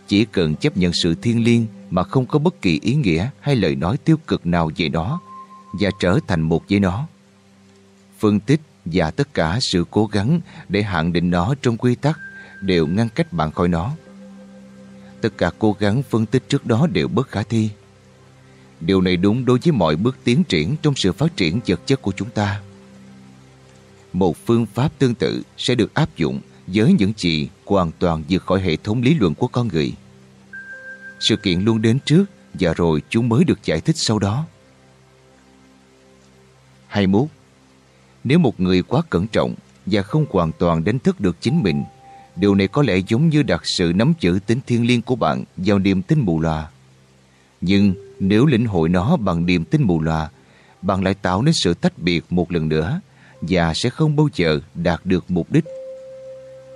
Chỉ cần chấp nhận sự thiên liêng mà không có bất kỳ ý nghĩa hay lời nói tiêu cực nào về nó và trở thành một với nó. Phân tích và tất cả sự cố gắng để hạn định nó trong quy tắc đều ngăn cách bạn khỏi nó. Tất cả cố gắng phân tích trước đó đều bất khả thi. Điều này đúng đối với mọi bước tiến triển trong sự phát triển vật chất của chúng ta. Một phương pháp tương tự sẽ được áp dụng với những gì hoàn toàn vượt khỏi hệ thống lý luận của con người. Sự kiện luôn đến trước và rồi chúng mới được giải thích sau đó. 21. Nếu một người quá cẩn trọng và không hoàn toàn đánh thức được chính mình, điều này có lẽ giống như đặt sự nắm giữ tính thiên liêng của bạn vào niềm tin mù loà. Nhưng nếu lĩnh hội nó bằng niềm tin mù loà, bạn lại tạo nên sự tách biệt một lần nữa và sẽ không bao giờ đạt được mục đích.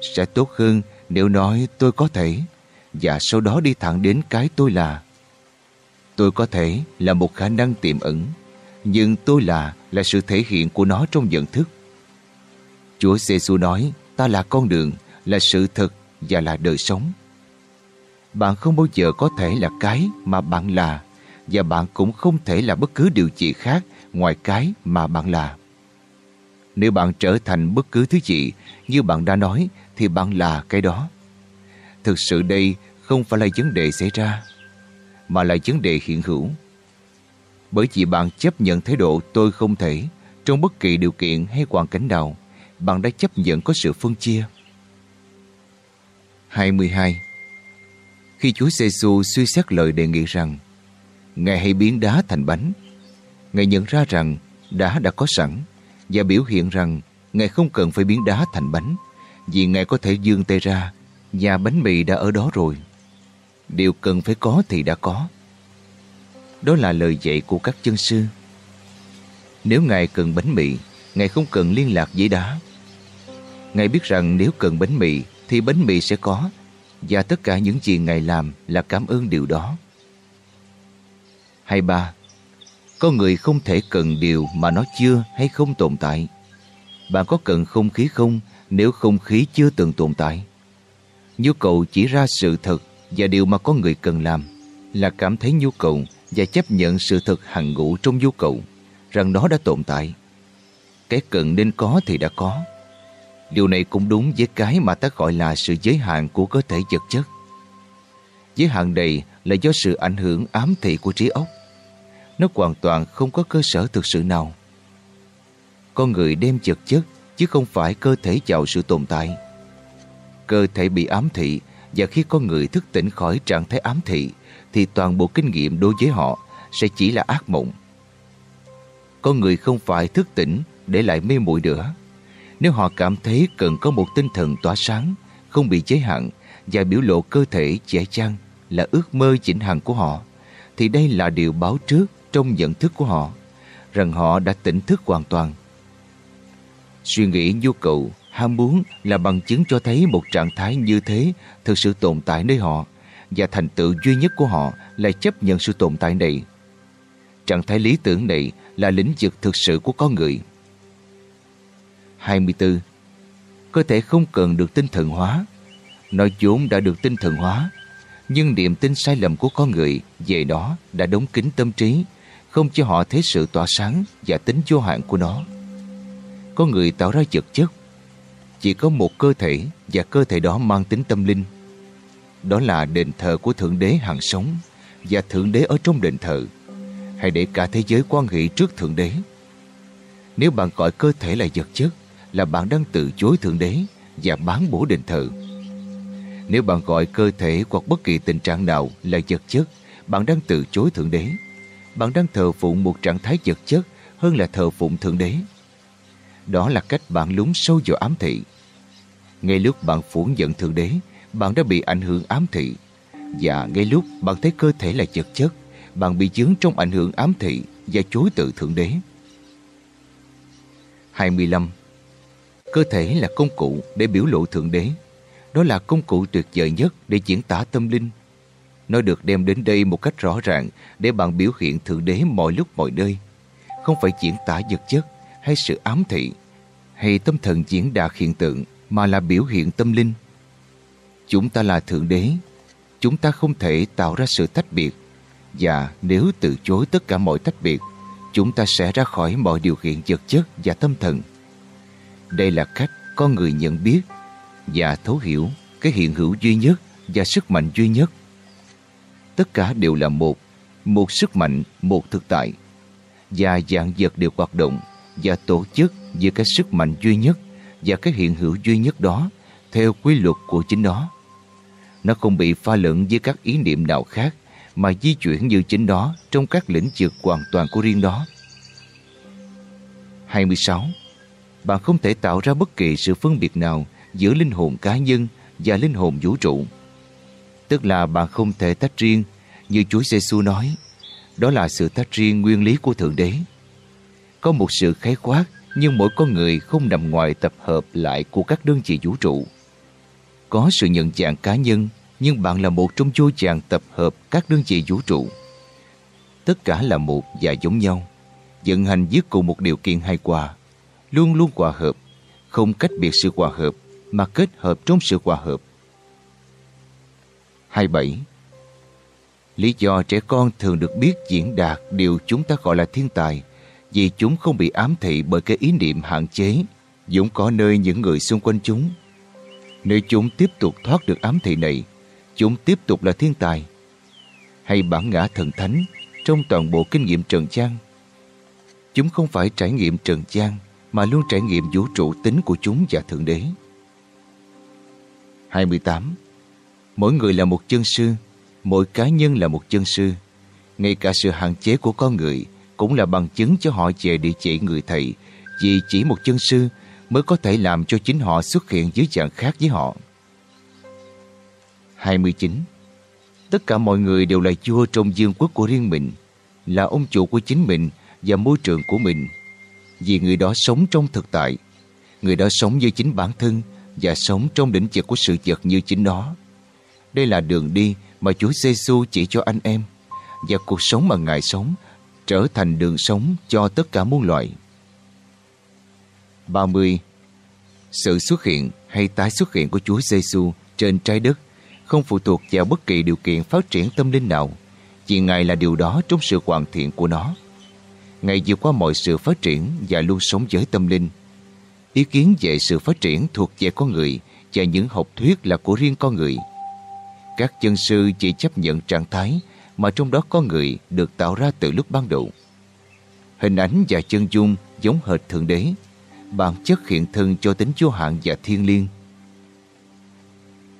Sẽ tốt hơn nếu nói tôi có thể và sau đó đi thẳng đến cái tôi là. Tôi có thể là một khả năng tiềm ẩn, nhưng tôi là là sự thể hiện của nó trong nhận thức. Chúa giê nói ta là con đường, là sự thật và là đời sống. Bạn không bao giờ có thể là cái mà bạn là và bạn cũng không thể là bất cứ điều gì khác ngoài cái mà bạn là. Nếu bạn trở thành bất cứ thứ gì như bạn đã nói thì bạn là cái đó. Thực sự đây không phải là vấn đề xảy ra mà là vấn đề hiện hữu. Bởi vì bạn chấp nhận thái độ tôi không thể trong bất kỳ điều kiện hay hoàn cảnh nào bạn đã chấp nhận có sự phân chia. 22. Khi Chúa giê suy xét lời đề nghị rằng Ngài hãy biến đá thành bánh, Ngài nhận ra rằng đá đã có sẵn và biểu hiện rằng Ngài không cần phải biến đá thành bánh vì Ngài có thể dương tay ra và bánh mì đã ở đó rồi. Điều cần phải có thì đã có. Đó là lời dạy của các chân sư. Nếu Ngài cần bánh mì, Ngài không cần liên lạc với đá. Ngài biết rằng nếu cần bánh mì thì bánh mì sẽ có và tất cả những gì Ngài làm là cảm ơn điều đó. Hay ba, có người không thể cần điều mà nó chưa hay không tồn tại. Bạn có cần không khí không nếu không khí chưa từng tồn tại? Nhu cầu chỉ ra sự thật và điều mà có người cần làm là cảm thấy nhu cầu và chấp nhận sự thật hằng ngũ trong nhu cầu, rằng nó đã tồn tại. Cái cần nên có thì đã có. Điều này cũng đúng với cái mà ta gọi là sự giới hạn của cơ thể vật chất. Giới hạn này là do sự ảnh hưởng ám thị của trí óc. Nó hoàn toàn không có cơ sở thực sự nào. Con người đem vật chất chứ không phải cơ thể chào sự tồn tại. Cơ thể bị ám thị và khi con người thức tỉnh khỏi trạng thái ám thị thì toàn bộ kinh nghiệm đối với họ sẽ chỉ là ác mộng. Con người không phải thức tỉnh để lại mê muội nữa. Nếu họ cảm thấy cần có một tinh thần tỏa sáng, không bị giới hạn và biểu lộ cơ thể trẻ chăng là ước mơ chỉnh hằng của họ, thì đây là điều báo trước trong nhận thức của họ, rằng họ đã tỉnh thức hoàn toàn. Suy nghĩ nhu cầu, ham muốn là bằng chứng cho thấy một trạng thái như thế thực sự tồn tại nơi họ và thành tựu duy nhất của họ là chấp nhận sự tồn tại này. Trạng thái lý tưởng này là lĩnh vực thực sự của con người. 24. Cơ thể không cần được tinh thần hóa. Nói vốn đã được tinh thần hóa, nhưng niềm tin sai lầm của con người về đó đã đóng kín tâm trí, không cho họ thấy sự tỏa sáng và tính vô hạn của nó có người tạo ra vật chất, chỉ có một cơ thể và cơ thể đó mang tính tâm linh. Đó là đền thờ của Thượng Đế hàng sống và Thượng Đế ở trong đền thờ. Hãy để cả thế giới quan hệ trước Thượng Đế. Nếu bạn gọi cơ thể là vật chất, là bạn đang từ chối Thượng Đế và bán bổ đền thờ. Nếu bạn gọi cơ thể hoặc bất kỳ tình trạng nào là vật chất, bạn đang từ chối Thượng Đế. Bạn đang thờ phụng một trạng thái vật chất hơn là thờ phụng Thượng Đế. Đó là cách bạn lún sâu vào ám thị. Ngay lúc bạn phủ nhận Thượng Đế, bạn đã bị ảnh hưởng ám thị. Và ngay lúc bạn thấy cơ thể là vật chất, bạn bị dướng trong ảnh hưởng ám thị và chối từ Thượng Đế. 25. Cơ thể là công cụ để biểu lộ Thượng Đế. Đó là công cụ tuyệt vời nhất để diễn tả tâm linh. Nó được đem đến đây một cách rõ ràng để bạn biểu hiện Thượng Đế mọi lúc mọi nơi. Không phải diễn tả vật chất hay sự ám thị hay tâm thần diễn đạt hiện tượng mà là biểu hiện tâm linh. Chúng ta là Thượng Đế. Chúng ta không thể tạo ra sự tách biệt và nếu từ chối tất cả mọi tách biệt chúng ta sẽ ra khỏi mọi điều kiện vật chất và tâm thần. Đây là cách con người nhận biết và thấu hiểu cái hiện hữu duy nhất và sức mạnh duy nhất. Tất cả đều là một, một sức mạnh, một thực tại. Và dạng vật đều hoạt động và tổ chức giữa cái sức mạnh duy nhất và cái hiện hữu duy nhất đó, theo quy luật của chính nó. Nó không bị pha lẫn với các ý niệm nào khác mà di chuyển như chính đó trong các lĩnh vực hoàn toàn của riêng đó. 26. Bạn không thể tạo ra bất kỳ sự phân biệt nào giữa linh hồn cá nhân và linh hồn vũ trụ. Tức là bạn không thể tách riêng, như Chúa giê nói. Đó là sự tách riêng nguyên lý của Thượng Đế. Có một sự khái quát nhưng mỗi con người không nằm ngoài tập hợp lại của các đơn vị vũ trụ. Có sự nhận dạng cá nhân nhưng bạn là một trong vô dạng tập hợp các đơn vị vũ trụ. Tất cả là một và giống nhau, vận hành dưới cùng một điều kiện hài hòa, luôn luôn hòa hợp, không cách biệt sự hòa hợp mà kết hợp trong sự hòa hợp. 27. Lý do trẻ con thường được biết diễn đạt điều chúng ta gọi là thiên tài vì chúng không bị ám thị bởi cái ý niệm hạn chế dũng có nơi những người xung quanh chúng. Nếu chúng tiếp tục thoát được ám thị này, chúng tiếp tục là thiên tài hay bản ngã thần thánh trong toàn bộ kinh nghiệm trần gian. Chúng không phải trải nghiệm trần gian mà luôn trải nghiệm vũ trụ tính của chúng và Thượng Đế. 28. Mỗi người là một chân sư, mỗi cá nhân là một chân sư. Ngay cả sự hạn chế của con người cũng là bằng chứng cho họ về địa chỉ người thầy vì chỉ một chân sư mới có thể làm cho chính họ xuất hiện dưới dạng khác với họ. 29. Tất cả mọi người đều là vua trong dương quốc của riêng mình, là ông chủ của chính mình và môi trường của mình. Vì người đó sống trong thực tại, người đó sống như chính bản thân và sống trong đỉnh vực của sự vật như chính nó. Đây là đường đi mà Chúa Giêsu chỉ cho anh em và cuộc sống mà Ngài sống trở thành đường sống cho tất cả muôn loài. 30. Sự xuất hiện hay tái xuất hiện của Chúa Giêsu trên trái đất không phụ thuộc vào bất kỳ điều kiện phát triển tâm linh nào, chỉ Ngài là điều đó trong sự hoàn thiện của nó. Ngài vượt qua mọi sự phát triển và luôn sống với tâm linh. Ý kiến về sự phát triển thuộc về con người và những học thuyết là của riêng con người. Các chân sư chỉ chấp nhận trạng thái mà trong đó có người được tạo ra từ lúc ban đầu. Hình ảnh và chân dung giống hệt Thượng Đế, bản chất hiện thân cho tính vô hạn và thiên liêng.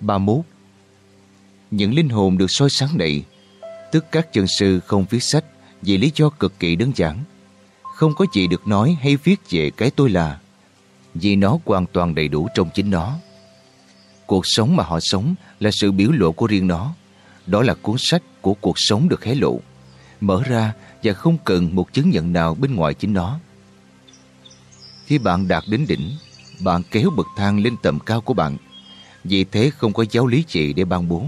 31. Những linh hồn được soi sáng này, tức các chân sư không viết sách vì lý do cực kỳ đơn giản. Không có gì được nói hay viết về cái tôi là, vì nó hoàn toàn đầy đủ trong chính nó. Cuộc sống mà họ sống là sự biểu lộ của riêng nó. Đó là cuốn sách của cuộc sống được hé lộ, mở ra và không cần một chứng nhận nào bên ngoài chính nó. Khi bạn đạt đến đỉnh, bạn kéo bậc thang lên tầm cao của bạn. Vì thế không có giáo lý gì để ban bố.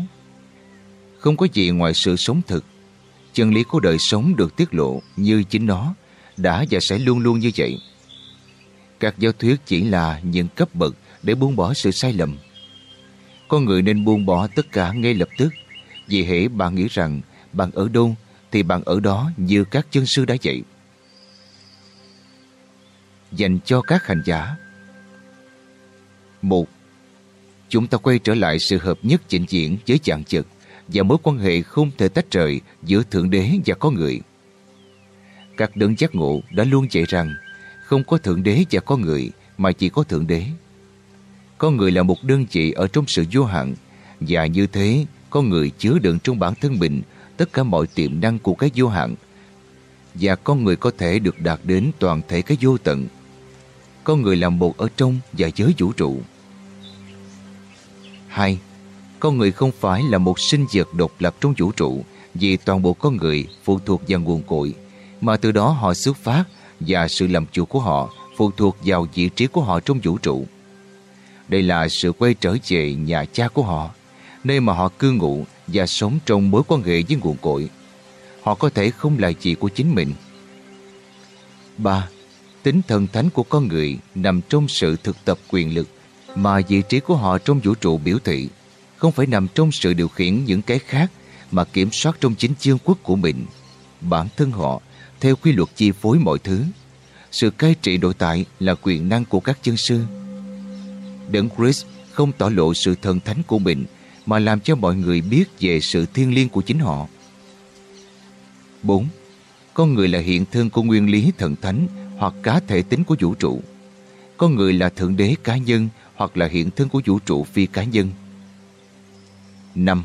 Không có gì ngoài sự sống thực. Chân lý của đời sống được tiết lộ như chính nó, đã và sẽ luôn luôn như vậy. Các giáo thuyết chỉ là những cấp bậc để buông bỏ sự sai lầm. Con người nên buông bỏ tất cả ngay lập tức vì hễ bạn nghĩ rằng bạn ở đâu, thì bạn ở đó như các chân sư đã dạy. Dành cho các hành giả một, Chúng ta quay trở lại sự hợp nhất chỉnh diễn với dạng trực và mối quan hệ không thể tách rời giữa Thượng Đế và con người. Các đấng giác ngộ đã luôn dạy rằng không có Thượng Đế và con người mà chỉ có Thượng Đế. Con người là một đơn vị ở trong sự vô hạn và như thế con người chứa đựng trong bản thân mình tất cả mọi tiềm năng của cái vô hạn và con người có thể được đạt đến toàn thể cái vô tận. Con người là một ở trong và giới vũ trụ. 2. Con người không phải là một sinh vật độc lập trong vũ trụ vì toàn bộ con người phụ thuộc vào nguồn cội, mà từ đó họ xuất phát và sự làm chủ của họ phụ thuộc vào vị trí của họ trong vũ trụ. Đây là sự quay trở về nhà cha của họ nơi mà họ cư ngụ và sống trong mối quan hệ với nguồn cội. Họ có thể không là gì của chính mình. 3. Tính thần thánh của con người nằm trong sự thực tập quyền lực mà vị trí của họ trong vũ trụ biểu thị, không phải nằm trong sự điều khiển những cái khác mà kiểm soát trong chính chương quốc của mình. Bản thân họ, theo quy luật chi phối mọi thứ, sự cai trị nội tại là quyền năng của các chân sư. Đấng Chris không tỏ lộ sự thần thánh của mình mà làm cho mọi người biết về sự thiên liêng của chính họ. 4. Con người là hiện thân của nguyên lý thần thánh hoặc cá thể tính của vũ trụ. Con người là thượng đế cá nhân hoặc là hiện thân của vũ trụ phi cá nhân. 5.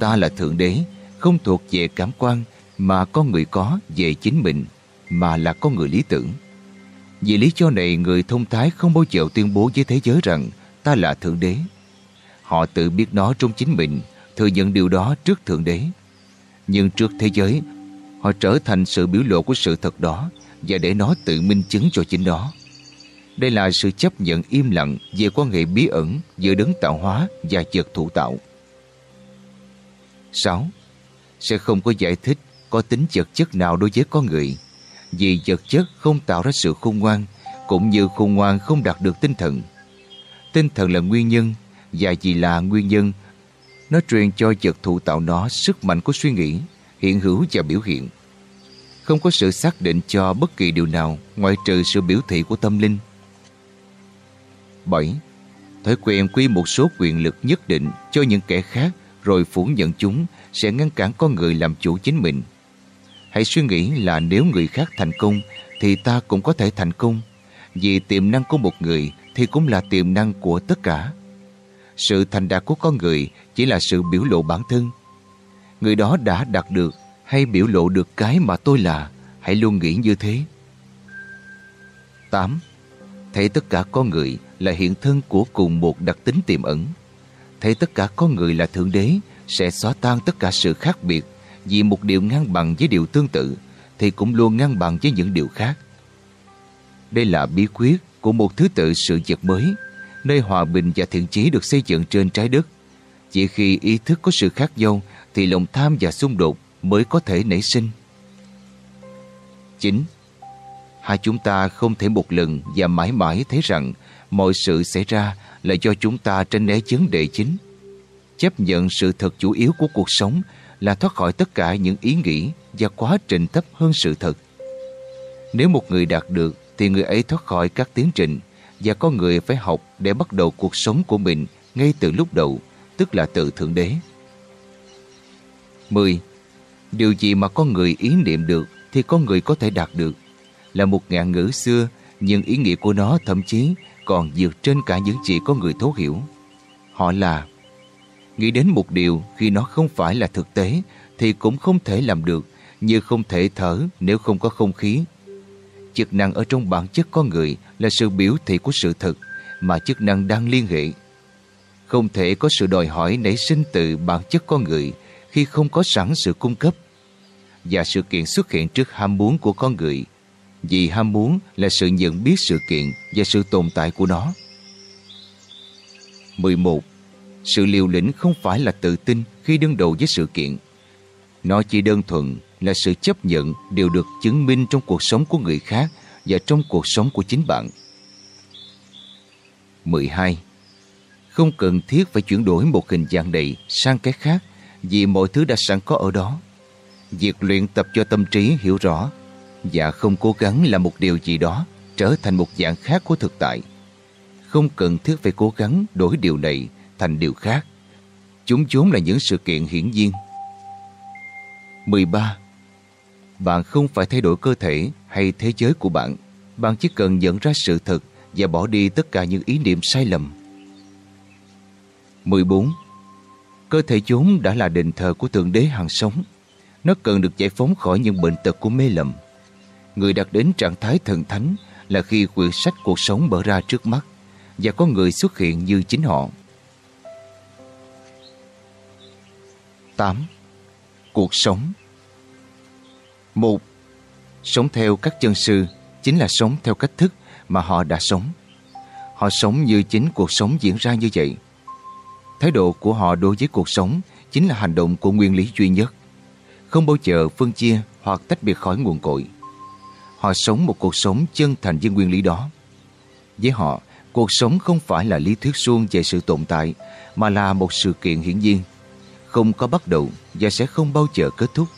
Ta là thượng đế, không thuộc về cảm quan mà con người có về chính mình, mà là con người lý tưởng. Vì lý do này, người thông thái không bao giờ tuyên bố với thế giới rằng ta là thượng đế. Họ tự biết nó trong chính mình, thừa nhận điều đó trước Thượng Đế. Nhưng trước thế giới, họ trở thành sự biểu lộ của sự thật đó và để nó tự minh chứng cho chính nó. Đây là sự chấp nhận im lặng về quan hệ bí ẩn giữa đấng tạo hóa và vật thụ tạo. 6. Sẽ không có giải thích có tính vật chất nào đối với con người vì vật chất không tạo ra sự khôn ngoan cũng như khôn ngoan không đạt được tinh thần. Tinh thần là nguyên nhân và vì là nguyên nhân nó truyền cho vật thụ tạo nó sức mạnh của suy nghĩ, hiện hữu và biểu hiện. Không có sự xác định cho bất kỳ điều nào ngoại trừ sự biểu thị của tâm linh. 7. Thói quen quy một số quyền lực nhất định cho những kẻ khác rồi phủ nhận chúng sẽ ngăn cản con người làm chủ chính mình. Hãy suy nghĩ là nếu người khác thành công thì ta cũng có thể thành công. Vì tiềm năng của một người thì cũng là tiềm năng của tất cả. Sự thành đạt của con người chỉ là sự biểu lộ bản thân. Người đó đã đạt được hay biểu lộ được cái mà tôi là, hãy luôn nghĩ như thế. 8. thấy tất cả con người là hiện thân của cùng một đặc tính tiềm ẩn. Thấy tất cả con người là Thượng Đế sẽ xóa tan tất cả sự khác biệt vì một điều ngang bằng với điều tương tự thì cũng luôn ngang bằng với những điều khác. Đây là bí quyết của một thứ tự sự vật mới, nơi hòa bình và thiện chí được xây dựng trên trái đất. Chỉ khi ý thức có sự khác nhau thì lòng tham và xung đột mới có thể nảy sinh. 9. Hai chúng ta không thể một lần và mãi mãi thấy rằng mọi sự xảy ra là do chúng ta tranh né vấn đề chính. Chấp nhận sự thật chủ yếu của cuộc sống là thoát khỏi tất cả những ý nghĩ và quá trình thấp hơn sự thật. Nếu một người đạt được thì người ấy thoát khỏi các tiến trình và có người phải học để bắt đầu cuộc sống của mình ngay từ lúc đầu, tức là từ Thượng Đế. 10. Điều gì mà con người ý niệm được thì con người có thể đạt được. Là một ngạn ngữ xưa, nhưng ý nghĩa của nó thậm chí còn vượt trên cả những gì có người thấu hiểu. Họ là Nghĩ đến một điều khi nó không phải là thực tế thì cũng không thể làm được như không thể thở nếu không có không khí. Chức năng ở trong bản chất con người là sự biểu thị của sự thật mà chức năng đang liên hệ. Không thể có sự đòi hỏi nảy sinh từ bản chất con người khi không có sẵn sự cung cấp. Và sự kiện xuất hiện trước ham muốn của con người, vì ham muốn là sự nhận biết sự kiện và sự tồn tại của nó. 11. Sự liều lĩnh không phải là tự tin khi đương đầu với sự kiện. Nó chỉ đơn thuần là sự chấp nhận đều được chứng minh trong cuộc sống của người khác và trong cuộc sống của chính bạn. 12. Không cần thiết phải chuyển đổi một hình dạng này sang cái khác vì mọi thứ đã sẵn có ở đó. Việc luyện tập cho tâm trí hiểu rõ và không cố gắng là một điều gì đó trở thành một dạng khác của thực tại. Không cần thiết phải cố gắng đổi điều này thành điều khác. Chúng vốn là những sự kiện hiển nhiên. 13. Bạn không phải thay đổi cơ thể hay thế giới của bạn. Bạn chỉ cần nhận ra sự thật và bỏ đi tất cả những ý niệm sai lầm. 14. Cơ thể chúng đã là đền thờ của Thượng Đế hàng sống. Nó cần được giải phóng khỏi những bệnh tật của mê lầm. Người đạt đến trạng thái thần thánh là khi quyển sách cuộc sống mở ra trước mắt và có người xuất hiện như chính họ. 8. Cuộc sống một Sống theo các chân sư chính là sống theo cách thức mà họ đã sống. Họ sống như chính cuộc sống diễn ra như vậy. Thái độ của họ đối với cuộc sống chính là hành động của nguyên lý duy nhất. Không bao giờ phân chia hoặc tách biệt khỏi nguồn cội. Họ sống một cuộc sống chân thành với nguyên lý đó. Với họ, cuộc sống không phải là lý thuyết suông về sự tồn tại, mà là một sự kiện hiển nhiên. Không có bắt đầu và sẽ không bao giờ kết thúc.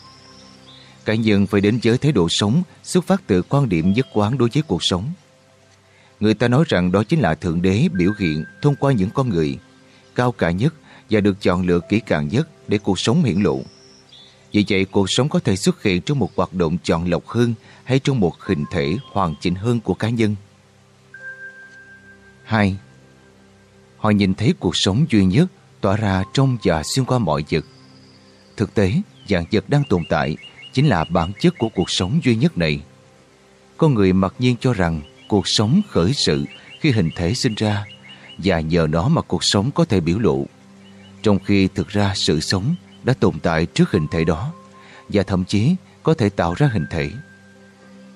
Cá nhân phải đến với thái độ sống xuất phát từ quan điểm nhất quán đối với cuộc sống. Người ta nói rằng đó chính là Thượng Đế biểu hiện thông qua những con người, cao cả nhất và được chọn lựa kỹ càng nhất để cuộc sống hiển lộ. Vì vậy, cuộc sống có thể xuất hiện trong một hoạt động chọn lọc hơn hay trong một hình thể hoàn chỉnh hơn của cá nhân. 2. Họ nhìn thấy cuộc sống duy nhất tỏa ra trong và xuyên qua mọi vật. Thực tế, dạng vật đang tồn tại chính là bản chất của cuộc sống duy nhất này. Con người mặc nhiên cho rằng cuộc sống khởi sự khi hình thể sinh ra và nhờ nó mà cuộc sống có thể biểu lộ. Trong khi thực ra sự sống đã tồn tại trước hình thể đó và thậm chí có thể tạo ra hình thể.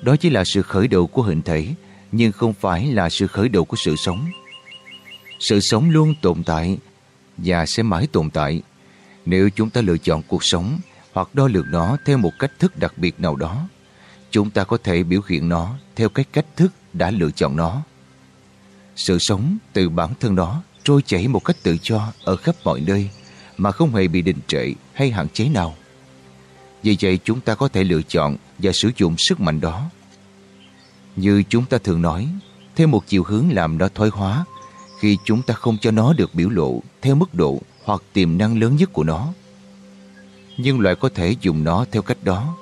Đó chỉ là sự khởi đầu của hình thể, nhưng không phải là sự khởi đầu của sự sống. Sự sống luôn tồn tại và sẽ mãi tồn tại nếu chúng ta lựa chọn cuộc sống hoặc đo lường nó theo một cách thức đặc biệt nào đó. Chúng ta có thể biểu hiện nó theo cái cách thức đã lựa chọn nó. Sự sống từ bản thân nó trôi chảy một cách tự do ở khắp mọi nơi mà không hề bị đình trệ hay hạn chế nào. Vì vậy chúng ta có thể lựa chọn và sử dụng sức mạnh đó. Như chúng ta thường nói, theo một chiều hướng làm nó thoái hóa khi chúng ta không cho nó được biểu lộ theo mức độ hoặc tiềm năng lớn nhất của nó nhưng loại có thể dùng nó theo cách đó.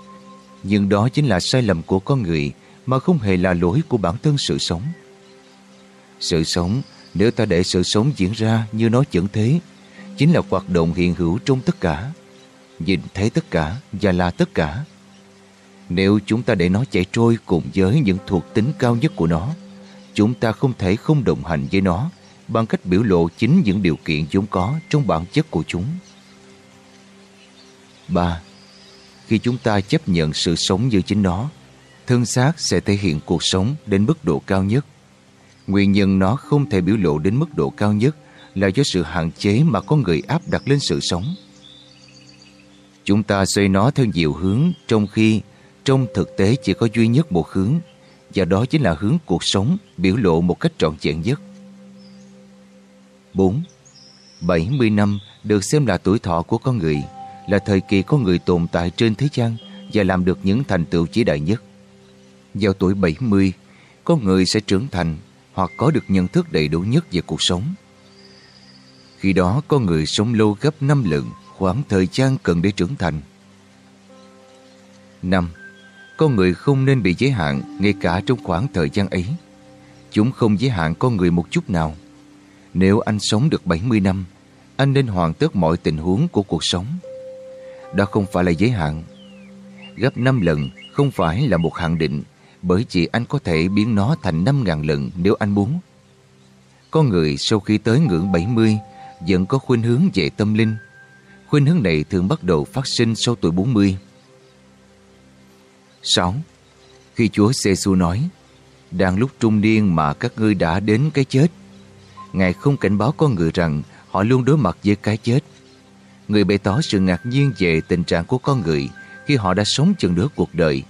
Nhưng đó chính là sai lầm của con người mà không hề là lỗi của bản thân sự sống. Sự sống, nếu ta để sự sống diễn ra như nó chẳng thế, chính là hoạt động hiện hữu trong tất cả, nhìn thấy tất cả và là tất cả. Nếu chúng ta để nó chạy trôi cùng với những thuộc tính cao nhất của nó, chúng ta không thể không đồng hành với nó bằng cách biểu lộ chính những điều kiện vốn có trong bản chất của chúng. 3. Khi chúng ta chấp nhận sự sống như chính nó, thân xác sẽ thể hiện cuộc sống đến mức độ cao nhất. Nguyên nhân nó không thể biểu lộ đến mức độ cao nhất là do sự hạn chế mà con người áp đặt lên sự sống. Chúng ta xoay nó theo nhiều hướng trong khi trong thực tế chỉ có duy nhất một hướng và đó chính là hướng cuộc sống biểu lộ một cách trọn vẹn nhất. 4. 70 năm được xem là tuổi thọ của con người, là thời kỳ có người tồn tại trên thế gian và làm được những thành tựu chỉ đại nhất. Vào tuổi 70, có người sẽ trưởng thành hoặc có được nhận thức đầy đủ nhất về cuộc sống. Khi đó, có người sống lâu gấp 5 lần khoảng thời gian cần để trưởng thành. 5. Con người không nên bị giới hạn ngay cả trong khoảng thời gian ấy. Chúng không giới hạn con người một chút nào. Nếu anh sống được 70 năm, anh nên hoàn tất mọi tình huống của cuộc sống. Đó không phải là giới hạn. Gấp 5 lần không phải là một hạn định, bởi vì anh có thể biến nó thành 5.000 lần nếu anh muốn. Con người sau khi tới ngưỡng 70 vẫn có khuynh hướng về tâm linh. Khuynh hướng này thường bắt đầu phát sinh sau tuổi 40. 6. Khi Chúa giê nói, Đang lúc trung niên mà các ngươi đã đến cái chết Ngài không cảnh báo con người rằng Họ luôn đối mặt với cái chết Người bày tỏ sự ngạc nhiên về tình trạng của con người Khi họ đã sống chừng nửa cuộc đời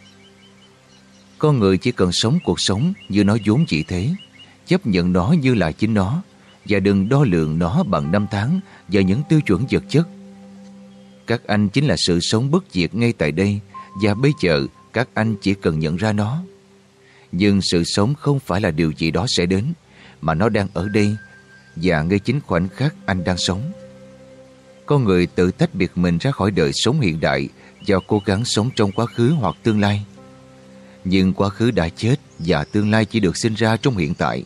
Con người chỉ cần sống cuộc sống như nó vốn chỉ thế Chấp nhận nó như là chính nó Và đừng đo lường nó bằng năm tháng Và những tiêu chuẩn vật chất Các anh chính là sự sống bất diệt ngay tại đây Và bây giờ các anh chỉ cần nhận ra nó. Nhưng sự sống không phải là điều gì đó sẽ đến, mà nó đang ở đây và ngay chính khoảnh khắc anh đang sống. Con người tự tách biệt mình ra khỏi đời sống hiện đại và cố gắng sống trong quá khứ hoặc tương lai. Nhưng quá khứ đã chết và tương lai chỉ được sinh ra trong hiện tại.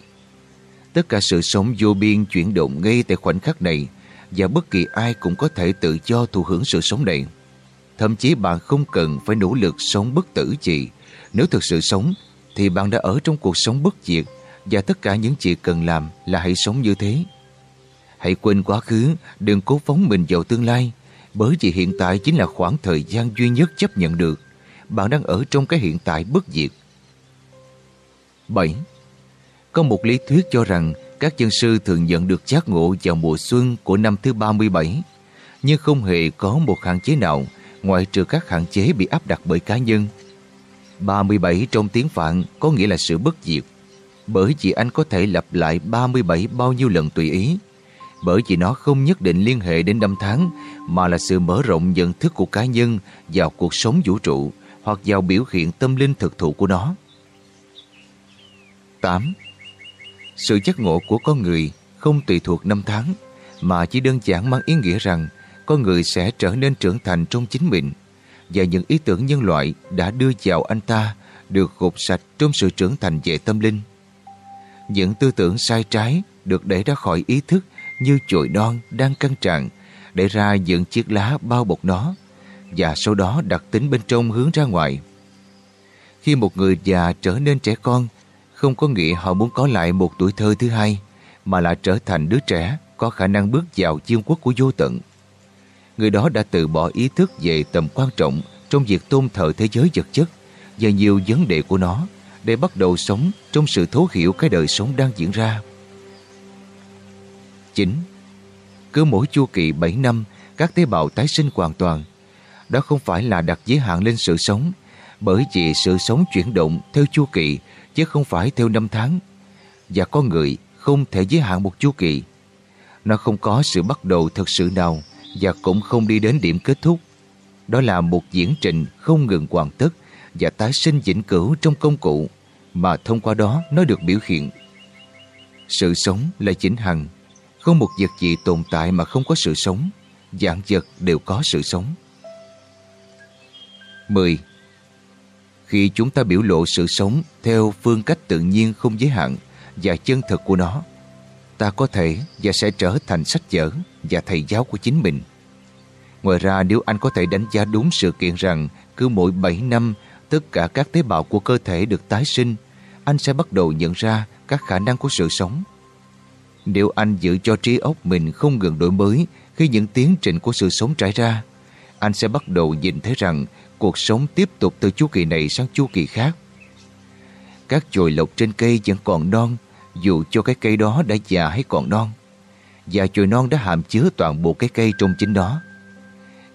Tất cả sự sống vô biên chuyển động ngay tại khoảnh khắc này và bất kỳ ai cũng có thể tự do thụ hưởng sự sống này. Thậm chí bạn không cần phải nỗ lực sống bất tử gì. Nếu thực sự sống, thì bạn đã ở trong cuộc sống bất diệt và tất cả những gì cần làm là hãy sống như thế. Hãy quên quá khứ, đừng cố phóng mình vào tương lai, bởi vì hiện tại chính là khoảng thời gian duy nhất chấp nhận được. Bạn đang ở trong cái hiện tại bất diệt. 7. Có một lý thuyết cho rằng các chân sư thường nhận được giác ngộ vào mùa xuân của năm thứ 37, nhưng không hề có một hạn chế nào ngoại trừ các hạn chế bị áp đặt bởi cá nhân. 37 trong tiếng Phạn có nghĩa là sự bất diệt, bởi vì anh có thể lặp lại 37 bao nhiêu lần tùy ý, bởi vì nó không nhất định liên hệ đến năm tháng, mà là sự mở rộng nhận thức của cá nhân vào cuộc sống vũ trụ hoặc vào biểu hiện tâm linh thực thụ của nó. 8. Sự giác ngộ của con người không tùy thuộc năm tháng, mà chỉ đơn giản mang ý nghĩa rằng con người sẽ trở nên trưởng thành trong chính mình và những ý tưởng nhân loại đã đưa vào anh ta được gột sạch trong sự trưởng thành về tâm linh. Những tư tưởng sai trái được để ra khỏi ý thức như chồi non đang căng tràn, để ra những chiếc lá bao bọc nó, và sau đó đặt tính bên trong hướng ra ngoài. Khi một người già trở nên trẻ con, không có nghĩa họ muốn có lại một tuổi thơ thứ hai, mà là trở thành đứa trẻ có khả năng bước vào chiêm quốc của vô tận người đó đã từ bỏ ý thức về tầm quan trọng trong việc tôn thờ thế giới vật chất và nhiều vấn đề của nó, để bắt đầu sống trong sự thấu hiểu cái đời sống đang diễn ra chính Cứ mỗi chu kỳ 7 năm, các tế bào tái sinh hoàn toàn. Đó không phải là đặt giới hạn lên sự sống, bởi vì sự sống chuyển động theo chu kỳ chứ không phải theo năm tháng. Và con người không thể giới hạn một chu kỳ. Nó không có sự bắt đầu thật sự nào và cũng không đi đến điểm kết thúc. Đó là một diễn trình không ngừng hoàn tất và tái sinh vĩnh cửu trong công cụ mà thông qua đó nó được biểu hiện. Sự sống là chính hằng, không một vật gì tồn tại mà không có sự sống, dạng vật đều có sự sống. 10. Khi chúng ta biểu lộ sự sống theo phương cách tự nhiên không giới hạn và chân thực của nó, ta có thể và sẽ trở thành sách vở và thầy giáo của chính mình. Ngoài ra nếu anh có thể đánh giá đúng sự kiện rằng cứ mỗi 7 năm tất cả các tế bào của cơ thể được tái sinh, anh sẽ bắt đầu nhận ra các khả năng của sự sống. Nếu anh giữ cho trí óc mình không ngừng đổi mới khi những tiến trình của sự sống trải ra, anh sẽ bắt đầu nhìn thấy rằng cuộc sống tiếp tục từ chu kỳ này sang chu kỳ khác. Các chồi lộc trên cây vẫn còn non, dù cho cái cây đó đã già hay còn non. Và chồi non đã hàm chứa toàn bộ cái cây trong chính đó.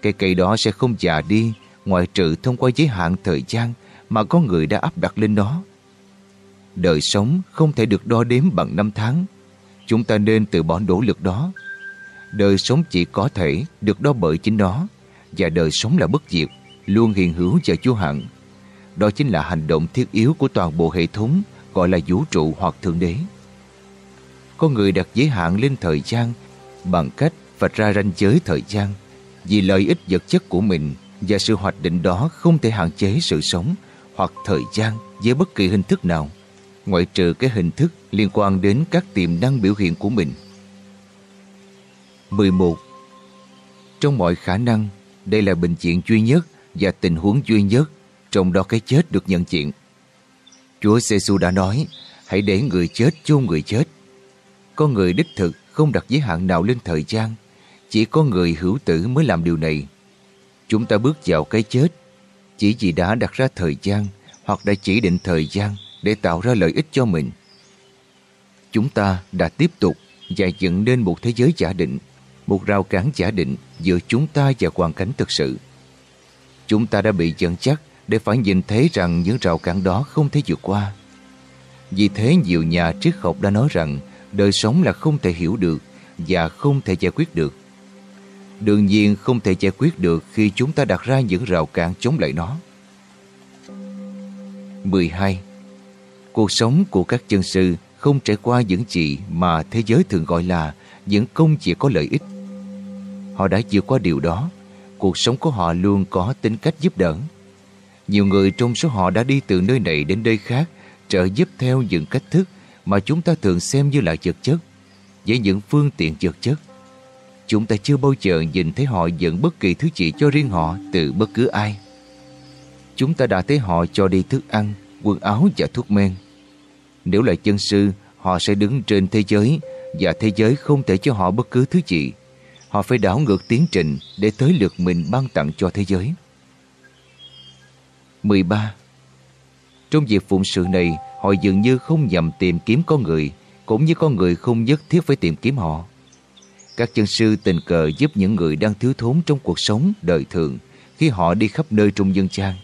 Cái cây đó sẽ không già đi ngoại trừ thông qua giới hạn thời gian mà con người đã áp đặt lên nó. Đời sống không thể được đo đếm bằng năm tháng. Chúng ta nên từ bỏ nỗ lực đó. Đời sống chỉ có thể được đo bởi chính nó và đời sống là bất diệt, luôn hiện hữu và vô hạn. Đó chính là hành động thiết yếu của toàn bộ hệ thống gọi là vũ trụ hoặc thượng đế. Con người đặt giới hạn lên thời gian bằng cách vạch ra ranh giới thời gian vì lợi ích vật chất của mình và sự hoạch định đó không thể hạn chế sự sống hoặc thời gian với bất kỳ hình thức nào, ngoại trừ cái hình thức liên quan đến các tiềm năng biểu hiện của mình. 11. Trong mọi khả năng, đây là bệnh chuyện duy nhất và tình huống duy nhất, trong đó cái chết được nhận diện. Chúa giê đã nói, hãy để người chết chôn người chết. Con người đích thực không đặt giới hạn nào lên thời gian, chỉ có người hữu tử mới làm điều này. Chúng ta bước vào cái chết chỉ vì đã đặt ra thời gian hoặc đã chỉ định thời gian để tạo ra lợi ích cho mình. Chúng ta đã tiếp tục và dựng nên một thế giới giả định, một rào cản giả định giữa chúng ta và hoàn cảnh thực sự. Chúng ta đã bị dẫn chắc để phải nhìn thấy rằng những rào cản đó không thể vượt qua. Vì thế nhiều nhà triết học đã nói rằng đời sống là không thể hiểu được và không thể giải quyết được. Đương nhiên không thể giải quyết được khi chúng ta đặt ra những rào cản chống lại nó. 12. Cuộc sống của các chân sư không trải qua những gì mà thế giới thường gọi là những công việc có lợi ích. Họ đã vượt qua điều đó. Cuộc sống của họ luôn có tính cách giúp đỡ. Nhiều người trong số họ đã đi từ nơi này đến nơi khác trợ giúp theo những cách thức mà chúng ta thường xem như là vật chất với những phương tiện vật chất Chúng ta chưa bao giờ nhìn thấy họ dẫn bất kỳ thứ gì cho riêng họ từ bất cứ ai. Chúng ta đã thấy họ cho đi thức ăn, quần áo và thuốc men. Nếu là chân sư, họ sẽ đứng trên thế giới và thế giới không thể cho họ bất cứ thứ gì. Họ phải đảo ngược tiến trình để tới lượt mình ban tặng cho thế giới. 13. Trong việc phụng sự này, họ dường như không nhằm tìm kiếm con người, cũng như con người không nhất thiết phải tìm kiếm họ. Các chân sư tình cờ giúp những người đang thiếu thốn trong cuộc sống đời thường khi họ đi khắp nơi trong dân trang.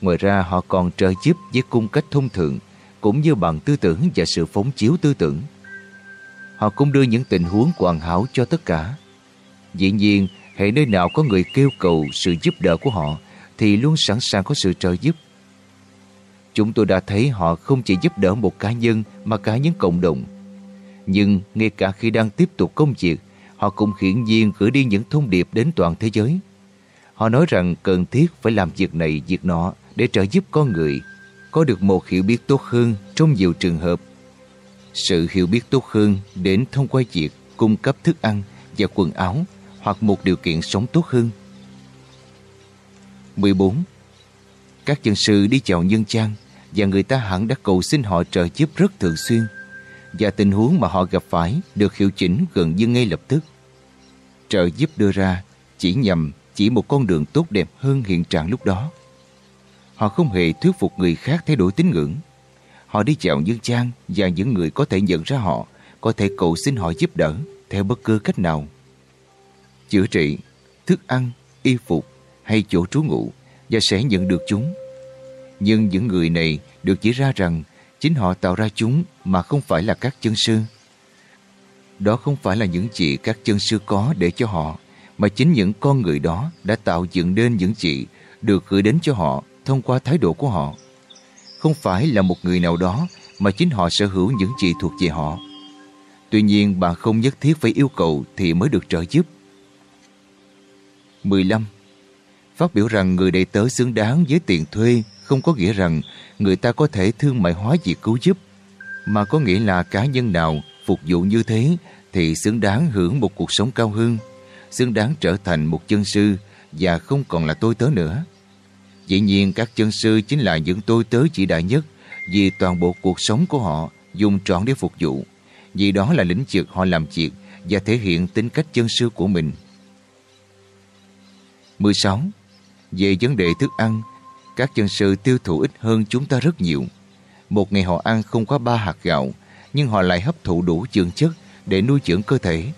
Ngoài ra họ còn trợ giúp với cung cách thông thường cũng như bằng tư tưởng và sự phóng chiếu tư tưởng. Họ cũng đưa những tình huống hoàn hảo cho tất cả. Dĩ nhiên, hệ nơi nào có người kêu cầu sự giúp đỡ của họ thì luôn sẵn sàng có sự trợ giúp. Chúng tôi đã thấy họ không chỉ giúp đỡ một cá nhân mà cả những cộng đồng nhưng ngay cả khi đang tiếp tục công việc, họ cũng hiển nhiên gửi đi những thông điệp đến toàn thế giới. Họ nói rằng cần thiết phải làm việc này, việc nọ để trợ giúp con người có được một hiểu biết tốt hơn trong nhiều trường hợp. Sự hiểu biết tốt hơn đến thông qua việc cung cấp thức ăn và quần áo hoặc một điều kiện sống tốt hơn. 14. Các dân sư đi chào nhân trang và người ta hẳn đã cầu xin họ trợ giúp rất thường xuyên và tình huống mà họ gặp phải được hiệu chỉnh gần như ngay lập tức. Trợ giúp đưa ra chỉ nhằm chỉ một con đường tốt đẹp hơn hiện trạng lúc đó. Họ không hề thuyết phục người khác thay đổi tín ngưỡng. Họ đi chào những trang và những người có thể nhận ra họ có thể cầu xin họ giúp đỡ theo bất cứ cách nào. Chữa trị, thức ăn, y phục hay chỗ trú ngụ và sẽ nhận được chúng. Nhưng những người này được chỉ ra rằng Chính họ tạo ra chúng mà không phải là các chân sư. Đó không phải là những chị các chân sư có để cho họ, mà chính những con người đó đã tạo dựng nên những chị được gửi đến cho họ thông qua thái độ của họ. Không phải là một người nào đó mà chính họ sở hữu những gì thuộc về họ. Tuy nhiên bạn không nhất thiết phải yêu cầu thì mới được trợ giúp. 15. Phát biểu rằng người đệ tớ xứng đáng với tiền thuê không có nghĩa rằng người ta có thể thương mại hóa việc cứu giúp, mà có nghĩa là cá nhân nào phục vụ như thế thì xứng đáng hưởng một cuộc sống cao hơn, xứng đáng trở thành một chân sư và không còn là tôi tớ nữa. Dĩ nhiên các chân sư chính là những tôi tớ chỉ đại nhất vì toàn bộ cuộc sống của họ dùng trọn để phục vụ, vì đó là lĩnh vực họ làm việc và thể hiện tính cách chân sư của mình. 16. Về vấn đề thức ăn, các chân sư tiêu thụ ít hơn chúng ta rất nhiều. Một ngày họ ăn không quá ba hạt gạo, nhưng họ lại hấp thụ đủ dưỡng chất để nuôi dưỡng cơ thể